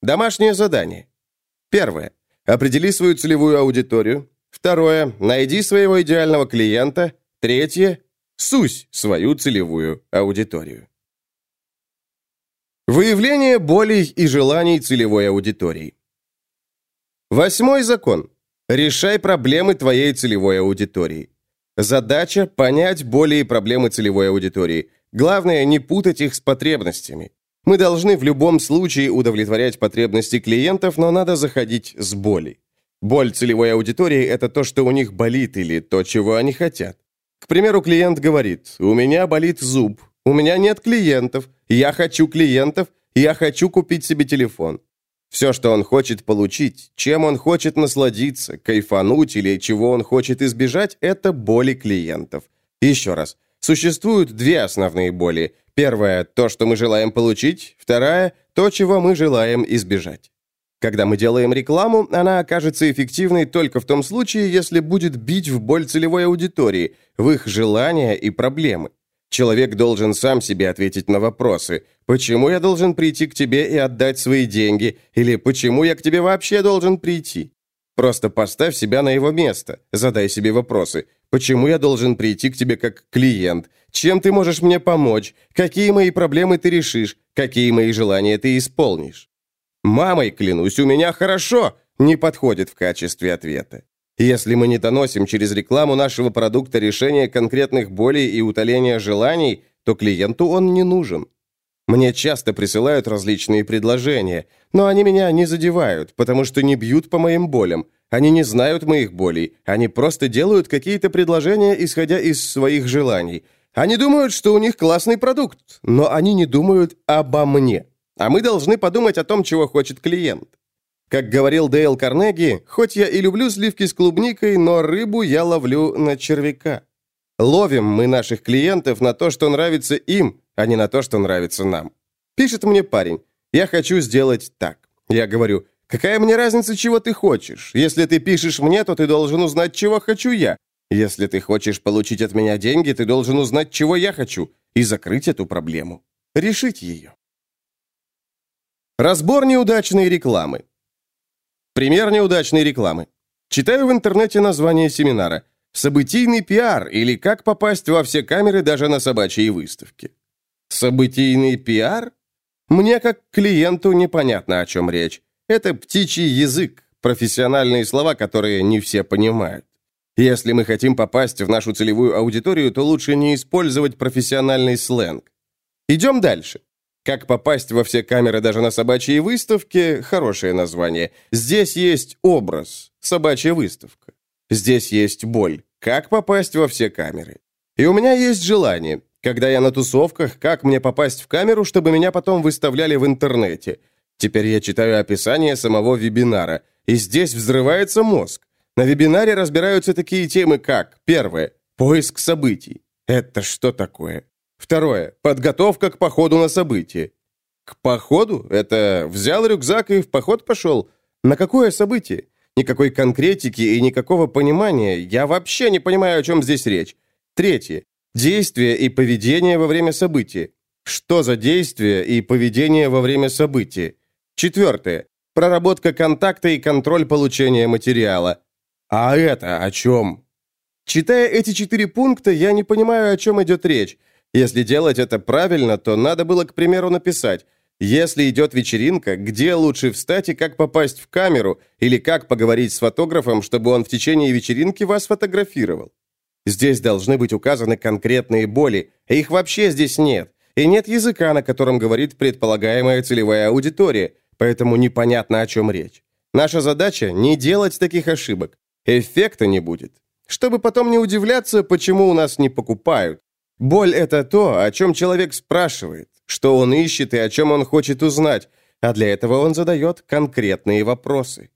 Speaker 1: Домашнее задание. Первое. Определи свою целевую аудиторию. Второе. Найди своего идеального клиента. Третье. Сусь свою целевую аудиторию. Выявление болей и желаний целевой аудитории. Восьмой закон. Решай проблемы твоей целевой аудитории. Задача – понять боли и проблемы целевой аудитории. Главное – не путать их с потребностями. Мы должны в любом случае удовлетворять потребности клиентов, но надо заходить с боли. Боль целевой аудитории – это то, что у них болит, или то, чего они хотят. К примеру, клиент говорит, у меня болит зуб, у меня нет клиентов, я хочу клиентов, я хочу купить себе телефон. Все, что он хочет получить, чем он хочет насладиться, кайфануть или чего он хочет избежать, это боли клиентов. Еще раз. Существуют две основные боли. Первая – то, что мы желаем получить. Вторая – то, чего мы желаем избежать. Когда мы делаем рекламу, она окажется эффективной только в том случае, если будет бить в боль целевой аудитории, в их желания и проблемы. Человек должен сам себе ответить на вопросы. Почему я должен прийти к тебе и отдать свои деньги? Или почему я к тебе вообще должен прийти? Просто поставь себя на его место, задай себе вопросы. Почему я должен прийти к тебе как клиент? Чем ты можешь мне помочь? Какие мои проблемы ты решишь? Какие мои желания ты исполнишь? Мамой, клянусь, у меня хорошо, не подходит в качестве ответа. Если мы не доносим через рекламу нашего продукта решение конкретных болей и утоления желаний, то клиенту он не нужен. Мне часто присылают различные предложения, но они меня не задевают, потому что не бьют по моим болям. Они не знают моих болей, они просто делают какие-то предложения, исходя из своих желаний. Они думают, что у них классный продукт, но они не думают обо мне. А мы должны подумать о том, чего хочет клиент. Как говорил Дейл Карнеги, хоть я и люблю сливки с клубникой, но рыбу я ловлю на червяка. Ловим мы наших клиентов на то, что нравится им, а не на то, что нравится нам. Пишет мне парень, я хочу сделать так. Я говорю, какая мне разница, чего ты хочешь? Если ты пишешь мне, то ты должен узнать, чего хочу я. Если ты хочешь получить от меня деньги, ты должен узнать, чего я хочу, и закрыть эту проблему. Решить ее. Разбор неудачной рекламы. Пример неудачной рекламы. Читаю в интернете название семинара «Событийный пиар» или «Как попасть во все камеры даже на собачьей выставке». Событийный пиар? Мне, как клиенту, непонятно, о чем речь. Это птичий язык, профессиональные слова, которые не все понимают. Если мы хотим попасть в нашу целевую аудиторию, то лучше не использовать профессиональный сленг. Идем дальше. Как попасть во все камеры даже на собачьей выставке – хорошее название. Здесь есть образ – собачья выставка. Здесь есть боль – как попасть во все камеры. И у меня есть желание когда я на тусовках, как мне попасть в камеру, чтобы меня потом выставляли в интернете? Теперь я читаю описание самого вебинара, и здесь взрывается мозг. На вебинаре разбираются такие темы, как первое – поиск событий. Это что такое? Второе – подготовка к походу на событие. К походу? Это взял рюкзак и в поход пошел? На какое событие? Никакой конкретики и никакого понимания. Я вообще не понимаю, о чем здесь речь. Третье. Действие и поведение во время события. Что за действие и поведение во время события? Четвертое. Проработка контакта и контроль получения материала. А это о чем? Читая эти четыре пункта, я не понимаю, о чем идет речь. Если делать это правильно, то надо было, к примеру, написать «Если идет вечеринка, где лучше встать и как попасть в камеру, или как поговорить с фотографом, чтобы он в течение вечеринки вас фотографировал». Здесь должны быть указаны конкретные боли, а их вообще здесь нет. И нет языка, на котором говорит предполагаемая целевая аудитория, поэтому непонятно, о чем речь. Наша задача – не делать таких ошибок. Эффекта не будет. Чтобы потом не удивляться, почему у нас не покупают. Боль – это то, о чем человек спрашивает, что он ищет и о чем он хочет узнать, а для этого он задает конкретные вопросы.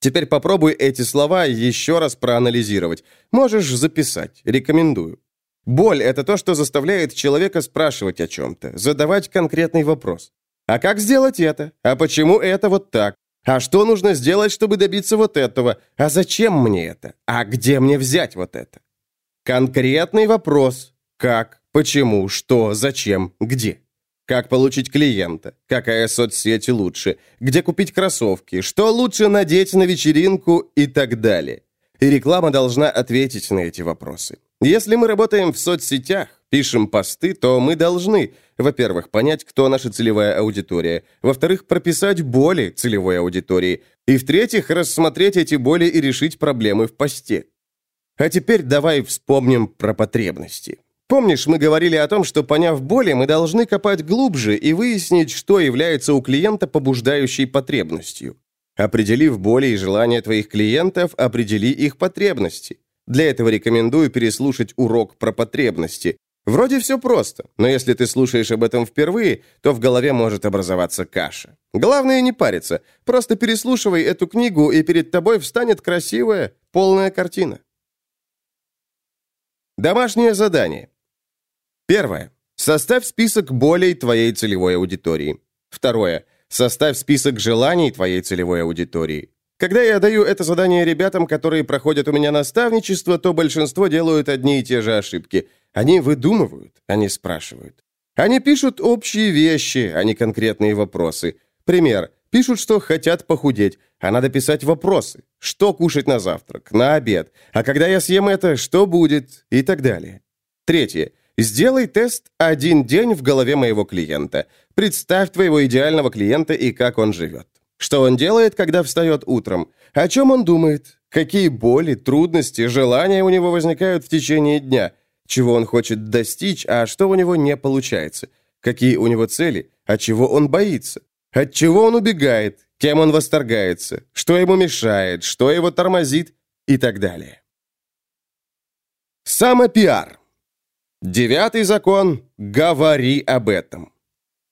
Speaker 1: Теперь попробуй эти слова еще раз проанализировать. Можешь записать. Рекомендую. Боль – это то, что заставляет человека спрашивать о чем-то, задавать конкретный вопрос. А как сделать это? А почему это вот так? А что нужно сделать, чтобы добиться вот этого? А зачем мне это? А где мне взять вот это? Конкретный вопрос. Как? Почему? Что? Зачем? Где? Как получить клиента? Какая соцсеть лучше? Где купить кроссовки? Что лучше надеть на вечеринку и так далее? И реклама должна ответить на эти вопросы. Если мы работаем в соцсетях, пишем посты, то мы должны, во-первых, понять, кто наша целевая аудитория, во-вторых, прописать боли целевой аудитории, и в-третьих, рассмотреть эти боли и решить проблемы в посте. А теперь давай вспомним про потребности. Помнишь, мы говорили о том, что, поняв боли, мы должны копать глубже и выяснить, что является у клиента побуждающей потребностью. Определив боли и желания твоих клиентов, определи их потребности. Для этого рекомендую переслушать урок про потребности. Вроде все просто, но если ты слушаешь об этом впервые, то в голове может образоваться каша. Главное не париться, просто переслушивай эту книгу, и перед тобой встанет красивая, полная картина. Домашнее задание. Первое. Составь список болей твоей целевой аудитории. Второе. Составь список желаний твоей целевой аудитории. Когда я даю это задание ребятам, которые проходят у меня наставничество, то большинство делают одни и те же ошибки. Они выдумывают, они спрашивают. Они пишут общие вещи, а не конкретные вопросы. Пример. Пишут, что хотят похудеть, а надо писать вопросы. Что кушать на завтрак, на обед, а когда я съем это, что будет и так далее. Третье. Сделай тест «Один день в голове моего клиента». Представь твоего идеального клиента и как он живет. Что он делает, когда встает утром? О чем он думает? Какие боли, трудности, желания у него возникают в течение дня? Чего он хочет достичь, а что у него не получается? Какие у него цели? От чего он боится? От чего он убегает? Кем он восторгается? Что ему мешает? Что его тормозит? И так далее. Самопиар. Девятый закон «Говори об этом».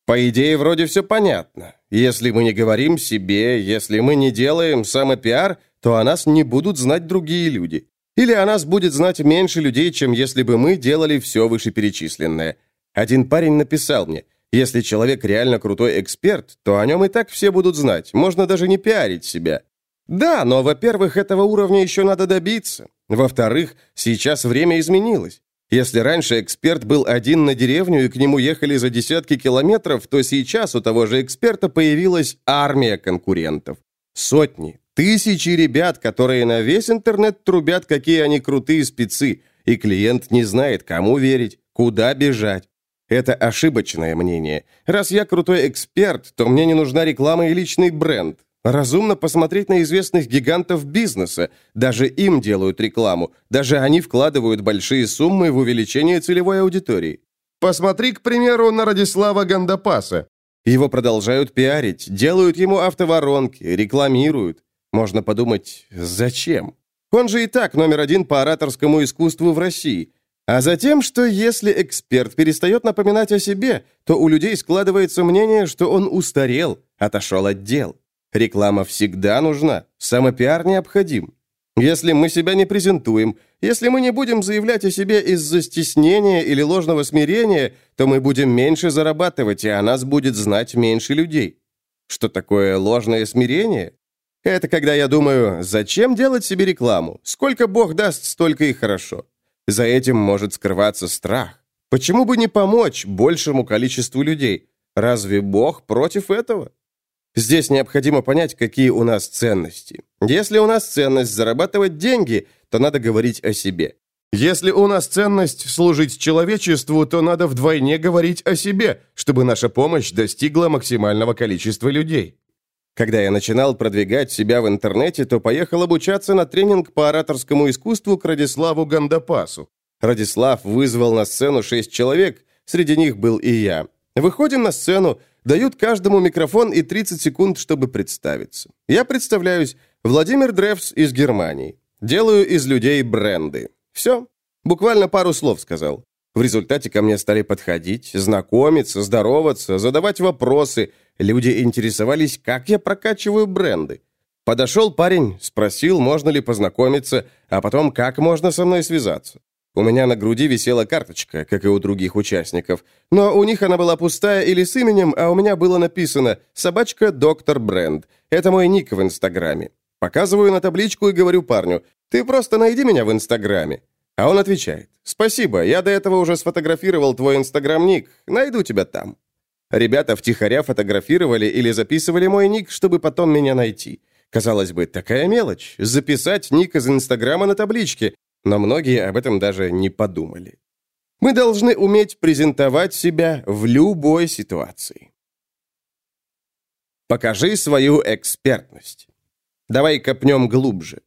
Speaker 1: По идее, вроде все понятно. Если мы не говорим себе, если мы не делаем самопиар, то о нас не будут знать другие люди. Или о нас будет знать меньше людей, чем если бы мы делали все вышеперечисленное. Один парень написал мне, если человек реально крутой эксперт, то о нем и так все будут знать, можно даже не пиарить себя. Да, но, во-первых, этого уровня еще надо добиться. Во-вторых, сейчас время изменилось. Если раньше эксперт был один на деревню и к нему ехали за десятки километров, то сейчас у того же эксперта появилась армия конкурентов. Сотни, тысячи ребят, которые на весь интернет трубят, какие они крутые спецы, и клиент не знает, кому верить, куда бежать. Это ошибочное мнение. Раз я крутой эксперт, то мне не нужна реклама и личный бренд. Разумно посмотреть на известных гигантов бизнеса. Даже им делают рекламу. Даже они вкладывают большие суммы в увеличение целевой аудитории. Посмотри, к примеру, на Радислава Гандапаса. Его продолжают пиарить, делают ему автоворонки, рекламируют. Можно подумать, зачем? Он же и так номер один по ораторскому искусству в России. А затем, что если эксперт перестает напоминать о себе, то у людей складывается мнение, что он устарел, отошел от дел. Реклама всегда нужна, самопиар необходим. Если мы себя не презентуем, если мы не будем заявлять о себе из-за стеснения или ложного смирения, то мы будем меньше зарабатывать, и о нас будет знать меньше людей. Что такое ложное смирение? Это когда я думаю, зачем делать себе рекламу? Сколько Бог даст, столько и хорошо. За этим может скрываться страх. Почему бы не помочь большему количеству людей? Разве Бог против этого? Здесь необходимо понять, какие у нас ценности. Если у нас ценность зарабатывать деньги, то надо говорить о себе. Если у нас ценность служить человечеству, то надо вдвойне говорить о себе, чтобы наша помощь достигла максимального количества людей. Когда я начинал продвигать себя в интернете, то поехал обучаться на тренинг по ораторскому искусству к Радиславу Гандапасу. Радислав вызвал на сцену шесть человек, среди них был и я. Выходим на сцену, Дают каждому микрофон и 30 секунд, чтобы представиться. Я представляюсь Владимир Древс из Германии. Делаю из людей бренды. Все. Буквально пару слов сказал. В результате ко мне стали подходить, знакомиться, здороваться, задавать вопросы. Люди интересовались, как я прокачиваю бренды. Подошел парень, спросил, можно ли познакомиться, а потом, как можно со мной связаться. У меня на груди висела карточка, как и у других участников. Но у них она была пустая или с именем, а у меня было написано «Собачка Доктор Бренд». Это мой ник в Инстаграме. Показываю на табличку и говорю парню «Ты просто найди меня в Инстаграме». А он отвечает «Спасибо, я до этого уже сфотографировал твой Инстаграм-ник. Найду тебя там». Ребята втихаря фотографировали или записывали мой ник, чтобы потом меня найти. Казалось бы, такая мелочь – записать ник из Инстаграма на табличке, но многие об этом даже не подумали. Мы должны уметь презентовать себя в любой ситуации. Покажи свою экспертность. Давай копнем глубже.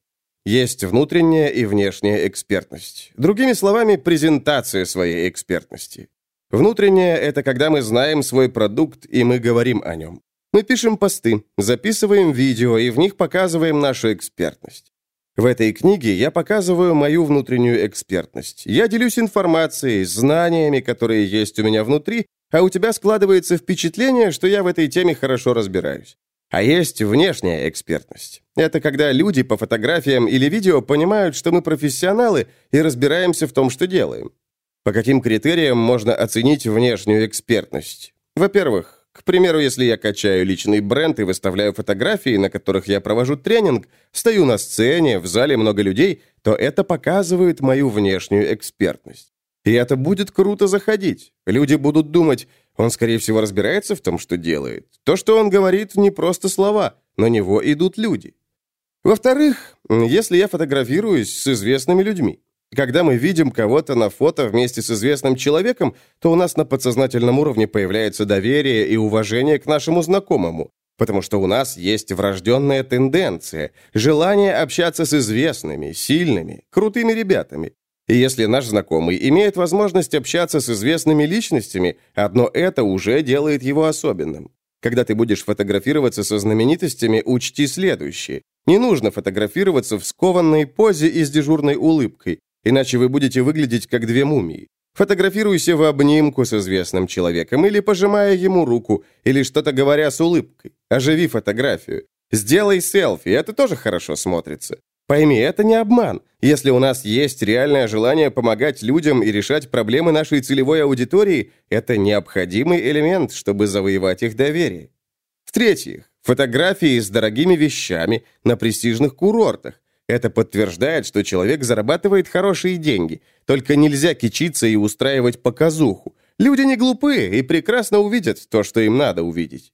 Speaker 1: Есть внутренняя и внешняя экспертность. Другими словами, презентация своей экспертности. Внутренняя – это когда мы знаем свой продукт и мы говорим о нем. Мы пишем посты, записываем видео и в них показываем нашу экспертность. В этой книге я показываю мою внутреннюю экспертность. Я делюсь информацией, знаниями, которые есть у меня внутри, а у тебя складывается впечатление, что я в этой теме хорошо разбираюсь. А есть внешняя экспертность. Это когда люди по фотографиям или видео понимают, что мы профессионалы и разбираемся в том, что делаем. По каким критериям можно оценить внешнюю экспертность? Во-первых, к примеру, если я качаю личный бренд и выставляю фотографии, на которых я провожу тренинг, стою на сцене, в зале много людей, то это показывает мою внешнюю экспертность. И это будет круто заходить. Люди будут думать, он, скорее всего, разбирается в том, что делает. То, что он говорит, не просто слова. на него идут люди. Во-вторых, если я фотографируюсь с известными людьми, когда мы видим кого-то на фото вместе с известным человеком, то у нас на подсознательном уровне появляется доверие и уважение к нашему знакомому, потому что у нас есть врожденная тенденция, желание общаться с известными, сильными, крутыми ребятами. И если наш знакомый имеет возможность общаться с известными личностями, одно это уже делает его особенным. Когда ты будешь фотографироваться со знаменитостями, учти следующее. Не нужно фотографироваться в скованной позе и с дежурной улыбкой, иначе вы будете выглядеть как две мумии. Фотографируйся в обнимку с известным человеком или пожимая ему руку, или что-то говоря с улыбкой. Оживи фотографию. Сделай селфи, это тоже хорошо смотрится. Пойми, это не обман. Если у нас есть реальное желание помогать людям и решать проблемы нашей целевой аудитории, это необходимый элемент, чтобы завоевать их доверие. В-третьих, фотографии с дорогими вещами на престижных курортах. Это подтверждает, что человек зарабатывает хорошие деньги. Только нельзя кичиться и устраивать показуху. Люди не глупые и прекрасно увидят то, что им надо увидеть.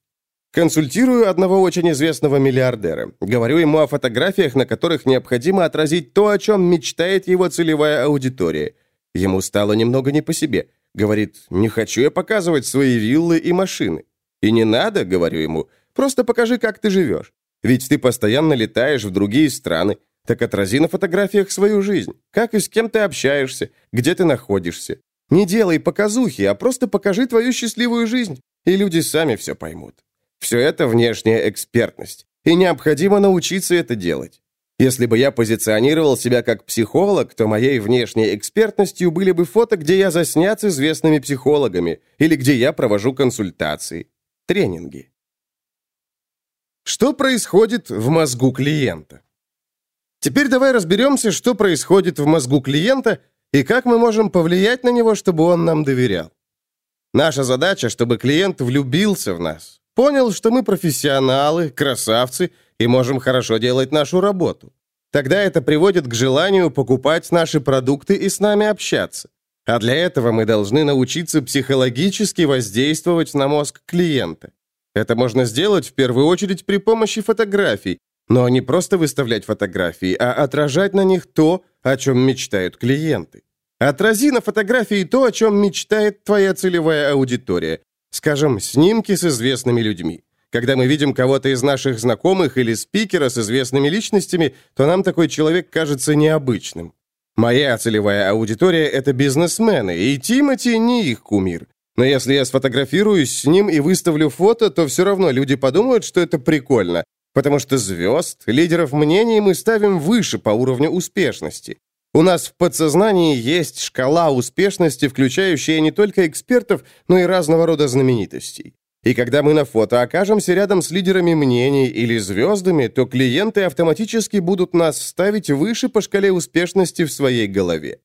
Speaker 1: Консультирую одного очень известного миллиардера. Говорю ему о фотографиях, на которых необходимо отразить то, о чем мечтает его целевая аудитория. Ему стало немного не по себе. Говорит, не хочу я показывать свои виллы и машины. И не надо, говорю ему, просто покажи, как ты живешь. Ведь ты постоянно летаешь в другие страны, так отрази на фотографиях свою жизнь. Как и с кем ты общаешься, где ты находишься. Не делай показухи, а просто покажи твою счастливую жизнь, и люди сами все поймут. Все это внешняя экспертность, и необходимо научиться это делать. Если бы я позиционировал себя как психолог, то моей внешней экспертностью были бы фото, где я заснят с известными психологами, или где я провожу консультации, тренинги. Что происходит в мозгу клиента? Теперь давай разберемся, что происходит в мозгу клиента и как мы можем повлиять на него, чтобы он нам доверял. Наша задача, чтобы клиент влюбился в нас, Понял, что мы профессионалы, красавцы и можем хорошо делать нашу работу. Тогда это приводит к желанию покупать наши продукты и с нами общаться. А для этого мы должны научиться психологически воздействовать на мозг клиента. Это можно сделать в первую очередь при помощи фотографий, но не просто выставлять фотографии, а отражать на них то, о чем мечтают клиенты. Отрази на фотографии то, о чем мечтает твоя целевая аудитория. Скажем, снимки с известными людьми. Когда мы видим кого-то из наших знакомых или спикера с известными личностями, то нам такой человек кажется необычным. Моя целевая аудитория — это бизнесмены, и Тимати не их кумир. Но если я сфотографируюсь с ним и выставлю фото, то все равно люди подумают, что это прикольно, потому что звезд, лидеров мнений мы ставим выше по уровню успешности. У нас в подсознании есть шкала успешности, включающая не только экспертов, но и разного рода знаменитостей. И когда мы на фото окажемся рядом с лидерами мнений или звездами, то клиенты автоматически будут нас ставить выше по шкале успешности в своей голове.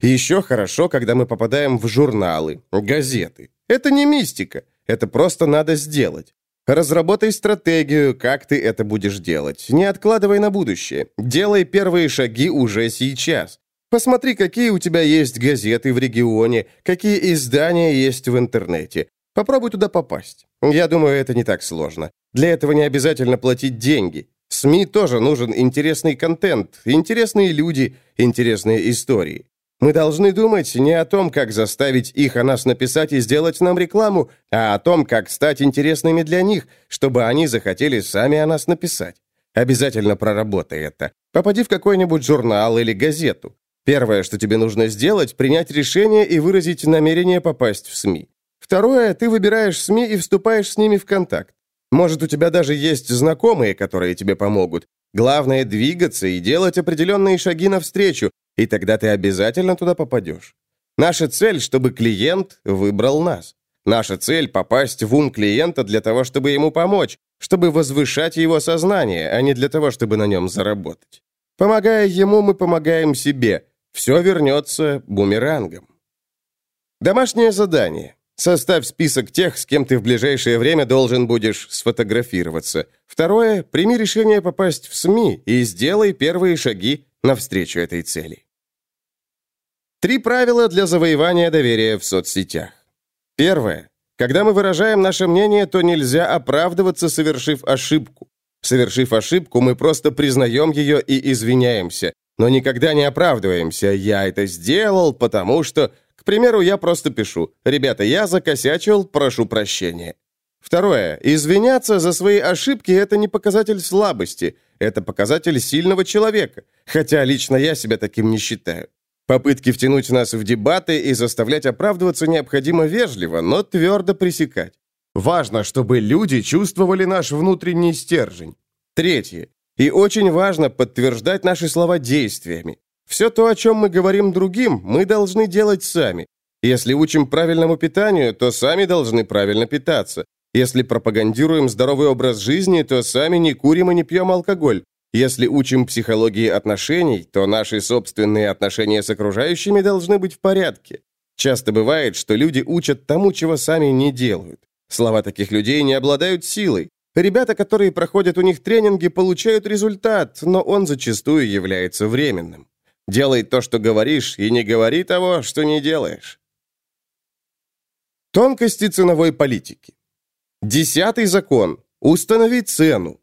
Speaker 1: еще хорошо, когда мы попадаем в журналы, газеты. Это не мистика, это просто надо сделать. Разработай стратегию, как ты это будешь делать. Не откладывай на будущее. Делай первые шаги уже сейчас. Посмотри, какие у тебя есть газеты в регионе, какие издания есть в интернете. Попробуй туда попасть. Я думаю, это не так сложно. Для этого не обязательно платить деньги. СМИ тоже нужен интересный контент, интересные люди, интересные истории. Мы должны думать не о том, как заставить их о нас написать и сделать нам рекламу, а о том, как стать интересными для них, чтобы они захотели сами о нас написать. Обязательно проработай это. Попади в какой-нибудь журнал или газету. Первое, что тебе нужно сделать, принять решение и выразить намерение попасть в СМИ. Второе, ты выбираешь СМИ и вступаешь с ними в контакт. Может, у тебя даже есть знакомые, которые тебе помогут. Главное – двигаться и делать определенные шаги навстречу, и тогда ты обязательно туда попадешь. Наша цель, чтобы клиент выбрал нас. Наша цель – попасть в ум клиента для того, чтобы ему помочь, чтобы возвышать его сознание, а не для того, чтобы на нем заработать. Помогая ему, мы помогаем себе. Все вернется бумерангом. Домашнее задание. Составь список тех, с кем ты в ближайшее время должен будешь сфотографироваться. Второе, прими решение попасть в СМИ и сделай первые шаги навстречу этой цели. Три правила для завоевания доверия в соцсетях. Первое. Когда мы выражаем наше мнение, то нельзя оправдываться, совершив ошибку. Совершив ошибку, мы просто признаем ее и извиняемся, но никогда не оправдываемся. Я это сделал, потому что... К примеру, я просто пишу. «Ребята, я закосячил, прошу прощения». Второе. Извиняться за свои ошибки – это не показатель слабости, это показатель сильного человека, хотя лично я себя таким не считаю. Попытки втянуть нас в дебаты и заставлять оправдываться необходимо вежливо, но твердо пресекать. Важно, чтобы люди чувствовали наш внутренний стержень. Третье. И очень важно подтверждать наши слова действиями. Все то, о чем мы говорим другим, мы должны делать сами. Если учим правильному питанию, то сами должны правильно питаться. Если пропагандируем здоровый образ жизни, то сами не курим и не пьем алкоголь. Если учим психологии отношений, то наши собственные отношения с окружающими должны быть в порядке. Часто бывает, что люди учат тому, чего сами не делают. Слова таких людей не обладают силой. Ребята, которые проходят у них тренинги, получают результат, но он зачастую является временным. Делай то, что говоришь, и не говори того, что не делаешь. Тонкости ценовой политики. Десятый закон. Установи цену.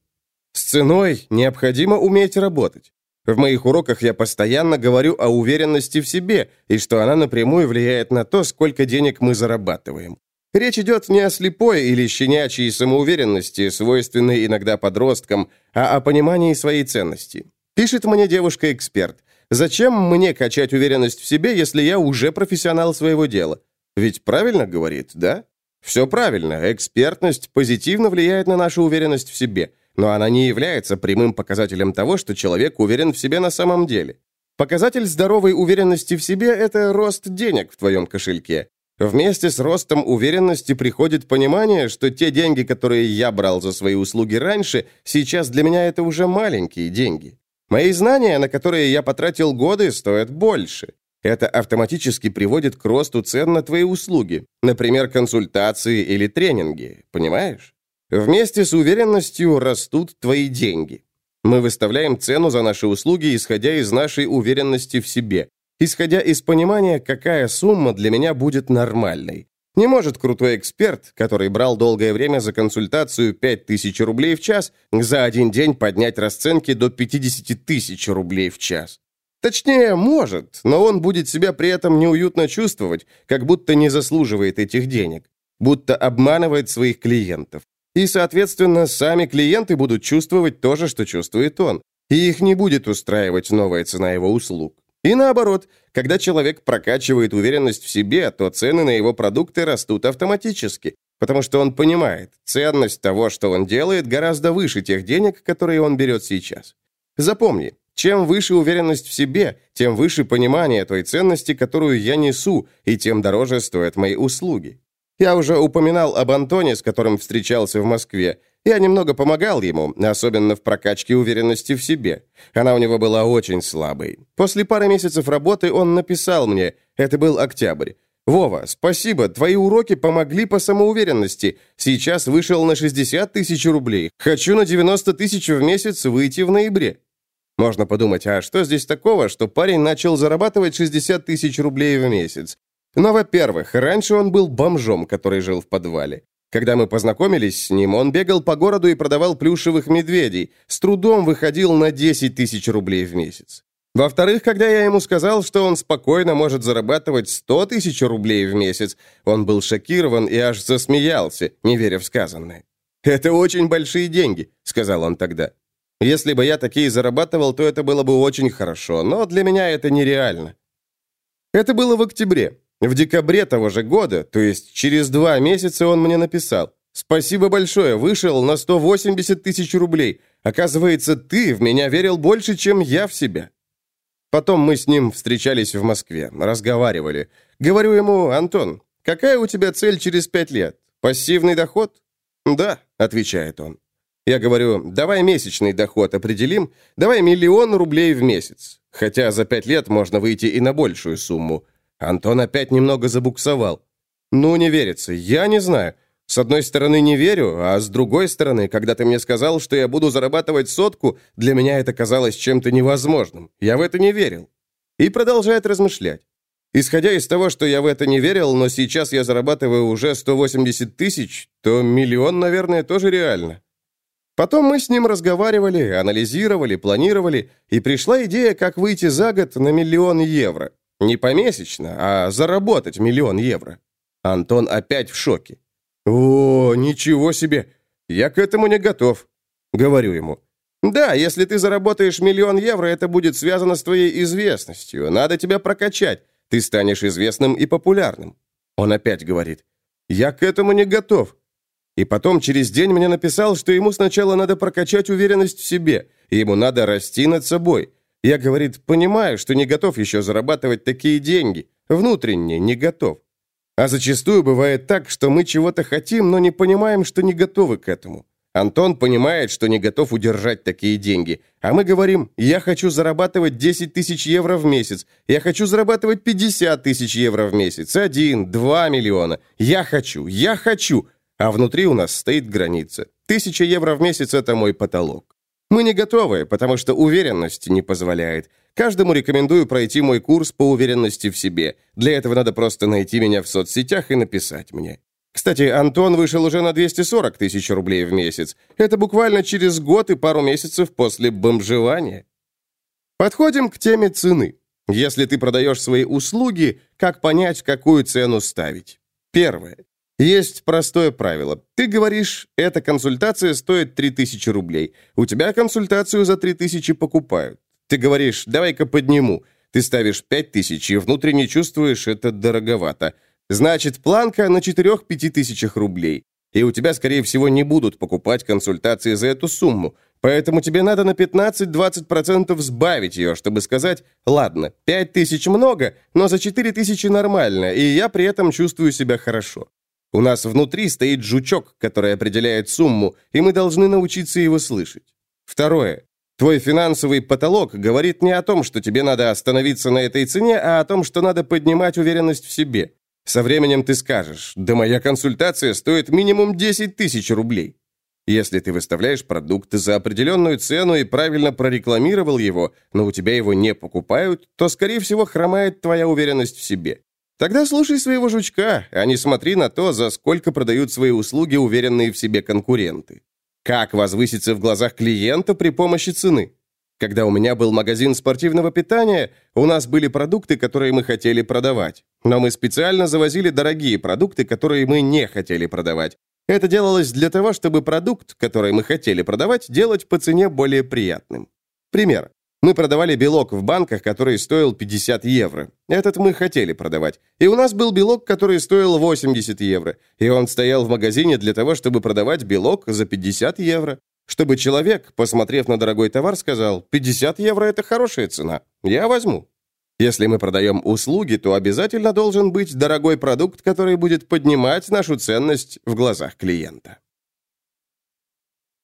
Speaker 1: С ценой необходимо уметь работать. В моих уроках я постоянно говорю о уверенности в себе и что она напрямую влияет на то, сколько денег мы зарабатываем. Речь идет не о слепой или щенячьей самоуверенности, свойственной иногда подросткам, а о понимании своей ценности. Пишет мне девушка-эксперт. Зачем мне качать уверенность в себе, если я уже профессионал своего дела? Ведь правильно говорит, да? Все правильно, экспертность позитивно влияет на нашу уверенность в себе, но она не является прямым показателем того, что человек уверен в себе на самом деле. Показатель здоровой уверенности в себе – это рост денег в твоем кошельке. Вместе с ростом уверенности приходит понимание, что те деньги, которые я брал за свои услуги раньше, сейчас для меня это уже маленькие деньги. Мои знания, на которые я потратил годы, стоят больше. Это автоматически приводит к росту цен на твои услуги, например, консультации или тренинги, понимаешь? Вместе с уверенностью растут твои деньги. Мы выставляем цену за наши услуги, исходя из нашей уверенности в себе, исходя из понимания, какая сумма для меня будет нормальной. Не может крутой эксперт, который брал долгое время за консультацию 5000 рублей в час, за один день поднять расценки до 50 тысяч рублей в час. Точнее, может, но он будет себя при этом неуютно чувствовать, как будто не заслуживает этих денег, будто обманывает своих клиентов. И, соответственно, сами клиенты будут чувствовать то же, что чувствует он, и их не будет устраивать новая цена его услуг. И наоборот, когда человек прокачивает уверенность в себе, то цены на его продукты растут автоматически, потому что он понимает, ценность того, что он делает, гораздо выше тех денег, которые он берет сейчас. Запомни, чем выше уверенность в себе, тем выше понимание той ценности, которую я несу, и тем дороже стоят мои услуги. Я уже упоминал об Антоне, с которым встречался в Москве. Я немного помогал ему, особенно в прокачке уверенности в себе. Она у него была очень слабой. После пары месяцев работы он написал мне, это был октябрь. «Вова, спасибо, твои уроки помогли по самоуверенности. Сейчас вышел на 60 тысяч рублей. Хочу на 90 тысяч в месяц выйти в ноябре». Можно подумать, а что здесь такого, что парень начал зарабатывать 60 тысяч рублей в месяц? Но, во-первых, раньше он был бомжом, который жил в подвале. Когда мы познакомились с ним, он бегал по городу и продавал плюшевых медведей, с трудом выходил на 10 тысяч рублей в месяц. Во-вторых, когда я ему сказал, что он спокойно может зарабатывать 100 тысяч рублей в месяц, он был шокирован и аж засмеялся, не веря в сказанное. «Это очень большие деньги», — сказал он тогда. Если бы я такие зарабатывал, то это было бы очень хорошо, но для меня это нереально. Это было в октябре. В декабре того же года, то есть через два месяца он мне написал. «Спасибо большое, вышел на 180 тысяч рублей. Оказывается, ты в меня верил больше, чем я в себя». Потом мы с ним встречались в Москве, разговаривали. Говорю ему, «Антон, какая у тебя цель через пять лет? Пассивный доход?» «Да», — отвечает он. Я говорю, давай месячный доход определим, давай миллион рублей в месяц. Хотя за пять лет можно выйти и на большую сумму. Антон опять немного забуксовал. Ну, не верится, я не знаю. С одной стороны, не верю, а с другой стороны, когда ты мне сказал, что я буду зарабатывать сотку, для меня это казалось чем-то невозможным. Я в это не верил. И продолжает размышлять. Исходя из того, что я в это не верил, но сейчас я зарабатываю уже 180 тысяч, то миллион, наверное, тоже реально. Потом мы с ним разговаривали, анализировали, планировали, и пришла идея, как выйти за год на миллион евро. Не помесячно, а заработать миллион евро. Антон опять в шоке. «О, ничего себе! Я к этому не готов», — говорю ему. «Да, если ты заработаешь миллион евро, это будет связано с твоей известностью. Надо тебя прокачать. Ты станешь известным и популярным». Он опять говорит. «Я к этому не готов». И потом через день мне написал, что ему сначала надо прокачать уверенность в себе, ему надо расти над собой. Я, говорит, понимаю, что не готов еще зарабатывать такие деньги. Внутренне не готов. А зачастую бывает так, что мы чего-то хотим, но не понимаем, что не готовы к этому. Антон понимает, что не готов удержать такие деньги. А мы говорим, я хочу зарабатывать 10 тысяч евро в месяц. Я хочу зарабатывать 50 тысяч евро в месяц. Один, два миллиона. Я хочу, я хочу. А внутри у нас стоит граница. Тысяча евро в месяц – это мой потолок. Мы не готовы, потому что уверенность не позволяет. Каждому рекомендую пройти мой курс по уверенности в себе. Для этого надо просто найти меня в соцсетях и написать мне. Кстати, Антон вышел уже на 240 тысяч рублей в месяц. Это буквально через год и пару месяцев после бомжевания. Подходим к теме цены. Если ты продаешь свои услуги, как понять, какую цену ставить? Первое. Есть простое правило. Ты говоришь, эта консультация стоит 3000 рублей. У тебя консультацию за 3000 покупают. Ты говоришь, давай-ка подниму. Ты ставишь 5000 и внутренне чувствуешь, это дороговато. Значит, планка на 4-5 тысячах рублей. И у тебя, скорее всего, не будут покупать консультации за эту сумму. Поэтому тебе надо на 15-20% сбавить ее, чтобы сказать, ладно, 5 тысяч много, но за 4 тысячи нормально, и я при этом чувствую себя хорошо. У нас внутри стоит жучок, который определяет сумму, и мы должны научиться его слышать. Второе. Твой финансовый потолок говорит не о том, что тебе надо остановиться на этой цене, а о том, что надо поднимать уверенность в себе. Со временем ты скажешь, да моя консультация стоит минимум 10 тысяч рублей. Если ты выставляешь продукт за определенную цену и правильно прорекламировал его, но у тебя его не покупают, то, скорее всего, хромает твоя уверенность в себе. Тогда слушай своего жучка, а не смотри на то, за сколько продают свои услуги уверенные в себе конкуренты. Как возвыситься в глазах клиента при помощи цены? Когда у меня был магазин спортивного питания, у нас были продукты, которые мы хотели продавать. Но мы специально завозили дорогие продукты, которые мы не хотели продавать. Это делалось для того, чтобы продукт, который мы хотели продавать, делать по цене более приятным. Пример. Мы продавали белок в банках, который стоил 50 евро. Этот мы хотели продавать. И у нас был белок, который стоил 80 евро. И он стоял в магазине для того, чтобы продавать белок за 50 евро. Чтобы человек, посмотрев на дорогой товар, сказал, 50 евро – это хорошая цена, я возьму. Если мы продаем услуги, то обязательно должен быть дорогой продукт, который будет поднимать нашу ценность в глазах клиента.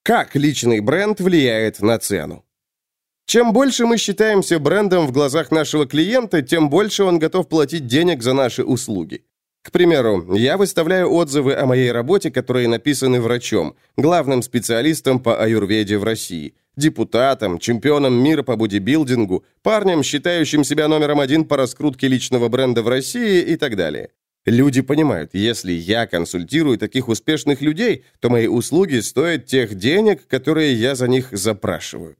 Speaker 1: Как личный бренд влияет на цену? Чем больше мы считаемся брендом в глазах нашего клиента, тем больше он готов платить денег за наши услуги. К примеру, я выставляю отзывы о моей работе, которые написаны врачом, главным специалистом по аюрведе в России, депутатом, чемпионом мира по бодибилдингу, парнем, считающим себя номером один по раскрутке личного бренда в России и так далее. Люди понимают, если я консультирую таких успешных людей, то мои услуги стоят тех денег, которые я за них запрашиваю.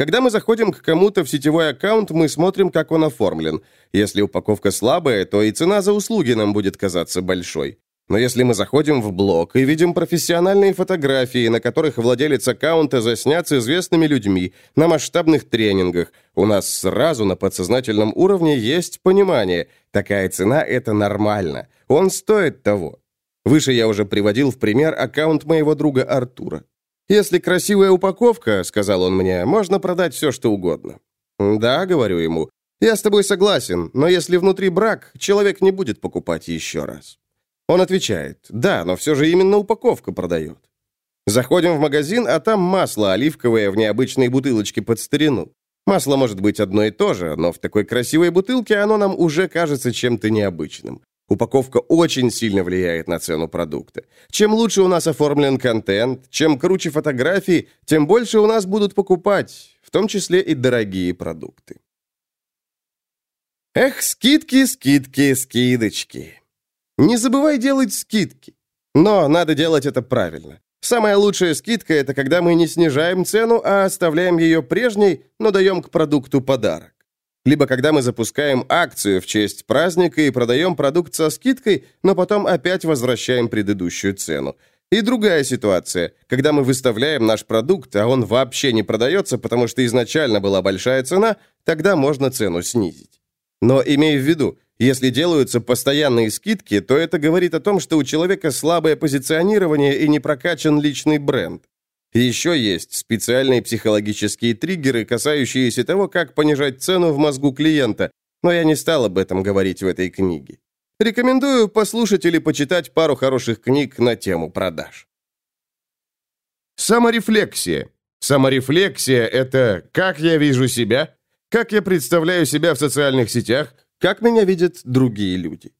Speaker 1: Когда мы заходим к кому-то в сетевой аккаунт, мы смотрим, как он оформлен. Если упаковка слабая, то и цена за услуги нам будет казаться большой. Но если мы заходим в блог и видим профессиональные фотографии, на которых владелец аккаунта заснят с известными людьми, на масштабных тренингах, у нас сразу на подсознательном уровне есть понимание, такая цена – это нормально, он стоит того. Выше я уже приводил в пример аккаунт моего друга Артура. «Если красивая упаковка, — сказал он мне, — можно продать все, что угодно». «Да, — говорю ему, — я с тобой согласен, но если внутри брак, человек не будет покупать еще раз». Он отвечает, «Да, но все же именно упаковка продает». Заходим в магазин, а там масло оливковое в необычной бутылочке под старину. Масло может быть одно и то же, но в такой красивой бутылке оно нам уже кажется чем-то необычным. Упаковка очень сильно влияет на цену продукта. Чем лучше у нас оформлен контент, чем круче фотографии, тем больше у нас будут покупать, в том числе и дорогие продукты. Эх, скидки, скидки, скидочки. Не забывай делать скидки. Но надо делать это правильно. Самая лучшая скидка – это когда мы не снижаем цену, а оставляем ее прежней, но даем к продукту подарок. Либо когда мы запускаем акцию в честь праздника и продаем продукт со скидкой, но потом опять возвращаем предыдущую цену. И другая ситуация, когда мы выставляем наш продукт, а он вообще не продается, потому что изначально была большая цена, тогда можно цену снизить. Но имей в виду, если делаются постоянные скидки, то это говорит о том, что у человека слабое позиционирование и не прокачан личный бренд. Еще есть специальные психологические триггеры, касающиеся того, как понижать цену в мозгу клиента, но я не стал об этом говорить в этой книге. Рекомендую послушать или почитать пару хороших книг на тему продаж. Саморефлексия. Саморефлексия – это как я вижу себя, как я представляю себя в социальных сетях, как меня видят другие люди?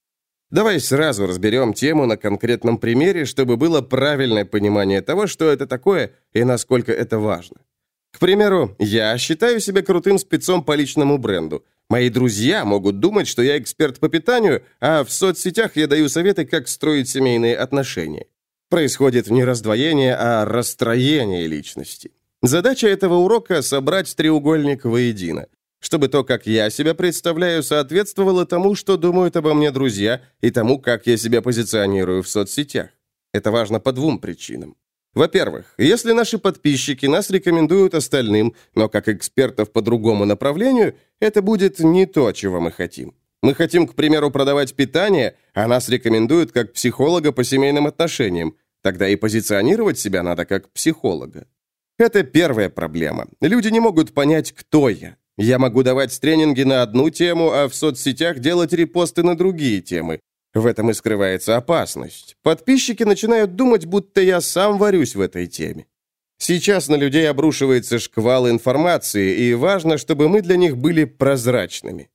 Speaker 1: Давай сразу разберем тему на конкретном примере, чтобы было правильное понимание того, что это такое и насколько это важно. К примеру, я считаю себя крутым спецом по личному бренду. Мои друзья могут думать, что я эксперт по питанию, а в соцсетях я даю советы, как строить семейные отношения. Происходит не раздвоение, а расстроение личности. Задача этого урока – собрать треугольник воедино чтобы то, как я себя представляю, соответствовало тому, что думают обо мне друзья, и тому, как я себя позиционирую в соцсетях. Это важно по двум причинам. Во-первых, если наши подписчики нас рекомендуют остальным, но как экспертов по другому направлению, это будет не то, чего мы хотим. Мы хотим, к примеру, продавать питание, а нас рекомендуют как психолога по семейным отношениям. Тогда и позиционировать себя надо как психолога. Это первая проблема. Люди не могут понять, кто я. Я могу давать тренинги на одну тему, а в соцсетях делать репосты на другие темы. В этом и скрывается опасность. Подписчики начинают думать, будто я сам варюсь в этой теме. Сейчас на людей обрушивается шквал информации, и важно, чтобы мы для них были прозрачными.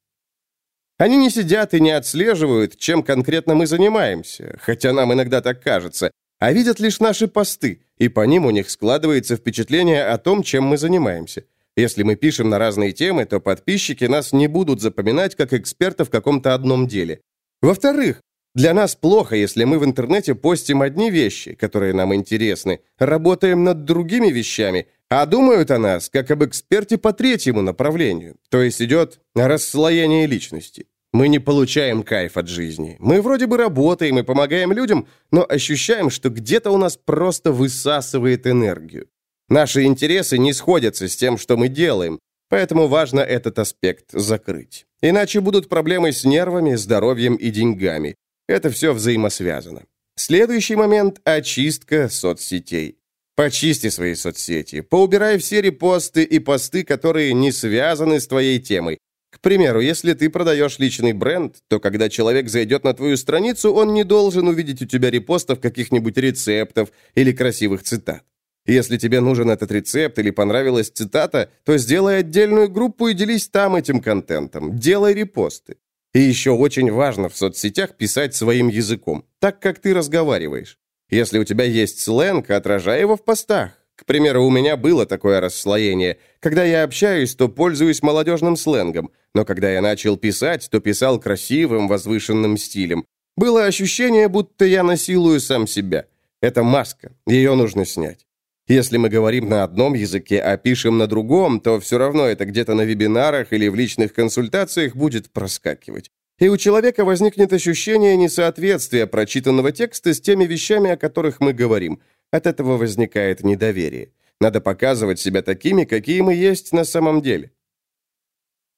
Speaker 1: Они не сидят и не отслеживают, чем конкретно мы занимаемся, хотя нам иногда так кажется, а видят лишь наши посты, и по ним у них складывается впечатление о том, чем мы занимаемся. Если мы пишем на разные темы, то подписчики нас не будут запоминать как эксперта в каком-то одном деле. Во-вторых, для нас плохо, если мы в интернете постим одни вещи, которые нам интересны, работаем над другими вещами, а думают о нас как об эксперте по третьему направлению, то есть идет расслоение личности. Мы не получаем кайф от жизни. Мы вроде бы работаем и помогаем людям, но ощущаем, что где-то у нас просто высасывает энергию. Наши интересы не сходятся с тем, что мы делаем, поэтому важно этот аспект закрыть. Иначе будут проблемы с нервами, здоровьем и деньгами. Это все взаимосвязано. Следующий момент – очистка соцсетей. Почисти свои соцсети, поубирай все репосты и посты, которые не связаны с твоей темой. К примеру, если ты продаешь личный бренд, то когда человек зайдет на твою страницу, он не должен увидеть у тебя репостов каких-нибудь рецептов или красивых цитат. Если тебе нужен этот рецепт или понравилась цитата, то сделай отдельную группу и делись там этим контентом. Делай репосты. И еще очень важно в соцсетях писать своим языком, так как ты разговариваешь. Если у тебя есть сленг, отражай его в постах. К примеру, у меня было такое расслоение. Когда я общаюсь, то пользуюсь молодежным сленгом, но когда я начал писать, то писал красивым, возвышенным стилем. Было ощущение, будто я насилую сам себя. Это маска, ее нужно снять. Если мы говорим на одном языке, а пишем на другом, то все равно это где-то на вебинарах или в личных консультациях будет проскакивать. И у человека возникнет ощущение несоответствия прочитанного текста с теми вещами, о которых мы говорим. От этого возникает недоверие. Надо показывать себя такими, какие мы есть на самом деле.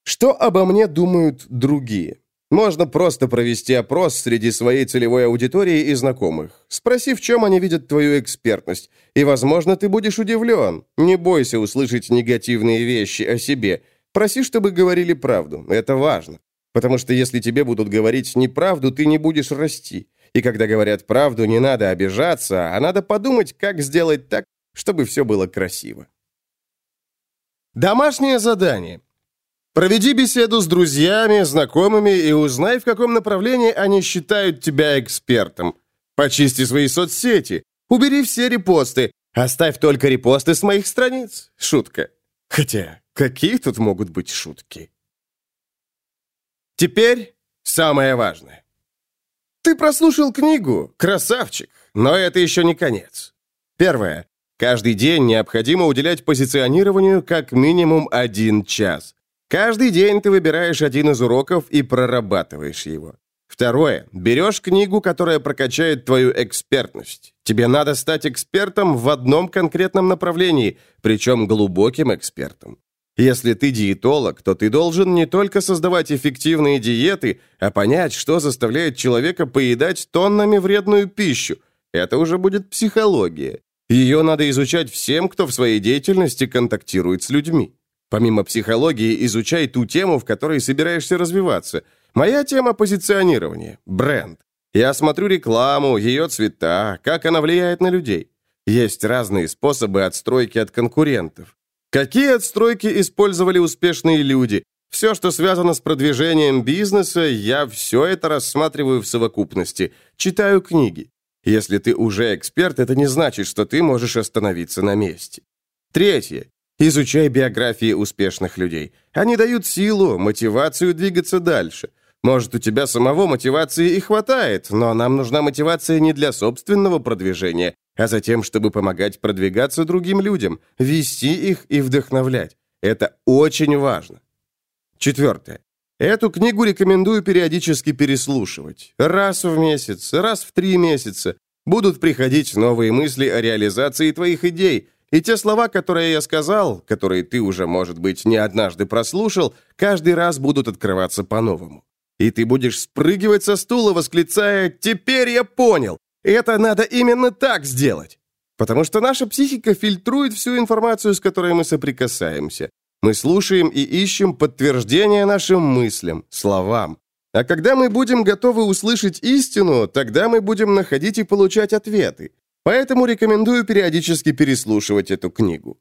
Speaker 1: Что обо мне думают другие? Можно просто провести опрос среди своей целевой аудитории и знакомых. Спроси, в чем они видят твою экспертность. И, возможно, ты будешь удивлен. Не бойся услышать негативные вещи о себе. Проси, чтобы говорили правду. Это важно. Потому что если тебе будут говорить неправду, ты не будешь расти. И когда говорят правду, не надо обижаться, а надо подумать, как сделать так, чтобы все было красиво. Домашнее задание. Проведи беседу с друзьями, знакомыми и узнай, в каком направлении они считают тебя экспертом. Почисти свои соцсети, убери все репосты, оставь только репосты с моих страниц. Шутка. Хотя, какие тут могут быть шутки? Теперь самое важное. Ты прослушал книгу, красавчик, но это еще не конец. Первое. Каждый день необходимо уделять позиционированию как минимум один час. Каждый день ты выбираешь один из уроков и прорабатываешь его. Второе. Берешь книгу, которая прокачает твою экспертность. Тебе надо стать экспертом в одном конкретном направлении, причем глубоким экспертом. Если ты диетолог, то ты должен не только создавать эффективные диеты, а понять, что заставляет человека поедать тоннами вредную пищу. Это уже будет психология. Ее надо изучать всем, кто в своей деятельности контактирует с людьми. Помимо психологии, изучай ту тему, в которой собираешься развиваться. Моя тема – позиционирование, бренд. Я смотрю рекламу, ее цвета, как она влияет на людей. Есть разные способы отстройки от конкурентов. Какие отстройки использовали успешные люди? Все, что связано с продвижением бизнеса, я все это рассматриваю в совокупности. Читаю книги. Если ты уже эксперт, это не значит, что ты можешь остановиться на месте. Третье. Изучай биографии успешных людей. Они дают силу, мотивацию двигаться дальше. Может, у тебя самого мотивации и хватает, но нам нужна мотивация не для собственного продвижения, а за тем, чтобы помогать продвигаться другим людям, вести их и вдохновлять. Это очень важно. Четвертое. Эту книгу рекомендую периодически переслушивать. Раз в месяц, раз в три месяца. Будут приходить новые мысли о реализации твоих идей, и те слова, которые я сказал, которые ты уже, может быть, не однажды прослушал, каждый раз будут открываться по-новому. И ты будешь спрыгивать со стула, восклицая «Теперь я понял! Это надо именно так сделать. Потому что наша психика фильтрует всю информацию, с которой мы соприкасаемся. Мы слушаем и ищем подтверждение нашим мыслям, словам. А когда мы будем готовы услышать истину, тогда мы будем находить и получать ответы. Поэтому рекомендую периодически переслушивать эту книгу.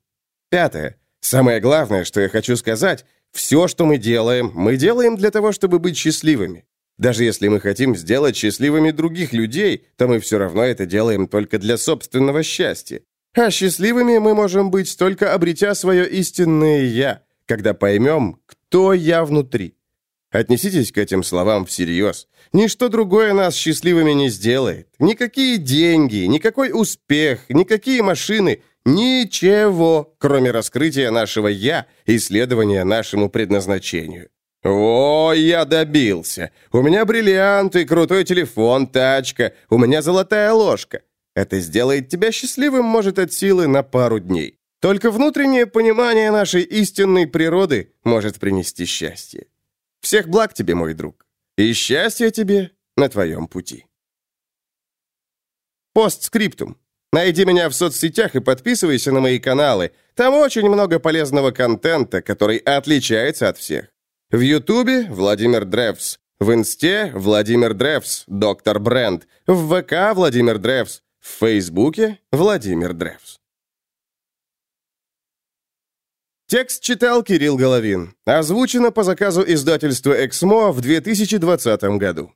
Speaker 1: Пятое. Самое главное, что я хочу сказать, все, что мы делаем, мы делаем для того, чтобы быть счастливыми. Даже если мы хотим сделать счастливыми других людей, то мы все равно это делаем только для собственного счастья. А счастливыми мы можем быть, только обретя свое истинное «я», когда поймем, кто я внутри. Отнеситесь к этим словам всерьез. Ничто другое нас счастливыми не сделает. Никакие деньги, никакой успех, никакие машины, ничего, кроме раскрытия нашего «я» и исследования нашему предназначению. «О, я добился! У меня бриллианты, крутой телефон, тачка, у меня золотая ложка. Это сделает тебя счастливым, может, от силы на пару дней. Только внутреннее понимание нашей истинной природы может принести счастье. Всех благ тебе, мой друг, и счастья тебе на твоем пути». Постскриптум. Найди меня в соцсетях и подписывайся на мои каналы. Там очень много полезного контента, который отличается от всех. В Ютубе Владимир Древс. В Инсте Владимир Древс, доктор Бренд. В ВК Владимир Древс. В Фейсбуке Владимир Древс. Текст читал Кирилл Головин. Озвучено по заказу издательства «Эксмо» в 2020 году.